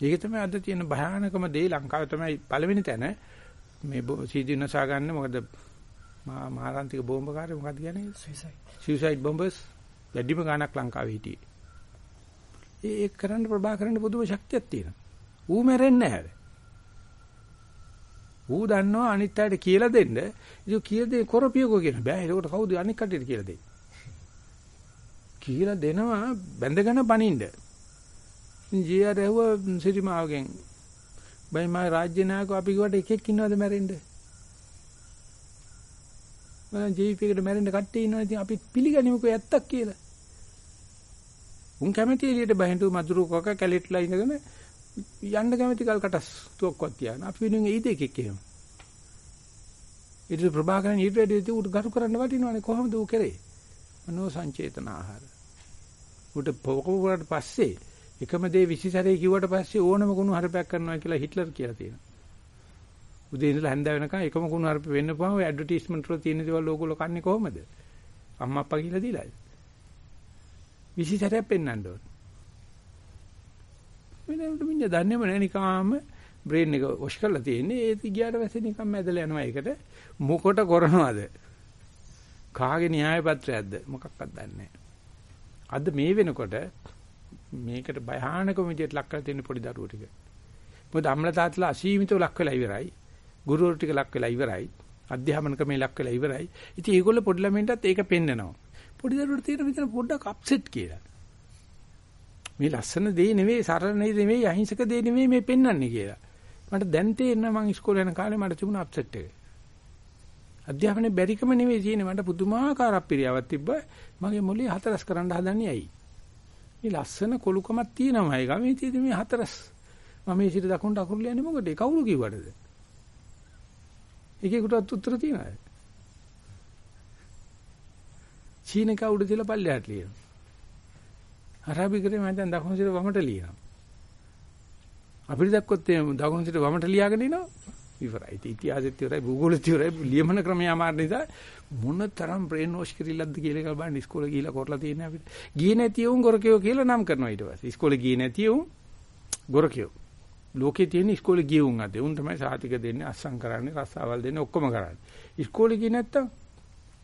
Speaker 1: ඒක තමයි අද තියෙන භයානකම දේ ලංකාවේ තමයි පළවෙනි තැන මේ සීදී නසා ගන්න මොකද මහාරාන්තික බෝම්බකාරය මොකක්ද කියන්නේ සුයිසයිඩ් සුයිසයිඩ් බෝම්බර්ස් වැඩිම ගාණක් ලංකාවේ හිටියේ. ඒ ඒක කරන්න ප්‍රභාකරන්න පුදුම ශක්තියක් තියෙනවා. ඌ මැරෙන්නේ නැහැ. ඌ දන්නවා අනිත් අයට කියලා දෙන්න. ඒක කියලා දෙන්න කරපියකෝ කියන බෑ. ඒකට කවුද අනිත් කට්ටියට කියලා දෙන්නේ? කියලා දෙනවා බැඳගෙන පනින්න. ඉතින් ජීආර් ඇහුවා සිරිමාවගෙන් බයි මා රාජ්‍ය නායකව අපි කිව්වට එකෙක් ඉන්නවද මැරෙන්න? මම ජීපීකට මැරෙන්න කට්ටිය ඉන්නවා ඉතින් අපි පිළිගනිමුකෝ ඇත්තක් කියලා. උන් කැමති එළියට බහින්තු මදුරු කොක කැලෙට්ලා ඉඳගෙන යන්න කැමති කල් කටස් තුක්වත් තියාන අපි වෙනුවෙන් ඒ දෙකෙක් එහෙම. ඊට ප්‍රභාකරන් ඊට වැඩි උට ගරු කරන්න වටිනවනේ කොහොමද ඌ කරේ? මනෝ සංචේතන ආහාර. උට පොකවුවට පස්සේ එකම දේ 20 සැරේ කිව්වට පස්සේ ඕනම කුණු හරපයක් කරනවා කියලා හිට්ලර් කියලා තියෙනවා. උදේ ඉඳලා හැන්ද වෙනකන් එකම කුණු හරප වෙන්න පහම ඔය ඇඩ්වර්ටයිස්මන්ට් වල තියෙන දේවල් ඕගොල්ලෝ කන්නේ කොහමද? අම්මා අප්පා කියලා දීලාද? 20 සැරයක් පෙන්වන්න ඕන. වෙනකොට මිනිහ දන්නේම නැහැ. නිකාම බ්‍රේන් එක වොෂ් කරලා තියෙන්නේ. ඒත් ගියාට පස්සේ නිකන් මැදලා යනවා ඒකට. මොකට කරනවද? කාගේ න්‍යාය පත්‍රයක්ද? මොකක්වත් දන්නේ අද මේ වෙනකොට මේකට භයානකම විදියට ලක් කරලා තියෙන පොඩි දරුවෝ ටික. මොකද අම්ල තාත්තලා අසීමිතව ලක් වෙලා ඉවරයි. ගුරුවරු ටික ලක් වෙලා ඉවරයි අධ්‍යාපන ක්‍රමේ ලක් වෙලා ඉවරයි ඉතින් ඒගොල්ලෝ පොඩි ළමයින්ටත් ඒක පෙන්නනවා පොඩි දරුවෝ තියෙන විතර පොඩ්ඩක් අප්සෙට් කියලා මේ ලස්සන දේ නෙවෙයි සරල නෙවෙයි අහිංසක දේ නෙවෙයි මේ පෙන්වන්නේ කියලා. මට දැන් තේරෙනවා මං ඉස්කෝලේ යන කාලේ මට තිබුණ අප්සෙට් එක. අධ්‍යාපනයේ බැරිකම නෙවෙයි තියෙන්නේ මට පුදුමාකාර අපිරියාවක් තිබ්බා. මගේ මොළේ හතරස් කරන්න හදන්නේ ඇයි? මේ ලස්සන කොලුකමක් තියෙනවා ඒක. මේ තියෙන්නේ මේ හතරස්. මම මේ සිට දකුණට අකුරු ලියන්නේ මොකද? කවුරු කිව්වටද? එකෙකුටත් උත්තර තියනවාද? චීනක උඩ තියලා පල්ලෙහාට ලියනවා. අරාබිකරේ මම දැන් දකුණු සිට වමට ලියනවා. අපිට දැක්කොත් දකුණු සිට වමට ලියාගෙන ඉනවා. ඉවරයි. ඉතිහාසෙත් ඉවරයි, භූගෝලෙත් ඉවරයි, ලියමන ක්‍රමය අමාරු නිසා මොන තරම් බ්‍රේන් වොෂ් කිරිල්ලක්ද කියලා එක බලන්න ඉස්කෝලේ ගිහිල්ලා කරලා තියෙන්නේ අපිට. ගියේ නැති උන් ගොරකියෝ කියලා නම් කරනවා ඊට පස්සේ. ඉස්කෝලේ ගියේ නැති උන් ගොරකියෝ. ලෝකේ තියෙන ඉස්කෝලේ ගිය උන් අද උන් තමයි සාතික දෙන්නේ, අස්සම් කරන්නේ, රස්සාවල් දෙන්නේ, ඔක්කොම කරන්නේ. ඉස්කෝලේ ගියේ නැත්තම්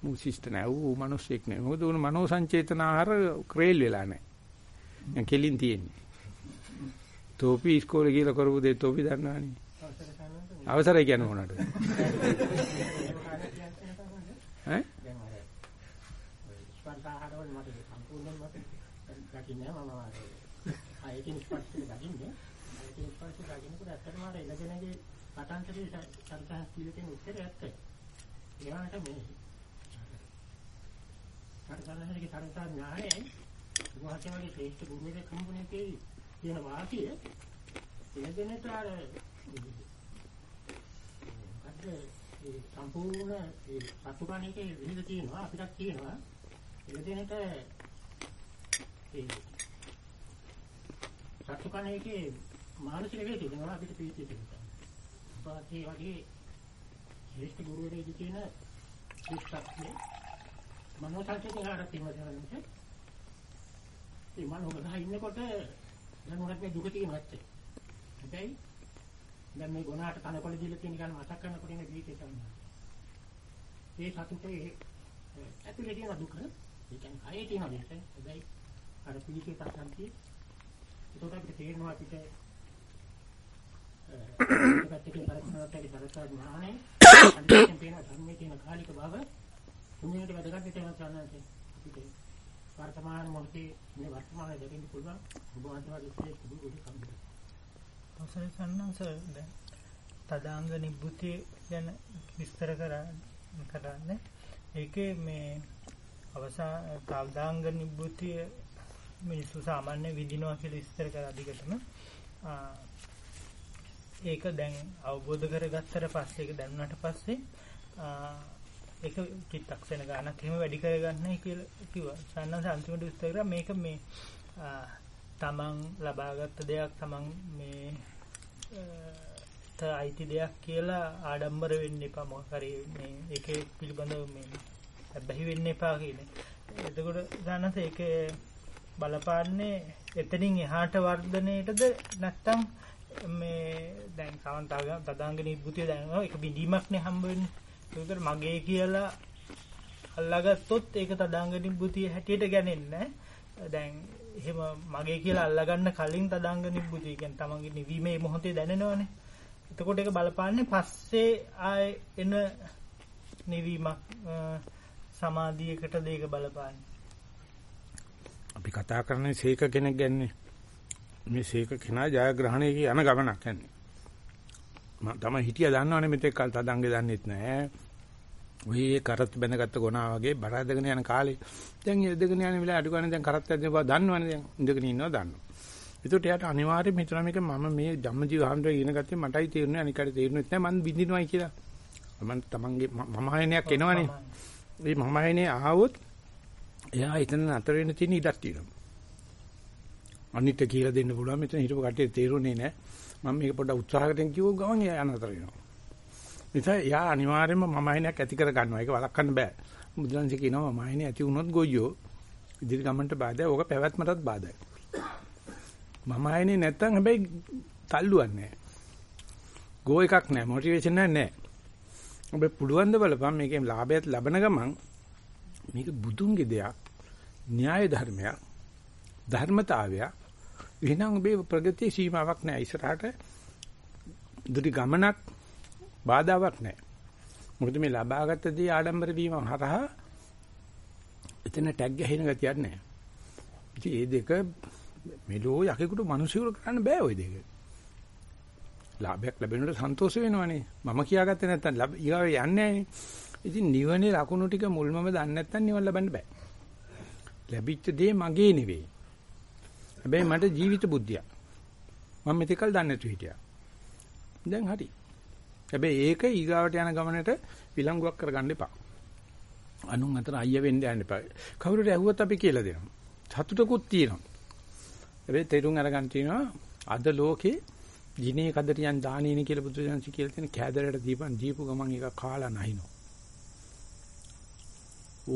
Speaker 1: මු සිස්ට් නෑ. ඌ මිනිස්සෙක් නෑ. මොකද උන් මනෝ සංචේතන ආහාර ක්‍රේල් වෙලා නෑ. දැන් කෙලින් තියෙන්නේ. තෝපි ඉස්කෝලේ ගිහලා කරපු දේ තෝපි දන්නවනේ. අවසරයි කියන්නේ මොනවද? ඈ?
Speaker 2: ස්පර්ශාහාරවල මට සම්පූර්ණයෙන්ම දකින්නේ මම ආයෙකින් ස්පර්ශය දකින්නේ. ආයෙකින් ස්පර්ශය දකින්නකොට ඇත්තටම අර එළගෙනගේ කටන්තරේ සල්සහ කීලකෙන් උත්තරය ඇත්තයි. ඒවාට මේ සල්සහගේ සල්සහ ඥානයයි උන්වහන්සේ වගේ ශ්‍රේෂ්ඨ ගුරුවරයෙක් හම්බුනේ කියන වාසිය එළදෙනට අර අද ඒ සම්පූර්ණ ඒ සතුටානිකේ විහිද තියෙනවා අපිට තියෙනවා එළදෙනට ඒ සතුටානිකේ මානසික වේදේ දෙනවා අපිට පීතිය දෙනවා. වාසිය වගේ ශ්‍රේෂ්ඨ ගුරුවරයෙක් කියන ශිෂ්ටත්වයේ මනෝසංචේතන ආරතිම දෙනවා ඒ මම ඔබ ගහ ඉන්නකොට දැන් මොකක්ද මේ දුක තියෙන ඇත්තේ. හැබැයි දැන් මේ ගුණාට කනකොල දීලා තියෙන ගාන මතක් කරනකොට ඉන්නේ ජීවිතේ තමයි. ඒ සතුටේ ඇතුලේ තියෙන දුක ඒ කියන්නේ කයේ තියෙන දුක හැබැයි අර පිළිකේ ප්‍රසන්තිය ඒකට අපිට තේරෙනවා අපිට ඒ පැත්තකින් කරකවන්නට ඒ කරකවන ඥානේ අනිත් තියෙන ධර්මයේ තියෙන කාලික බව තුන්වෙනිට වැදගත් දෙයක් තමයි අපිට වර්තමාන මොහොතේ මේ වර්තමානයේ දෙකින් පුළුවන්. ඔබ වහන්සේගේ ශ්‍රේෂ්ඨ ගුරු කම්බි.
Speaker 3: අවසරයි සන්නංස දැන් තදාංග නිබ්බුතිය ගැන විස්තර කරන්නේ. ඒකේ මේ අවසා තදාංග නිබ්බුතිය මිනිස්සු සාමාන්‍ය විඳිනවා කියලා විස්තර කරා දිගටම ඒක දැන් අවබෝධ කරගත්තට පස්සේ ඒක දැනුණාට පස්සේ ඒක චිත්තක්ෂණ ගන්නක් එහෙම වැඩි කරගන්නයි කියලා කිව්වා. සන්නස අන්තිමට විස්තර කරා මේක මේ තමන් ලබාගත් දෙයක් තමන් මේ අ, ත අයිති දෙයක් කියලා ආඩම්බර වෙන්න එපා මොකක් හරි මේ ඒකේ පිළිබඳව මේ හැබැයි වෙන්න එපා කියන. එතකොට දැනස ඒක බලපාන්නේ එතනින් එහාට වර්ධනයේටද නැත්තම් මේ දැන් කාන්තාවග තදාංග නිබ්බුතිය දැන් ඒක බිඳීමක්නේ හම්බ වෙන්නේ. ඒකට මගේ කියලා අල්ලාගත්තොත් ඒක තදාංග නිබ්බුතිය හැටියට ගන්නේ දැන් එහෙම මගේ කියලා අල්ලගන්න කලින් තදාංග නිබ්බුතිය කියන්නේ තමන්ගේ නිවීමේ මොහොතේ දැනෙනවනේ. එතකොට ඒක බලපාන්නේ පස්සේ ආය එන නිවීමක් අ, සමාධියකට දෙයක බලපාන්නේ.
Speaker 1: අපි කතා කරන්නේ සීක කෙනෙක් ගැන්නේ. මේ සීක කෙනා ජයග්‍රහණයේ යන ගමනක් යන්නේ. මම තමයි හිටියා දන්නවනේ මෙතෙක් කල් තදංගේ දන්නෙත් නැහැ. ඔය කරත් බැඳගත්ත ගොනා වගේ බර ඇදගෙන යන කාලේ දැන් ඇදගෙන යන වෙලාව අඩු ගන්න දැන් කරත් ඇදගෙන බව දන්නවනේ දැන් ඉඳගෙන ඉන්නවා දන්නවා. ඒකට එයාට අනිවාර්යයෙන්ම හිතනවා මේක මම මේ ධම්මජීව හාමුදුරුවෝ ඉගෙන ගත්තේ මටයි තේරුනේ අනිකට තේරුනෙත් නැහැ මම බින්දිනවයි කියලා. මම තමන්ගේ මම හයනයක් එනවනේ. මේ මම හයනේ ආවොත් එයා එතන නතර වෙන්න තියෙන ඉඩක් තියෙනවා. අනිත් කියලා දෙන්න පුළුවන් මෙතන හිටපු කට්ටිය තේරුනේ නැහැ. මම මේක පොඩ්ඩක් උත්සාහකටෙන් කිව්ව ගමන් එයා නතර වෙනවා. නිසා එයා අනිවාර්යයෙන්ම මම හයනයක් ඇති කර ගන්නවා. ඒක වළක්වන්න බෑ. බුදුන්සේ කියනවා මම හයනේ ඇති වුණොත් ගොයියෝ ඉදිරි ගමන්ට බාධායි. ඕක පැවැත්මටත් බාධායි. මම හයනේ නැත්තම් හැබැයි තල්ලුවක් නැහැ. ගෝ එකක් නැහැ. මොටිවේෂන් එකක් නැහැ. ඔබ පුළුවන් ද බලපන් මේකෙන් ලාභයක් ලබන ගමන් මේක බුදුන්ගේ දෙයක් න්‍යාය ධර්මයක් ධර්මතාවයක් එහෙනම් ඔබේ ප්‍රගතියේ සීමාවක් නැහැ. ඉස්සරහට දුරි ගමනක් බාධාවක් නැහැ. මොකද මේ ලබාගත් දේ ආඩම්බර වීම හරහා එතන ටැග් ගහින ගතියක් නැහැ. ඉතින් මේ දෙක මෙලෝ යකෙකුට මිනිසෙකුට කරන්න බෑ ওই දෙක. ලාභයක් ලැබෙනකොට සන්තෝෂ වෙනවනේ. මම කියාගත්තේ නැත්තම් ඊගාව යන්නේ නැහනේ. ඉතින් නිවනේ ලකුණු ටික මුල්මම දන්නේ නැත්නම් නිවන ලබන්න බෑ. ලැබිච්ච දේ මගේ නෙවෙයි. හැබැයි මට ජීවිත බුද්ධිය. මම මෙතකල් දන්නේ නැතු හිටියා. දැන් හරි. හැබැයි ඒක ඊගාවට යන ගමනට විලංගුවක් කරගන්න එපා. අනුන් අතර අයිය වෙන්න යන්න එපා. කවුරුට ඇහුවත් අපි කියලා දෙනවා. සතුටකුත් තියෙනවා. හැබැයි තේරුම් අරගන්න තියෙනවා අද ලෝකේ ජිනේ කදරියන් දානීනි කියලා බුදුසසුන කියලා තියෙන කෑදරයට දීපන් දීපු ගමන් ඒක කාලා නැහිනෝ.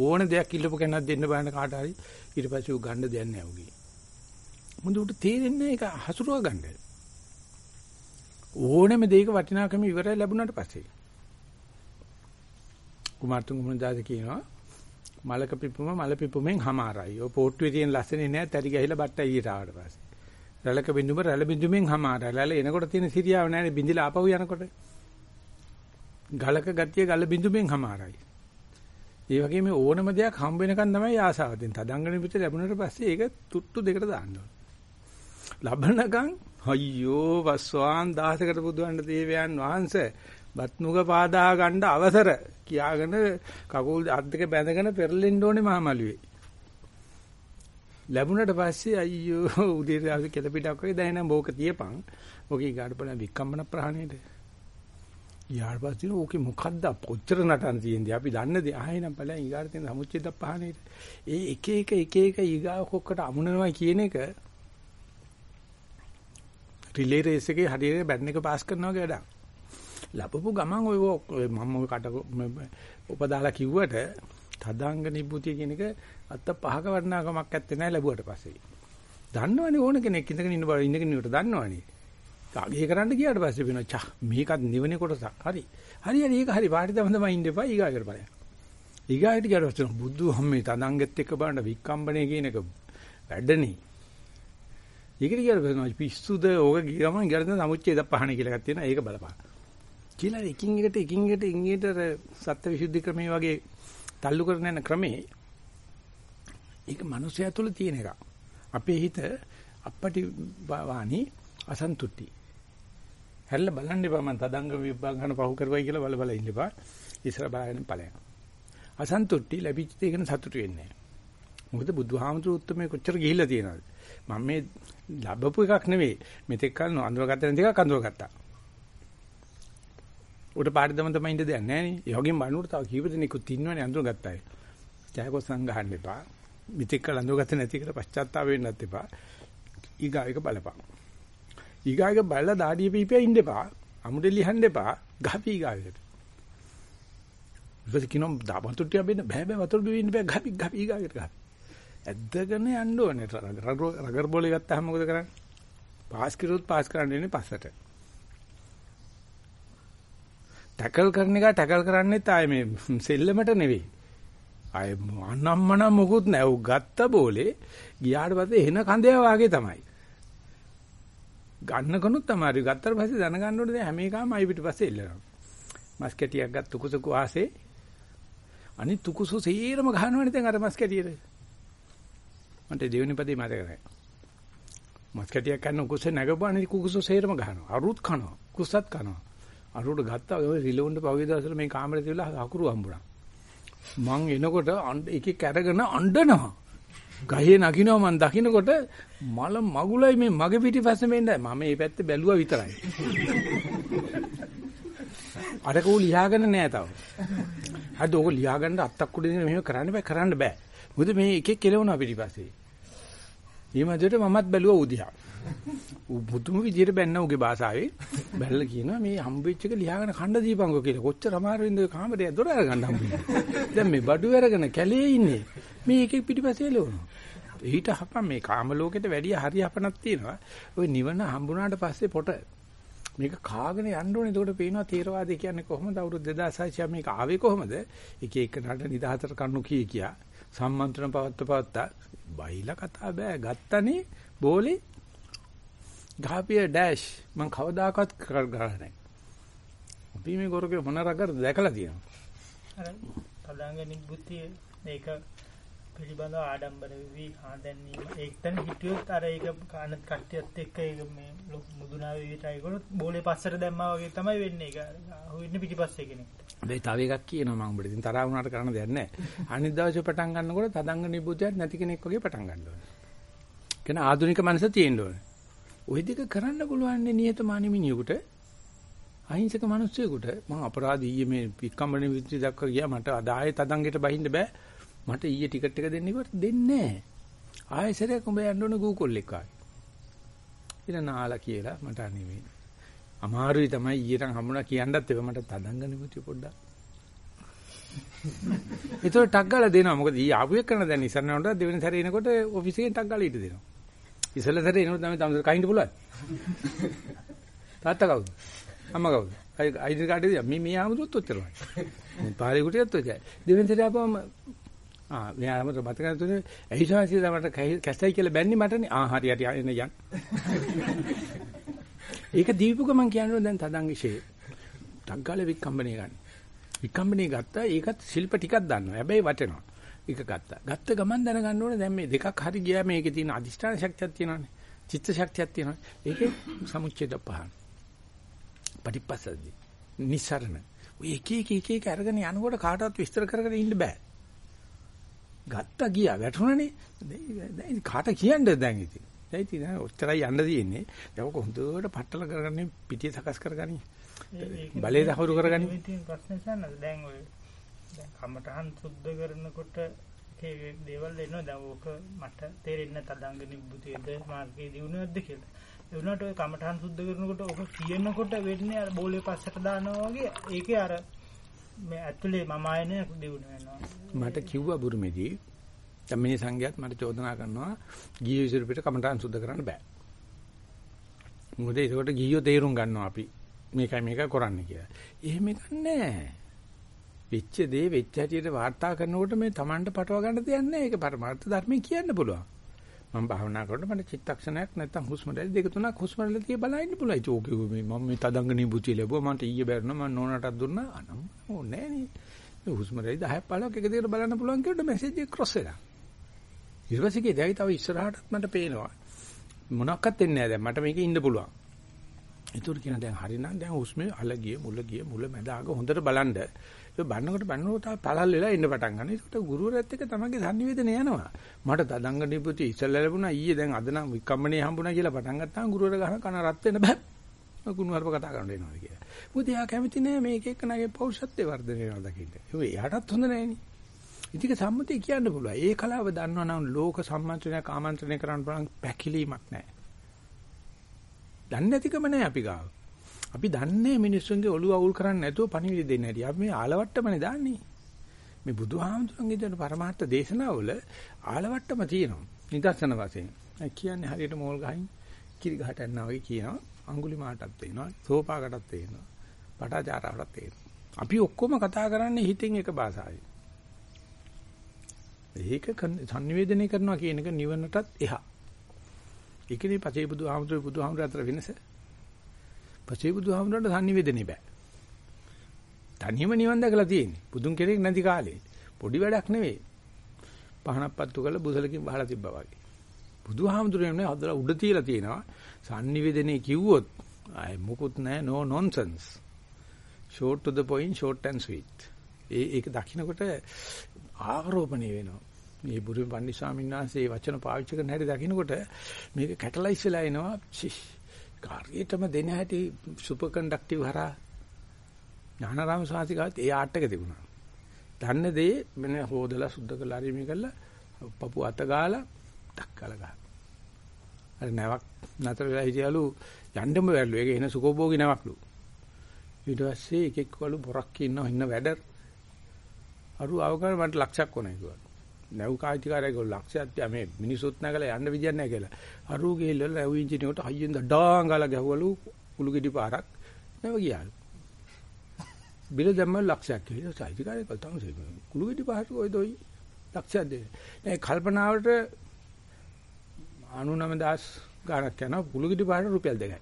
Speaker 1: ඕන දෙයක් ඉල්ලපු කෙනෙක් දෙන්න බෑන කාට හරි ඊට පස්සේ උ ගන්න දෙයක් නැහැ උගේ. මොඳ උට තේරෙන්නේ ඒක හසුරුව ගන්න. ඕනෙම දෙයක වටිනාකම ඉවරයි ලැබුණාට පස්සේ. කුමාරතුංග මුණදාස කියනවා මලක පිපුම මල පිපුමෙන් හමාරයි. ඔය පෝට්ටුවේ තියෙන ලස්සනේ නෑ තරි ගහිලා බට්ට ඊට ආවට පස්සේ. රැළක බින්දුම රැළ බින්දුමෙන් හමාරයි. රැළ එනකොට තියෙන සිරියාව නෑනේ බින්දිලා ආපහු යනකොට. ගලක ගතිය ගල බින්දුමෙන් හමාරයි. ඒ වගේ මේ ඕනම දෙයක් හම්බ වෙනකන් තමයි ආසාව තියෙන්නේ. තදංගන පිට ලැබුණාට පස්සේ ඒක තුට්ටු දෙකට දාන්න ඕන. ලබනකන් අයියෝ වස්වාන් දහසකට බුදුන් දේවයන් වහන්සේ බත්මුග පාදා ගන්න අවසර කියාගෙන කකුල් අත් දෙක බැඳගෙන පෙරලෙන්න ඕනේ මහමලුවේ. ලැබුණට පස්සේ අයියෝ උදේ දවසේ කෙල පිටක් වගේ දැනෙන බෝක තියපන්. ඔකේ ගාඩ බලන වික්කම්මන ප්‍රහාණයට. ඊට පස්සේ ඕකේ මොකද්ද කොච්චර නටන තියෙන්නේ අපි දන්නේ දේ ආයෙනම් බලයන් ඊගාට තියෙන සමුච්ඡේද පහණේට ඒ එක එක එක එක ඊගාව කොක්කට අමුණනවා කියන එක රිලේ රේස් එකේ හරියට බැටන් එක පාස් කරනවා වගේ වැඩක්. ලැබපු ගමන් ඔය මම ඔය කට උපදාලා කිව්වට තදාංග නිබ්බුතිය කියන එක අත්ත පහක වටිනාකමක් ඇත්තේ නැහැ ලැබුවට පස්සේ. දන්නවනේ ඕන කෙනෙක් ඉඳගෙන ඉන්න බව ඉඳගෙන ඉන්නට දන්නවනේ. කාගේ කරන්න ගියාට පස්සේ වෙනවා චා මේකත් නිවනේ කොටසක්. හරි. හරි හරි ඒක හරි පාටි තම තමයි ඉන්න එපා ඊගාකට බලන්න. ඊගාට ගියාට පස්සේ බුදු හම්මේ තදංගෙත් එක්ක බලන්න වික්කම්බනේ කියන එක වැඩනේ. ඒකට කියලා බලනවා පිස්සුද ඕක ගියම ගියරද සමුච්චේද පහන කියලා එකක් තියෙනවා ඒක බලපන්. කියලා එකින් එකට එකින් එකට ඉංගීට සත්‍ය විසුද්ධි ක්‍රමයේ වගේ තල්ලු කරන යන ක්‍රමේ ඒක මනුස්සයා තුළ තියෙන එකක්. අපේ හිත අපටි වාණි අසන්තුට්ටි. හැල්ල බලන්න එපා මම තදංග විභාගන පහු කරුවයි කියලා බල බල ඉන්න එපා. ඉස්සර බලගෙන ඵලයන්. අසන්තුට්ටි ලැබිච්ච දෙයකට සතුටු වෙන්නේ නැහැ. මොකද බුදුහාමුදුරු උත්තමේ කොච්චර ගිහිල්ලා තියෙනවද? මම මේ ලැබපු එකක් නෙවෙයි. මෙතෙක් කල අඳුරගත්ත නැති එකක් අඳුරගත්තා. උඩ පාටි දම තමයි ඉන්න දෙයක් නැහැ නේ. ඒ වගේම බණුවට තව කීප දෙනෙකුත් ඉන්නවනේ අඳුරගත්තා. ජයකොත් සංගහන්න එපා. මෙතෙක් කල අඳුරගත්ත නැති එකට පශ්චාත්තාප වෙන්නත් එපා. ඊගාව එක බලපන්. ඊගාව එක බලලා දාඩිය පීපියා ඉන්න එපා. අමුඩේ ලියන්න එපා. ගහපි ඊගාවෙකට. ඊපස්සේ කියනවා වතුර ටික බෙන්න බෑ බෑ වතුර බෙන්න බෑ ගහපි ගහපි ඊගාවෙකට ගහපි. ඇද්දගෙන යන්න ඕනේ. රගර් බෝලේ ගත්තාම මොකද කරන්නේ? පාස් කිරුවොත් පාස් කරන්න ඉන්නේ පස්සට. ටැකල් කරන එක ටැකල් කරන්නේත් ආයේ මේ සෙල්ලමට නෙවෙයි. ආයේ අනම්මන මොකුත් නැව ගත්ත බෝලේ ගියාට පස්සේ එන කඳේ වාගේ තමයි. ගන්න කනුත් තමයි. ගත්තට පස්සේ දැනගන්න ඕනේ දැන් හැම එකම අයි පිටිපස්සේ එල්ලනවා. මස් කැටියක් ගත්ත කුසුකු ආසේ අනිත් තුකුසු සීරම ගහනවනේ දැන් අර මස් කැටියට. මන්ට දෙවෙනි පදේ මතක නැහැ. මස් කැටියක් කන්න කුසේ නැගපුවානේ කුකුසු සීරම ගහනවා. අරුත් කනවා. කුසත් කනවා. අරුට ගත්තා ඔය රිලවුන්ඩ පහුගිය දවස්වල මේ කාමරේ තියලා අකුරු හම්බුණා. මං එනකොට එකේ කැරගෙන අඬනවා. ගහේ නගිනවා මං දකින්නකොට මල මගුලයි මේ මගේ පිටිපස්සේ මෙන්න මම මේ පැත්තේ බැලුවා විතරයි. අර කෝ ලියාගෙන නෑ තව. හරිද ඕක ලියාගන්න අත්තක් උඩින් මෙහෙම කරන්න බෑ කරන්න බෑ. මොකද මේ එකෙක් කෙලවනවා පිටිපස්සේ. මේ මැදට මමත් බැලුවා උදියා. මුතුම විදියට බැන්න උගේ භාෂාවේ බැලලා කියනවා මේ හම්බෙච්ච එක ලියාගෙන කණ්ඩ දීපංගෝ කියලා. කොච්චර අමාරුවෙන්ද කාමරේ දොර අරගන්න හම්බෙන්නේ. දැන් මේ බඩු අරගෙන කැලේ ඉන්නේ. මේ එකෙක් පිටිපස්සේ එළවනවා. ඊට හපන් මේ කාම ලෝකෙට වැඩිය හරි හපනක් තියෙනවා. ওই නිවන හම්බුණාට පස්සේ පොට මේක කාගෙන යන්න ඕනේ. එතකොට පේනවා තේරවාදය කියන්නේ කොහොමද අවුරුදු 2600 මේක ආවේ කොහොමද? එක එක නඩ නිදහතර කන්නු කී කියා සම්මන්ත්‍රණ පවත්ත පවත්තා බයිලා කතා බෑ. ගත්තනේ බෝලේ ගහපිය ඩෑෂ් මං කවදාකවත් කරලා නැහැ. අපි මේ ගොරකේ මොන රගරද දැකලා තියෙනවා.
Speaker 3: අර තදාංග නිබ්බුතිය මේක පිළිබඳව ආඩම්බර වෙවි ආදැන්නීම ඒකෙන් හිටියොත් අර ඒක කානත් කට්ටියත් එක්ක ඒක මේ මුදුනාවේ විතරයි කරොත් බෝලේ පස්සට දැම්මා වගේ තමයි වෙන්නේ ඒක හොයන්නේ පිටිපස්සේ කෙනෙක්ට.
Speaker 1: මේ තව එකක් කියනවා මම උඹට. ඉතින් තරහ වුණාට කරන්න දෙයක් නැහැ. අනිත් දවසේ පටන් ගන්නකොට තදංග නිබ්බුතියක් නැති කෙනෙක් වගේ පටන් ගන්න ඕනේ. කියන ආධුනික මනස තියෙන්න ඕනේ. ওই දෙක කරන්න පුළුවන් නියතමානී මිනිහෙකුට අහිංසක මිනිස්සෙකුට මම අපරාධ ඊයේ මේ පික්කම්බනේ විත්‍රි දක්වා ගියා මට අද ආයෙත් අදංගෙට බහින්න බෑ මට ඊයේ ටිකට් එක දෙන්න කිව්වට දෙන්නේ නැහැ ආයෙසරයක් උඹ යන්න ඕන ගූකොල්ලෙක් ආයි ඉතින් නාලා කියලා මට අනිමේ අමාරුයි තමයි ඊයේ නම් හම්බුණා කියන්නත් ඒක මට තදංගනේ මුති පොඩ්ඩක් ඒතකොට ටක් ගාලා දෙනවා මොකද ඊ ආපු එක කරන දැන් ඉස්සරහට දෙවෙනි සැරේ එනකොට ඔෆිස් එකෙන් ටක් ගාලා ඊට දෙනවා ඉස්සෙල්ල සැරේ එනකොට තමයි තමයි කයින්ද පුළුවන්. තාත්තා කවුද? අම්මා කවුද? අයිඩි කාඩ් එක මේ මේ ආමුදුත් ඔච්චරයි. මේ පාරේ කුටියත් ඔච්චරයි. දෙවෙනි සැරේ ආපුවම ආ මෙයාම මතක නැතුනේ ඇහිසාසිය මට කැස්සයි කියලා බැන්නේ මටනේ. ආ හරි හරි එන්න යන්. ඒක දීපුක මම කියන්නේ දැන් තදංගිෂේ. ටග්ගාලේ වික්කම්බනේ ගන්න. වික්කම්බනේ ගත්තා ඒකත් ශිල්ප ටිකක් දන්නවා. හැබැයි වටෙනවා. එක ගත්තා. ගත්ත ගමන් දැනගන්න ඕනේ දැන් මේ දෙකක් හරි ගියා මේකේ තියෙන අදිෂ්ඨාන ශක්තියක් තියෙනවානේ. චිත්ත ශක්තියක් තියෙනවා. ඒකේ සමුච්ඡේද පහන. පටිපස්සද්දි. නිසරණ. ඔය එක එක එක එක අරගෙන යනකොට කාටවත් විස්තර කරගෙන ඉන්න බෑ. ගත්තා ගියා වැටුණනේ. දැන් කාට කියන්නද දැන් ඉතින්. දැන් ඉතින් ඔච්චරයි යන්න තියෙන්නේ. දැන් ඔක හොඳට පట్టල කරගන්නේ පිටිය සකස් කරගන්නේ. බලේ දහවුරු කරගන්නේ.
Speaker 3: ඉතින් ප්‍රශ්නේ සන්නද දැන් ඔය දැන් කමටහන් සුද්ධ කරනකොට ඒ දේවල් එනවා දැන් ඕක මට තේරෙන්නේ තදංග නිබ්බුතියද මාර්ගයේ දිනුවද්ද කියලා. ඒ වුණාට ඔය කමටහන් සුද්ධ කරනකොට ඕක කියනකොට වෙන්නේ අර බෝලේ පස්සට දානවා වගේ ඒකේ අර මේ ඇතුලේ මම ආයනේ දිනු වෙනවා.
Speaker 1: මට කිව්වා බුරුමේදී ධම්මිනී සංඝයාත් මට චෝදනා කරනවා ගිහියෝ ඉස්සර පිට කමටහන් සුද්ධ කරන්න බෑ. මොකද ඒකට ගිහියෝ තේරුම් ගන්නවා අපි මේකයි මේක කරන්නේ කියලා. එහෙම එකක් නැහැ. වෙච්ච දේ වෙච්ච හැටියට වාර්තා කරනකොට මේ Tamanට පටව ගන්න දෙයක් නැහැ. ඒක පරමාර්ථ ධර්මයේ කියන්න පුළුවන්. මම භාවනා කරනකොට මට චිත්තක්ෂණයක් නැත්තම් හුස්ම රැලි දෙක තුනක් හුස්ම රැලි තිය බලන්න පුළුවන්. ඒක ඕකේ මේ මම මේ තදංග නිබුති ලැබුවා. මට ඊයේ බැරිනවා මම නෝනටත් දුන්නා. අනම් ඕනේ නෑනේ. මේ හුස්ම රැලි 10ක් 15ක් එක දිගට බලන්න පුළුවන් කියනකොට මැසේජ් එක ක්‍රොස් වෙලා. ඊර්වසිකේ දැයි තව ඉස්සරහටත් මට පේනවා. මොනක්වත් වෙන්නේ නෑ දැන් මට මේකේ ඉන්න පුළුවන්. ඒතර කියන දැන් හරිනම් දැන් හුස්මේ අල ගිය මුල ගිය මුල මැද අග හොඳට බලන්න ඒක බannකොට බannකොට පළල් වෙලා එන්න පටන් ගන්නවා. ඒකට ගුරුවරයාත් එක්ක තමන්ගේ sannivedana යනවා. මට තදංග නිපුති ඉස්සෙල්ලා ලැබුණා ඊයේ දැන් අද නම් විකම්මනේ හම්බුණා කියලා පටන් ගත්තාම ගුරුවර ගහන කන රත් වෙන්න බෑ. කුණු හරප කතා කරන්න එනවා කියලා. මොකද එයා කැමති නෑ මේක එක්ක නගේ පෞෂත්වයේ වර්ධනය වෙනවා දකින්න. ඒක එයාටත් හොඳ නෑනේ. ඉතින් සම්මතය කියන්න පුළුවන්. ඒ කලාව දන්නවා නම් ලෝක සම්මන්ත්‍රණයක් ආමන්ත්‍රණය කරන්න බලන් පැකිලීමක් නෑ. දන්නේ නැතිකම නෑ අපි ගාව. අපි දන්නේ මිනිස්සුන්ගේ ඔළුව අවුල් කරන්නේ නැතුව පණිවිඩ දෙන්න හැටි. අපි මේ ආලවට්ටමනේ දාන්නේ. මේ බුදුහාමුදුරන්ගේ දෙන පරමාර්ථ දේශනාවල ආලවට්ටම තියෙනවා. නිදර්ශන වශයෙන්. කියන්නේ හරියට මෝල් ගහින් කිරි ගහට යනවා වගේ කියනවා. අඟුලි මාටත් තේනවා. සෝපාකටත් තේනවා. පටාචාරාවටත් තේනවා. අපි ඔක්කොම කතා කරන්නේ හිතෙන් එක භාෂාවෙන්. ඒක සංනිවේදනය කරනවා කියන එක නිවනටත් එහා. ඒකනේ පසේ බුදුහාමුදුරුවෝ බුදුහාමුදුරුවෝ අතර වෙනස. පසේ බුදුහාමුදුරුවන්ට සංනිවේදනය බෑ. තනියම නිවන් දැකලා තියෙන්නේ. බුදුන් කෙනෙක් නැති කාලේ. පොඩි වැඩක් නෙවෙයි. පහනක් පත්තු කරලා බුසලකින් බහලා තිබ්බා වගේ. බුදුහාමුදුරුවෝ නේ හදලා උඩ තියලා තියෙනවා. සංනිවේදනයේ කිව්වොත් අය මොකුත් නැහැ no nonsense. short to the point short and sweet. ඒ ඒක දකින්නකොට ආරෝපණය වෙනවා. මේ බුදුන් පන්දි ස්වාමීන් වහන්සේ වචන පාවිච්චි කරන හැටි දකින්නකොට මේක කැටලයිස් වෙලා එනවා. කාර්යයටම දෙන හැටි සුපර් කන්ඩක්ටිව් හරහා ඥානාරාම සාසිකාවත් ඒ ආට් එක තිබුණා. දන්න දේ මෙන්න හොදලා සුද්ධ කරලා හරි මේ කරලා පපු අත ගාලා ටක් කළා ගහනවා. අර නැවක් නතර වෙලා හිටියලු යන්නම බැරිලු. ඒක එන සුකෝභෝගී නැවක්ලු. ඊට පස්සේ එකෙක් වලු බොරක් ඉන්නව ඉන්න වැඩ අරු අවකර මට ලක්ෂයක් ඕනේ කිව්වා. නැව් කායිතිකාරයෝ ලක්ෂයක් මේ මිනිසුත් නැගලා යන්න විදියක් නැහැ කියලා. අරු ගිහිල්ලා නැව් ඉන්ජිනේකට හයියෙන් ඩාංගාලා ගැහුවලු කුළු ගෙඩි පාරක් නැව ගියාලු. බිල දැම්ම ලක්ෂයක් කියලා සායිතිකාරයෝ කල්තම කුළු ගෙඩි පාරක් ඔය දොයි ලක්ෂයක් දෙන්නේ. මේ කල්පනාවට 99000 ගාණක් යනවා කුළු ගෙඩි පාරට රුපියල් 2යි.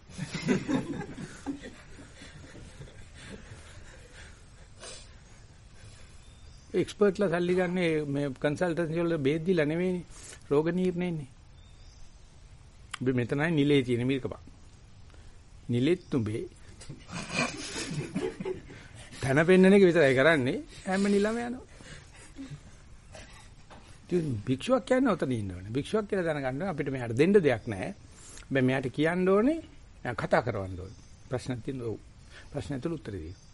Speaker 1: එක්ස්පර්ට්ලා සල්ලි ගන්න මේ කන්සල්ටන්සි වල බේත් දීලා නෙවෙයිනේ රෝග නිర్ణයන්නේ. ඔබ මෙතනයි නිලේ තියෙන මිල්කපන්. නිලෙත් තුඹේ. තන පෙන්නන එක විතරයි කරන්නේ හැම නිලම යනවා. ඉතින් භික්ෂුවක් කියන්නේ ඔතන ඉන්නවනේ. භික්ෂුවක් කියලා දැනගන්න අපිට මෙයාට දෙන්න දෙයක් නැහැ. හැබැයි මෙයාට කියන්න ඕනේ කතා කරවන්න ඕනේ. ප්‍රශ්නක් තියෙනවා. ප්‍රශ්න ඇතුළු උත්තර දෙන්න.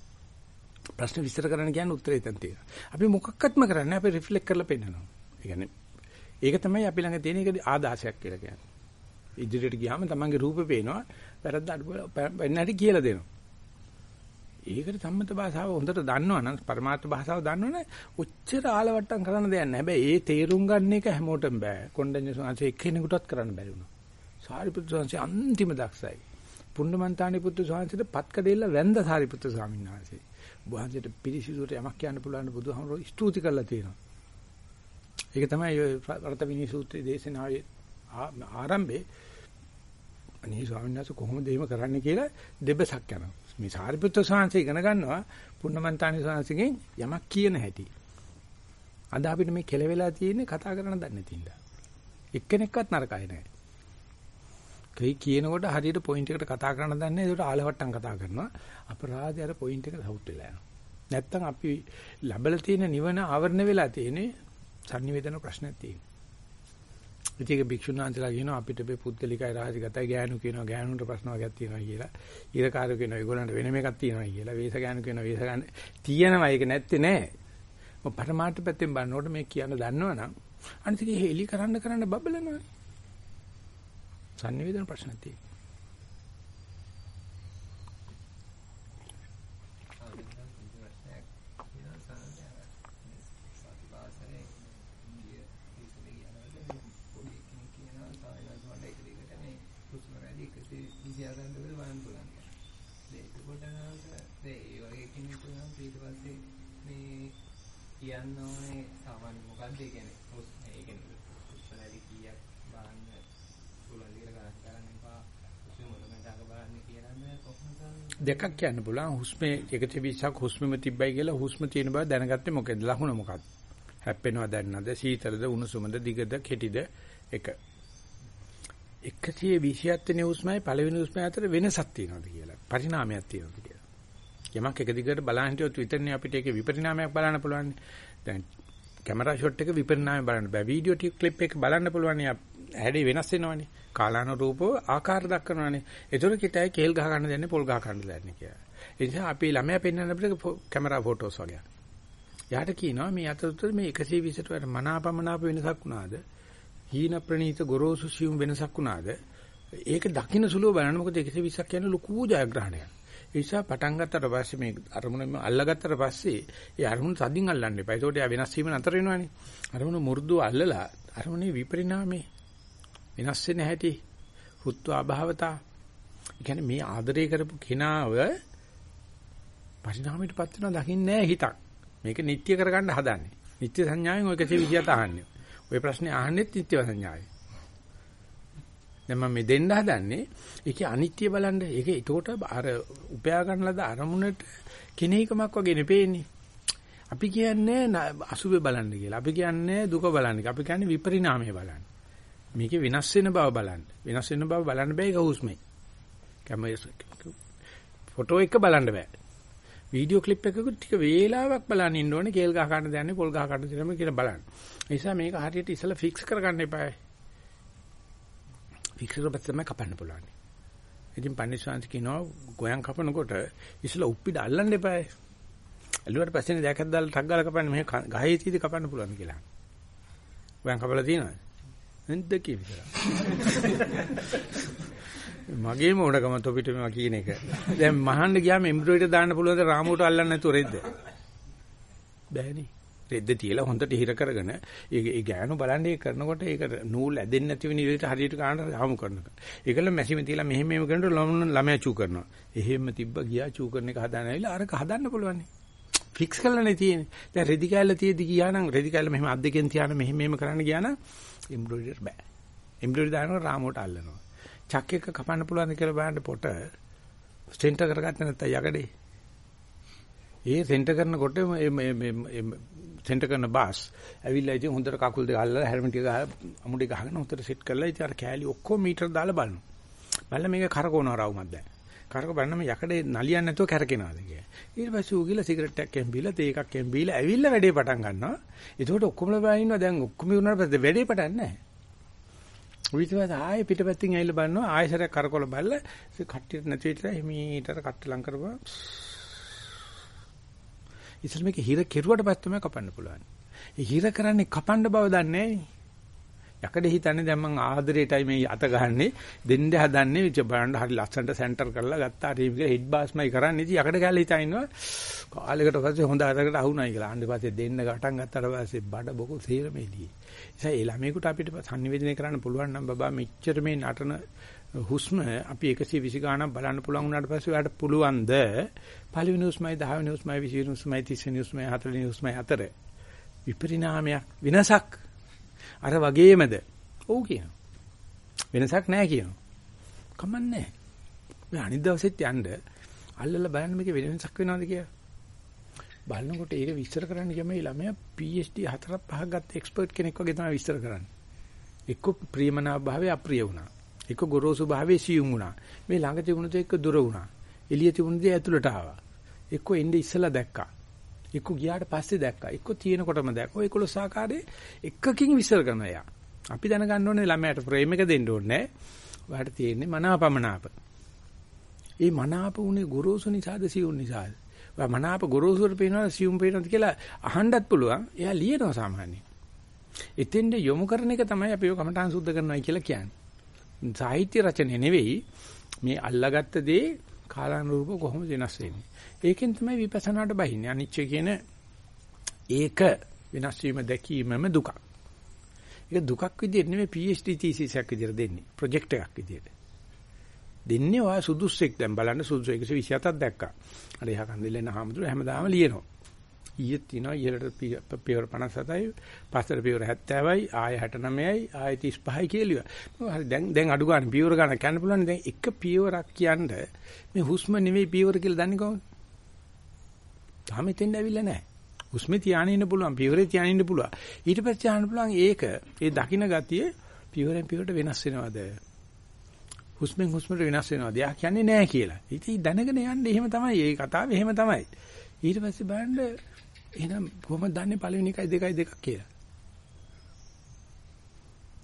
Speaker 1: ප්‍රශ්න විස්තර කරන්න කියන්නේ උත්තරේ තන් තියෙනවා. අපි මොකක්වත්ම කරන්නේ අපි රිෆ්ලෙක්ට් කරලා පෙන්නනවා. ඒ කියන්නේ ඒක තමයි අපි ළඟ තියෙන එක ආදාසයක් කියලා කියන්නේ. ඉදිරියට ගියාම තමන්ගේ රූපේ පේනවා වැරද්ද අඩු වෙන්න හැටි කියලා දෙනවා. ඒකට සම්මත භාෂාව හොඳට දන්නවනම් පරමාර්ථ භාෂාව දන්නවනේ ඔච්චර ආලවට්ටම් කරන්න දෙයක් නැහැ. හැබැයි ඒ තේරුම් ගන්න එක හැමෝටම බෑ. කොණ්ඩඤ්ඤ සංසය එක්කෙනෙකුටවත් කරන්න බැරි වුණා. සාරිපුත්‍ර සංසය අන්තිම දක්ෂයි. පුණ්ණමන්තානි පුත්‍ර සංසයට පත්කඩෙල්ල වැඳ සාරිපුත්‍ර ස්වාමීන් වහන්සේ. වහන්සේට පිළිසිදුවට යමක් කියන්න පුළුවන් බුදුහාමුදුරුවෝ ස්තුති කරලා තියෙනවා. ඒක තමයි රත විනී සූත්‍රයේ දේශනාවේ ආරම්භයේ අනේ ස්වාමීන් වහන්සේ කොහොමද එහෙම කරන්නේ කියලා දෙබසක් යනවා. මේ සාරිපුත්‍ර ස්වාමීන් ඉගෙන ගන්නවා පුන්නමන්තානි ස්වාමීන්ගෙන් යමක් කියන හැටි. අද අපිට මේ කෙලවෙලා තියෙන්නේ කතා කරන්න දන්නේ නැතිඳ. එක්කෙනෙක්වත් නරකයි නැහැ. කයි කියනකොට හරියට පොයින්ට් එකට කතා කරන්න දන්නේ ඒකට ආලවට්ටම් කතා කරනවා. අපරාධය අර පොයින්ට් එක සවුත් වෙලා යනවා. නැත්තම් අපි ලැබලා තියෙන නිවන ආවරණ වෙලා තියෙන්නේ sannivedana ප්‍රශ්නයක් තියෙනවා. ඉතින් ඒක භික්ෂුන් වහන්සේලා කියනවා අපිට මේ පුද්ගලිකයි රාජිගතයි ගෑනු කියනවා ගෑනුන්ට ප්‍රශ්න වර්ගයක් තියෙනවා කියලා. ඊරකාරයෝ කියනවා ඒගොල්ලන්ට වෙනම එකක් තියෙනවා කියලා. වේස ගෑනු කියනවා වේස ගන්න තියෙනවා. ඒක නැත්තේ නෑ. මොකද පරමාර්ථ පැත්තෙන් බලනකොට මේ කියන්න දන්නවනම් අනිත් එක හෙලි කරන්න කරන්න බබලනවා sannivedana ප්‍රශ්නක් තියෙනවා.
Speaker 4: කියන්න ඕනේ සාමාන්‍ය මොකද්ද ඒ කියන්නේ ඒ කියන්නේ උත්තරය කීයක් බලන්න
Speaker 1: දෙකක් කියන්න පුළුවන්. හුස්මේ 120ක් හුස්මෙම තිබ්බයි කියලා හුස්ම තියෙන බව දැනගත්තේ මොකද? ලකුණ මොකක්ද? හැප්පෙනවා දැන්නද සීතලද උණුසුමද දිගද කෙටිද? එක. 127 වෙනි හුස්මයි පළවෙනි හුස්මයි අතර වෙනසක් තියෙනවද කියලා. පරිණාමයක් තියෙනවද කියලා. යමක් එක දිගට බලන් හිටියොත් විතරනේ අපිට ඒකේ විපරිණාමයක් බලන්න පුළුවන් දැන් කැමරා ෂොට් එක විපරිණාමය බලන්න බෑ. වීඩියෝ ක්ලිප් එක බලන්න පුළුවන් හැඩේ වෙනස් වෙනවනේ කාලානුරූපව ආකාර දක්වනවානේ. ඒතර කිටයි කේල් ගහ ගන්න දෙන්නේ පොල් ගහ ගන්න දෙන්නේ කියලා. ඒ නිසා අපි ළමයා පෙන්වන්න අපිට කැමරා ෆොටෝස් වගේ. යාට කියනවා මේ අතරතුර මේ 120ට වඩා මනාපමනාප වෙනසක් වුණාද? හීන ප්‍රනීත ගොරෝසු සියුම් වෙනසක් වුණාද? ඒක දකින්න සුළුව බලන්න මොකද 120ක් කියන්නේ ලොකු ජයග්‍රහණයක්. ඒ නිසා පටන් ගත්තට පස්සේ මේ අරමුණ අල්ලගත්තට පස්සේ ඒ අරමුණ තදින් අල්ලන්න එපා. ඒකට යා වෙනස් වීම නතර වෙනවනේ. අරමුණ මු르දු අල්ලලා අරමුණේ විපරිණාමේ වෙනස් වෙන හැටි හුත්ව අභාවතා. ඒ කියන්නේ මේ ආදරය කරපු කෙනාව පරිණාමයටපත් වෙනවා දකින්නේ නැහැ හිතක්. මේක නිට්ටය කරගන්න හදන්නේ. නිට්ටය සංඥාවෙන් ඔය 127 අහන්නේ. ඔය ප්‍රශ්නේ අහන්නෙත් නිට්ටය සංඥාවෙන්. දැන් මම මේ දෙන්න හදන්නේ ඒකේ අනිත්‍ය බලන්න. ඒක ඒකට අර උපයා ගන්න ලද අරමුණට කෙනෙහිකමක් වගේ නෙපෙන්නේ. අපි කියන්නේ අසුබේ බලන්න කියලා. අපි කියන්නේ දුක බලන්න. අපි කියන්නේ විපරිණාමය බලන්න. මේකේ වෙනස් වෙන බව බලන්න. වෙනස් වෙන බව බලන්න බෑ ඒක හුස්මයි. කැමරා ෆොටෝ එක බලන්න බෑ. වීඩියෝ ක්ලිප් එකක ටික වේලාවක් බලන්න ඉන්න ඕනේ කේල් ගහ ගන්න දන්නේ පොල් ගහ ගන්න දෙනම කියලා බලන්න. ඒ නිසා මේක හරියට ඉස්සලා ෆික්ස් කරගන්න එපා. ෆික්ස් කරපස්සේ තමයි කපන්න පුළුවන්. ඉතින් පන්සිවාංශ කියනවා ගෝයන් කපනකොට ඉස්සලා උප්පිඩ අල්ලන්න එපා. ඇල්ලුවට පස්සේ දැකක් දාලා ටක් ගාලා කපන්න මේ ගහේ තීදි කපන්න පුළුවන් කියලා. ගෝයන් කපලා තියෙනවද? නැද්ද කියලා. මගේ මොඩකම තොපිට මේවා කියන එක. දැන් මහන්න ගියාම එම්බ්‍රොයිඩර් දාන්න පුළුවන්ද රාමුවට අල්ලන්න නැතුව රෙද්ද? බෑනේ. රෙද්ද තියලා හොඳට හිර කරගෙන ඒ ඒ ගෑනු බලන්නේ ඒ කරනකොට ඒක නූල් ඇදෙන්නේ නැති වෙන විදිහට හරියට ගන්නට හමු කරනවා. ඒකල මැසිම තියලා මෙහෙම මෙහෙම කරනකොට ළමයා චූ කරනවා. එහෙම තිබ්බ ගියා චූ කරන එක හදාන ඇවිල්ලා අරක හදන්න පුළුවන්. ෆික්ස් කරලානේ තියෙන්නේ. දැන් රෙදි කැල්ල තියෙදි ගියා නම් රෙදි කැල්ල මෙහෙම අත් දෙකෙන් තියාන මෙහෙම මෙහෙම කරන්න ගියා නම් එම්බ්‍රොයිඩර් බෑ. එම්බ්‍රොයිඩර් දානවා රාමුවට අල්ලනවා. චක් එක කපන්න පුළුවන්ද කියලා බලන්න පොට සෙන්ටර් කරගත්තේ නැත්නම් යකඩේ. ඒ සෙන්ටර් කරනකොට මේ සෙන්ටර් කරන බාස් ඇවිල්ලා ඉතින් හොඳට කකුල් දෙක අල්ලලා හැල්මට් එක ගහලා අමුඩේ ගහගෙන හොඳට සෙට් කරලා ඉතින් අර කෑලි ඔක්කොම මීටර දාලා බලනවා. බලලා මේක කරකවනවා රවුමක් දැන්. කරක බලනම යකඩේ නලියන්නේ නැතුව කැරකෙනවාද කියලා. ඊට පස්සේ ඌ ගිහලා සිගරට් එකක් එම්බීලා තේ එකක් එම්බීලා ඇවිල්ලා වැඩේ පටන් ගන්නවා. ඒකට ඔක්කොම ලබා ඉන්නවා දැන් ඔක්කොම උනාට පස්සේ වැඩේ පටන් නැහැ. ඊටපස්සේ ආයෙ පිටපැත්තෙන් ඇවිල්ලා බලනවා ආයෙසරයක් කරකොල බලලා කට්ටියට නැති විතර හිමීටර කට්ට ලං කරපුවා ඉතින් මේක හිර කෙරුවට පස්සේ තමයි කපන්න පුළුවන්. ඒ හිර කරන්නේ කපන්න බව දන්නේ යකඩ හිතන්නේ දැන් මං ආදරේටයි මේ අත ගහන්නේ. දෙන්න හදන්නේ විච බලන්න හරි ලස්සනට සෙන්ටර් කරලා ගත්තා. හරි මේක හෙඩ් බාස්මයි කරන්නේ. ඉතින් යකඩ කැල්ල හිතා ඉන්නවා. කාලයකට පස්සේ හොඳ අතකට අහුණයි කියලා. අන්න පස්සේ දෙන්න ගටන් ගත්තාට පස්සේ බඩ බොකෝ සේරම එළියේ. නිසා ඒ ළමයිකට අපිට sannivedana කරන්න පුළුවන් නම් බබා මෙච්චර මේ නටන හුස්ම අපි 120 ගාණක් බලන්න පුළුවන් වුණාට පස්සේ ඔයාලට පුළුවන්ද? පළවෙනි හුස්මයි 10 වෙනි හුස්මයි 20 වෙනි හුස්මයි 30 වෙනි හුස්මයි 40 වෙනි හුස්මයි අතර විපරිණාමයක් විනාශක්. අර වගේමද ඔව් කියනවා වෙනසක් නැහැ කියනවා කමන්නේ ඔය අනිත් දවසෙත් යන්න අල්ලලා බලන්න මේක වෙනසක් වෙනවද කියලා බලනකොට ඒක විස්තර කරන්න ගියම මේ ළමයා PhD හතරක් පහක් ගත්ත එක්ස්පර්ට් කෙනෙක් වගේ තමයි විස්තර කරන්නේ. එක්ක ප්‍රියමනා භාවය අප්‍රිය වුණා. එක්ක ගොරෝසු භාවයේ සියුම් වුණා. මේ ළඟ තිබුණු දේ එක්ක දුර වුණා. එළිය තිබුණු දේ ඇතුළට ආවා. එක්ක එන්නේ ඉස්සලා දැක්කා. එක්ක ගියාට පස්සේ දැක්කා. එක්ක තියෙනකොටම දැක්කා. ඔය 11 ආකාරයේ එකකින් විස්තර කරනවා යා. අපි දැනගන්න ඕනේ ළමයාට ප්‍රේම එක දෙන්න ඕනේ නැහැ. ඔයාලට තියෙන්නේ මනාපමනාප. ඒ මනාප උනේ ගොරෝසු නිසාද සියුම් නිසාද? මනාප ගොරෝසුර පේනවා සියුම් පේනවාද කියලා අහන්නත් පුළුවන්. එයා ලියනවා සාමාන්‍යයෙන්. එතෙන්ද යොමු කරන එක තමයි අපි ඔය කමඨාන් සුද්ධ කරනවා කියලා කියන්නේ. සාහිත්‍ය රචනය නෙවෙයි මේ අල්ලාගත්ත දේ කාලානුරූප කොහොමද වෙනස් වෙන්නේ. ඒකෙන් තමයි විපස්සනාට බහින්නේ. අනිච්ච කියන ඒක වෙනස් වීම දැකීමම දුකක්. ඒක දුකක් විදිහට නෙමෙයි PhD thesis එකක් විදිහට දෙන්නේ. ප්‍රොජෙක්ට් එකක් විදිහට. දෙන්නේ ඔය සුදුස්සෙක් දැන් බලන්න සුදුසු 127ක් දැක්කා. අර එහා කන්දෙල්ලෙන් හාමුදුර හැමදාම ලියනවා. ඊයේ තිනවා ඉහළට පියවර 57යි, පස්සට පියවර 70යි, ආය 69යි, ආය 35යි කියලා. හරි දැන් දැන් අඩු ගන්න පියවර ගන්න කියන්න පුළුවන්. දැන් එක පියවරක් කියන්න මේ හුස්ම නෙවෙයි පියවර කියලා දන්නේ කොහොමද? තාම එතෙන් ඇවිල්ලා නැහැ. හුස්මේ තියාගෙන ඉන්න පුළුවන්, පියවරේ තියාගෙන ඉන්න පුළුවන්. ඊට පස්සේ ආන්න පුළුවන් ඒක, ඒ දකින්න ගතිය පියවරෙන් පියවරට වෙනස් වෙනවද? හුස්මෙන් හුස්මට වෙනස් වෙනවා. දෙයක් කියන්නේ නැහැ කියලා. ඉතින් දැනගෙන යන්න එහෙම තමයි. මේ කතාව එහෙම තමයි. ඊට පස්සේ බලන්න එහෙනම් කොහොමද දන්නේ පළවෙනි එකයි දෙකයි දෙකක් කියලා.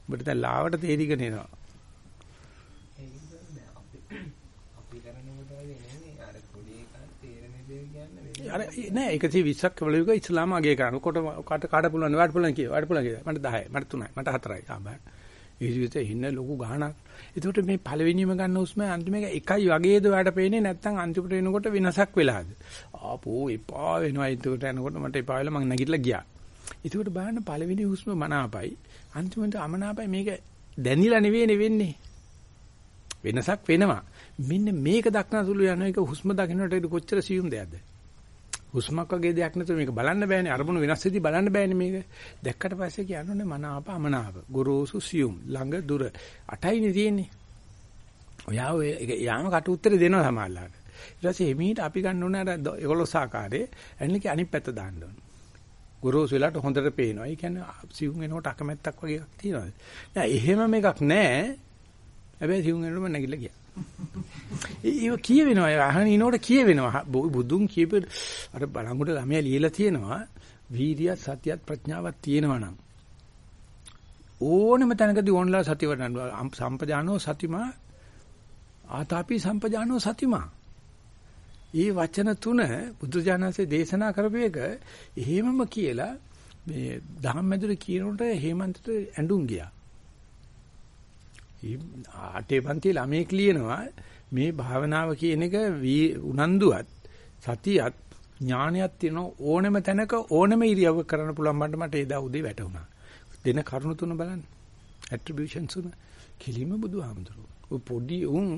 Speaker 1: ඔබට දැන් ලාවට තේරිගෙන එනවා. අර නෑ 120ක් වලුක ඉස්ලාම අගය කරන කොට කාට කාට පුළුවන් වාට පුළුවන් කිය වාට පුළුවන් කිය මට 10යි මට 3යි මට 4යි ආ බෑ ඒකට ඉන්න ලොකු ගහනක්. ඒකට මේ පළවෙනිම ගන්න හුස්ම අන්තිම එක එකයි වගේද ඔයාලට පේන්නේ නැත්නම් අන්තිමට එනකොට වෙනසක් වෙලාද? ආපෝ එපා වෙනවා ඒකට යනකොට මට එපා වෙලා මං නැගිටලා ගියා. ඒකට බලන්න පළවෙනි හුස්ම මනාපයි. අන්තිමට අමනාපයි මේක දැනිලා නෙවෙයි වෙන්නේ. වෙනසක් වෙනවා. මෙන්න මේක දක්න සුළු යන එක හුස්ම දකින්නට කොච්චර සියුම් දෙයක්ද? හුස්මක් වගේ දෙයක් නැතුව මේක බලන්න බෑනේ. අරමුණු වෙනස් වෙද්දී බලන්න බෑනේ මේක. දැක්කට පස්සේ කියන්නෝනේ මනාප අමනාප. ගොරෝසු සියුම් ළඟ දුර. අටයිනේ තියෙන්නේ. ඔයා ඔය යාම කට උත්තර දෙනවා සමහරලාට. ඊට පස්සේ එමීට අපි ගන්න ඕනේ අර 11 ආකාරයේ ඇන්නකේ අනිත් පැත්ත දාන්න ඕනේ. ගොරෝසු වෙලාට හොඳට පේනවා. ඒ කියන්නේ සිවුම් වෙනකොට අකමැත්තක් වගේ එකක් තියෙනවා. නෑ එහෙම මේකක් නෑ. හැබැයි සිවුම් වෙනකොට මම නැගිටලා ගියා. ඒක කියවෙනවා. අහන ඉනෝට කියවෙනවා. බුදුන් කියපු අර බලංගුට ළමයා ලියලා තියෙනවා. වීර්යය සතියත් ප්‍රඥාවක් තියෙනවා නම් ඕනම තැනකදී ඕන්ලා සතිය වඩනවා. සම්පජානෝ සතිමා ආතාපි සම්පජානෝ සතිමා. මේ වචන තුන බුදුජානසේ දේශනා කරපු එක එහෙමම කියලා මේ ධම්මැදුර කියනකොට හේමන්තට ඇඬුම් ගියා. ආටේ පන්ති ළමෙක් ලියනවා මේ භාවනාව කියන එක උනන්දුවත් සතියත් ඥානයක් තියෙන ඕනෙම තැනක ඕනෙම ඉරියව්ව කරන්න පුළුවන් බණ්ඩ මට එදා උදේ වැටුණා. දෙන කරුණු තුන බලන්න. ඇට්‍රිබියුෂන්ස් උන කිලිම බුදුහාමුදුරුවෝ. ඔය පොඩි උන්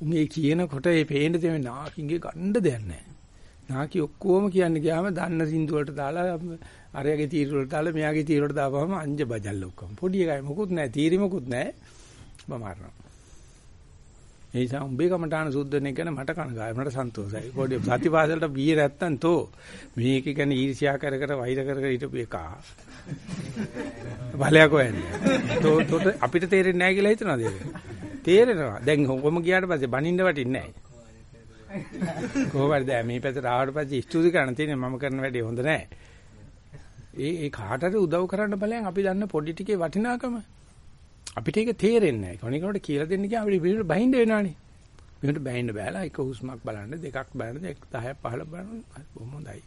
Speaker 1: උන් ඒ කියනකොට ඒ පේන්න දෙන්නේ නාකින්ගේ ගන්න දෙයක් නැහැ. නාකි ඔක්කොම කියන්නේ ගියාම දන්න සින්දු වලට දාලා අරයාගේ තීර වලට දාලා මෙයාගේ තීර වලට දාපුවම අංජ බජල් ඔක්කොම. පොඩි එකයි මොකුත් නැහැ. තීරි මොකුත් නැහැ. බමාරනවා. ඒ නිසා උඹේ කමටාන සුද්ධනේ ගැන මට කනගායි මට සන්තෝෂයි. පොඩි සතිපාසලට බියේ නැත්තම් තෝ මේක ගැන ඊර්ෂ්‍යා කර කර වෛර කර කර හිටපු එක. බලයක් හොයන්නේ. තෝ තොට අපිට තේරෙන්නේ නැහැ කියලා හිතනවාද ඒක? තේරෙනවා. දැන් කොහොම ගියාට පස්සේ බනින්න වටින්නේ නැහැ. කොහොමද දැන් මේ පැත්තට ආවට පස්සේ ස්තුති කරන්න තියෙන්නේ මම කරන වැඩේ හොඳ නැහැ. ඒ ඒ කාටට උදව් කරන්න බලයන් අපි දන්න පොඩි ටිකේ වටිනාකම අපිට ඒක තේරෙන්නේ නැහැ. කෙනෙකුට කියලා දෙන්න ගියාම අපිට පිළිවෙල බහින්න වෙනවානේ. මේකට බහින්න බෑලා එක හුස්මක් බලන්න දෙකක් බලන්න 10ක් 15 බලන්න බොහොම හොඳයි.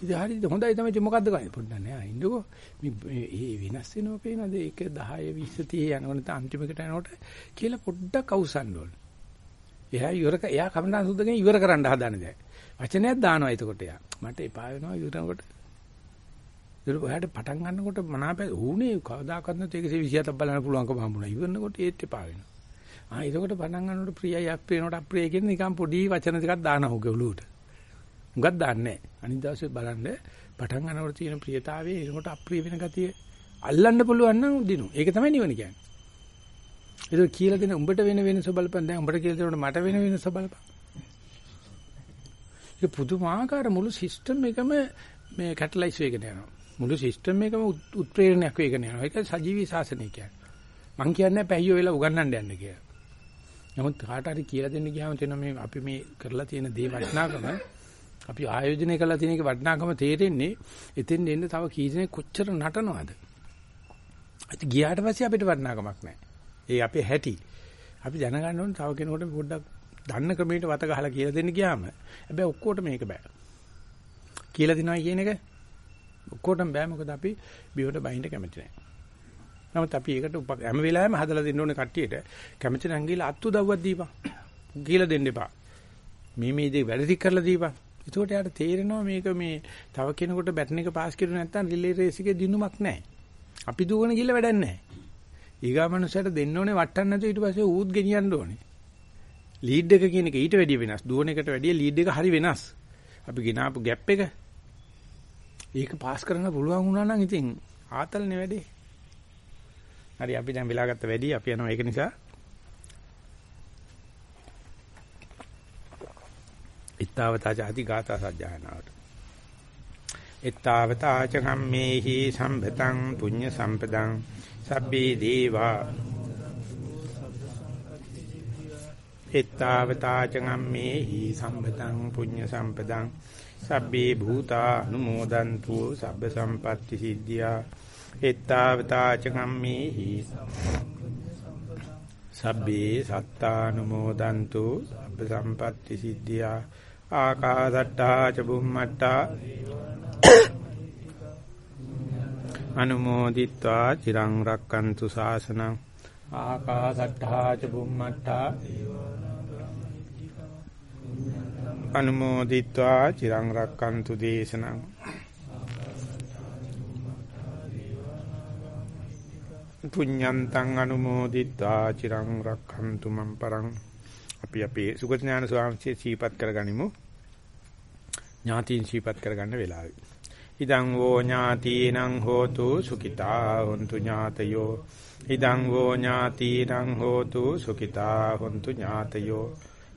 Speaker 1: ඉතින් හරියට හොඳයි තමයි ඉතින් මොකද්ද කරන්නේ පොඩ්ඩක් නෑ ඉන්නකෝ මේ වෙනස් වෙනවා පේනද ඒක 10 20 30 යනකොට අන්තිමකට යනකොට කියලා පොඩ්ඩක් අවසන් ඕන. එයා ඉවර එයා කමනා සුද්ධගෙන ඉවර කරන්න හදන දැන්. වචනයක් දානවා එතකොට එයා. මට එපා වෙනවා ඉවරනකොට ඒක ඔයාලට පටන් ගන්නකොට මනාප ඌනේ කවදාකවත් නැත් ඒක 127ක් බලන්න පුළුවන්කම හම්බුණා. ඉවරනකොට ඒත් එපා වෙනවා. ආ ඒකකොට පටන් ගන්නකොට ප්‍රියයි අප්‍රියනකොට අප්‍රිය කියන නිකන් පොඩි වචන ටිකක් දානවා උගේ ඔලුවට. උඟක් දාන්නේ නැහැ. අනිත් දවසේ බලන්න පටන් ගන්නකොට තියෙන ප්‍රියතාවයේ ඒකට අප්‍රිය වෙන ගතිය අල්ලන්න පුළුවන් නම් දිනු. ඒක තමයි නිවන කියන්නේ. ඒක කියලා දෙන උඹට වෙන වෙනස බලපන් දැන් උඹට කියලා දෙනකොට මට වෙන වෙනස බලපන්. ඒක පුදුමාකාර මුළු සිස්ටම් එකම මේ කැටලයිස් වෙගෙන යනවා. මුළු සිස්ටම් එකම උත්ප්‍රේරණයක් වෙගෙන යනවා. ඒක සජීවී ශාසනය කියන්නේ. මං කියන්නේ පැහිය වෙලා උගන්නන්න යන්න කියලා. නමුත් කාට හරි කියලා දෙන්න ගියාම තේන මේ අපි මේ කරලා තියෙන දේ වටිනාකම අපි ආයෝජනය කරලා තියෙන එක වටිනාකම තේරෙන්නේ එතෙන් එන්න තව කී දෙනෙක් කොච්චර නටනවද? අද ගියාට පස්සේ අපිට වටිනාකමක් නැහැ. ඒ අපේ හැටි. අපි දැනගන්න ඕනේ තව කෙනෙකුට පොඩ්ඩක් දන්න ක්‍රමයට වත ගහලා කියලා දෙන්න ගියාම හැබැයි ඔක්කොට මේක බෑ. කියලා දෙනවා කියන එක ඔක්කොටම බෑ මොකද අපි බිවට බහින්න කැමති නැහැ. නමුත් අපි ඒකට හැම වෙලාවෙම හදලා දෙන්න ඕනේ කට්ටියට කැමති නම් ගිහලා අත්තු දව්වක් දීපන්. කියලා දෙන්න එපා. මේ මේ දේ වැඩි කරලා දීපන්. එතකොට යාට තේරෙනවා මේක මේ තව කෙනෙකුට බැටන් එක පාස් කරුවේ නැත්නම් රිලේ රේස් එකේ දිනුමක් නැහැ. අපි දුවන ගිල්ල වැඩක් නැහැ. ඊගාමනුස්සයට දෙන්න ඕනේ වටන්න නැතුව ඊට පස්සේ ඌත් ගෙනියන්න ඕනේ. ලීඩ් එක කියන එක ඊට වැඩිය වෙනස්. දුවන එකට වැඩිය ලීඩ් එක හරි වෙනස්. අපි ගෙනාපු ગેප් එක ඒක පාස් කරන්න පුළුවන් වුණා නම් ඉතින් ආතල්නේ වැඩේ. හරි අපි දැන් වෙලා ගත්ත වැඩි අපි යනවා ඒක නිසා ittavata jati gata sajjanaවට. ittavata च කම්මේහි සම්පතං පුඤ්ඤ සම්පදං සබ්බේ දේවා ittavata च කම්මේහි සම්පතං පුඤ්ඤ සම්පදං සබ්බේ භූතා අනුමෝදන්තු සබ්බ සම්පatti සිද්ධියා එත්තාවතා ච කම්මේහි සබ්බේ සත්තානුමෝදන්තු සබ්බ සම්පatti සිද්ධියා ආකාදට්ටා ච බුම්මට්ටා අනුමෝදිත්වා චිරං රක්칸තු ශාසනං ආකාසට්ඨා ච බුම්මට්ඨා අනුමෝදිත්වා චිරං රක්칸තු දේශනං. පුඤ්ඤන්තං අනුමෝදිත්වා චිරං රක්칸තු මම් පරං. අපි අපේ සුගත ඥාන ස්වාමීන් සීපත් කරගනිමු. ඥාතීන් සීපත් කරගන්න වෙලාවයි ඉදං වෝ ඥාතීනං හෝතු සුඛිතා හොන්තු ඥාතයෝ. ඉදං වෝ ඥාතීනං හෝතු සුඛිතා හොන්තු ඥාතයෝ.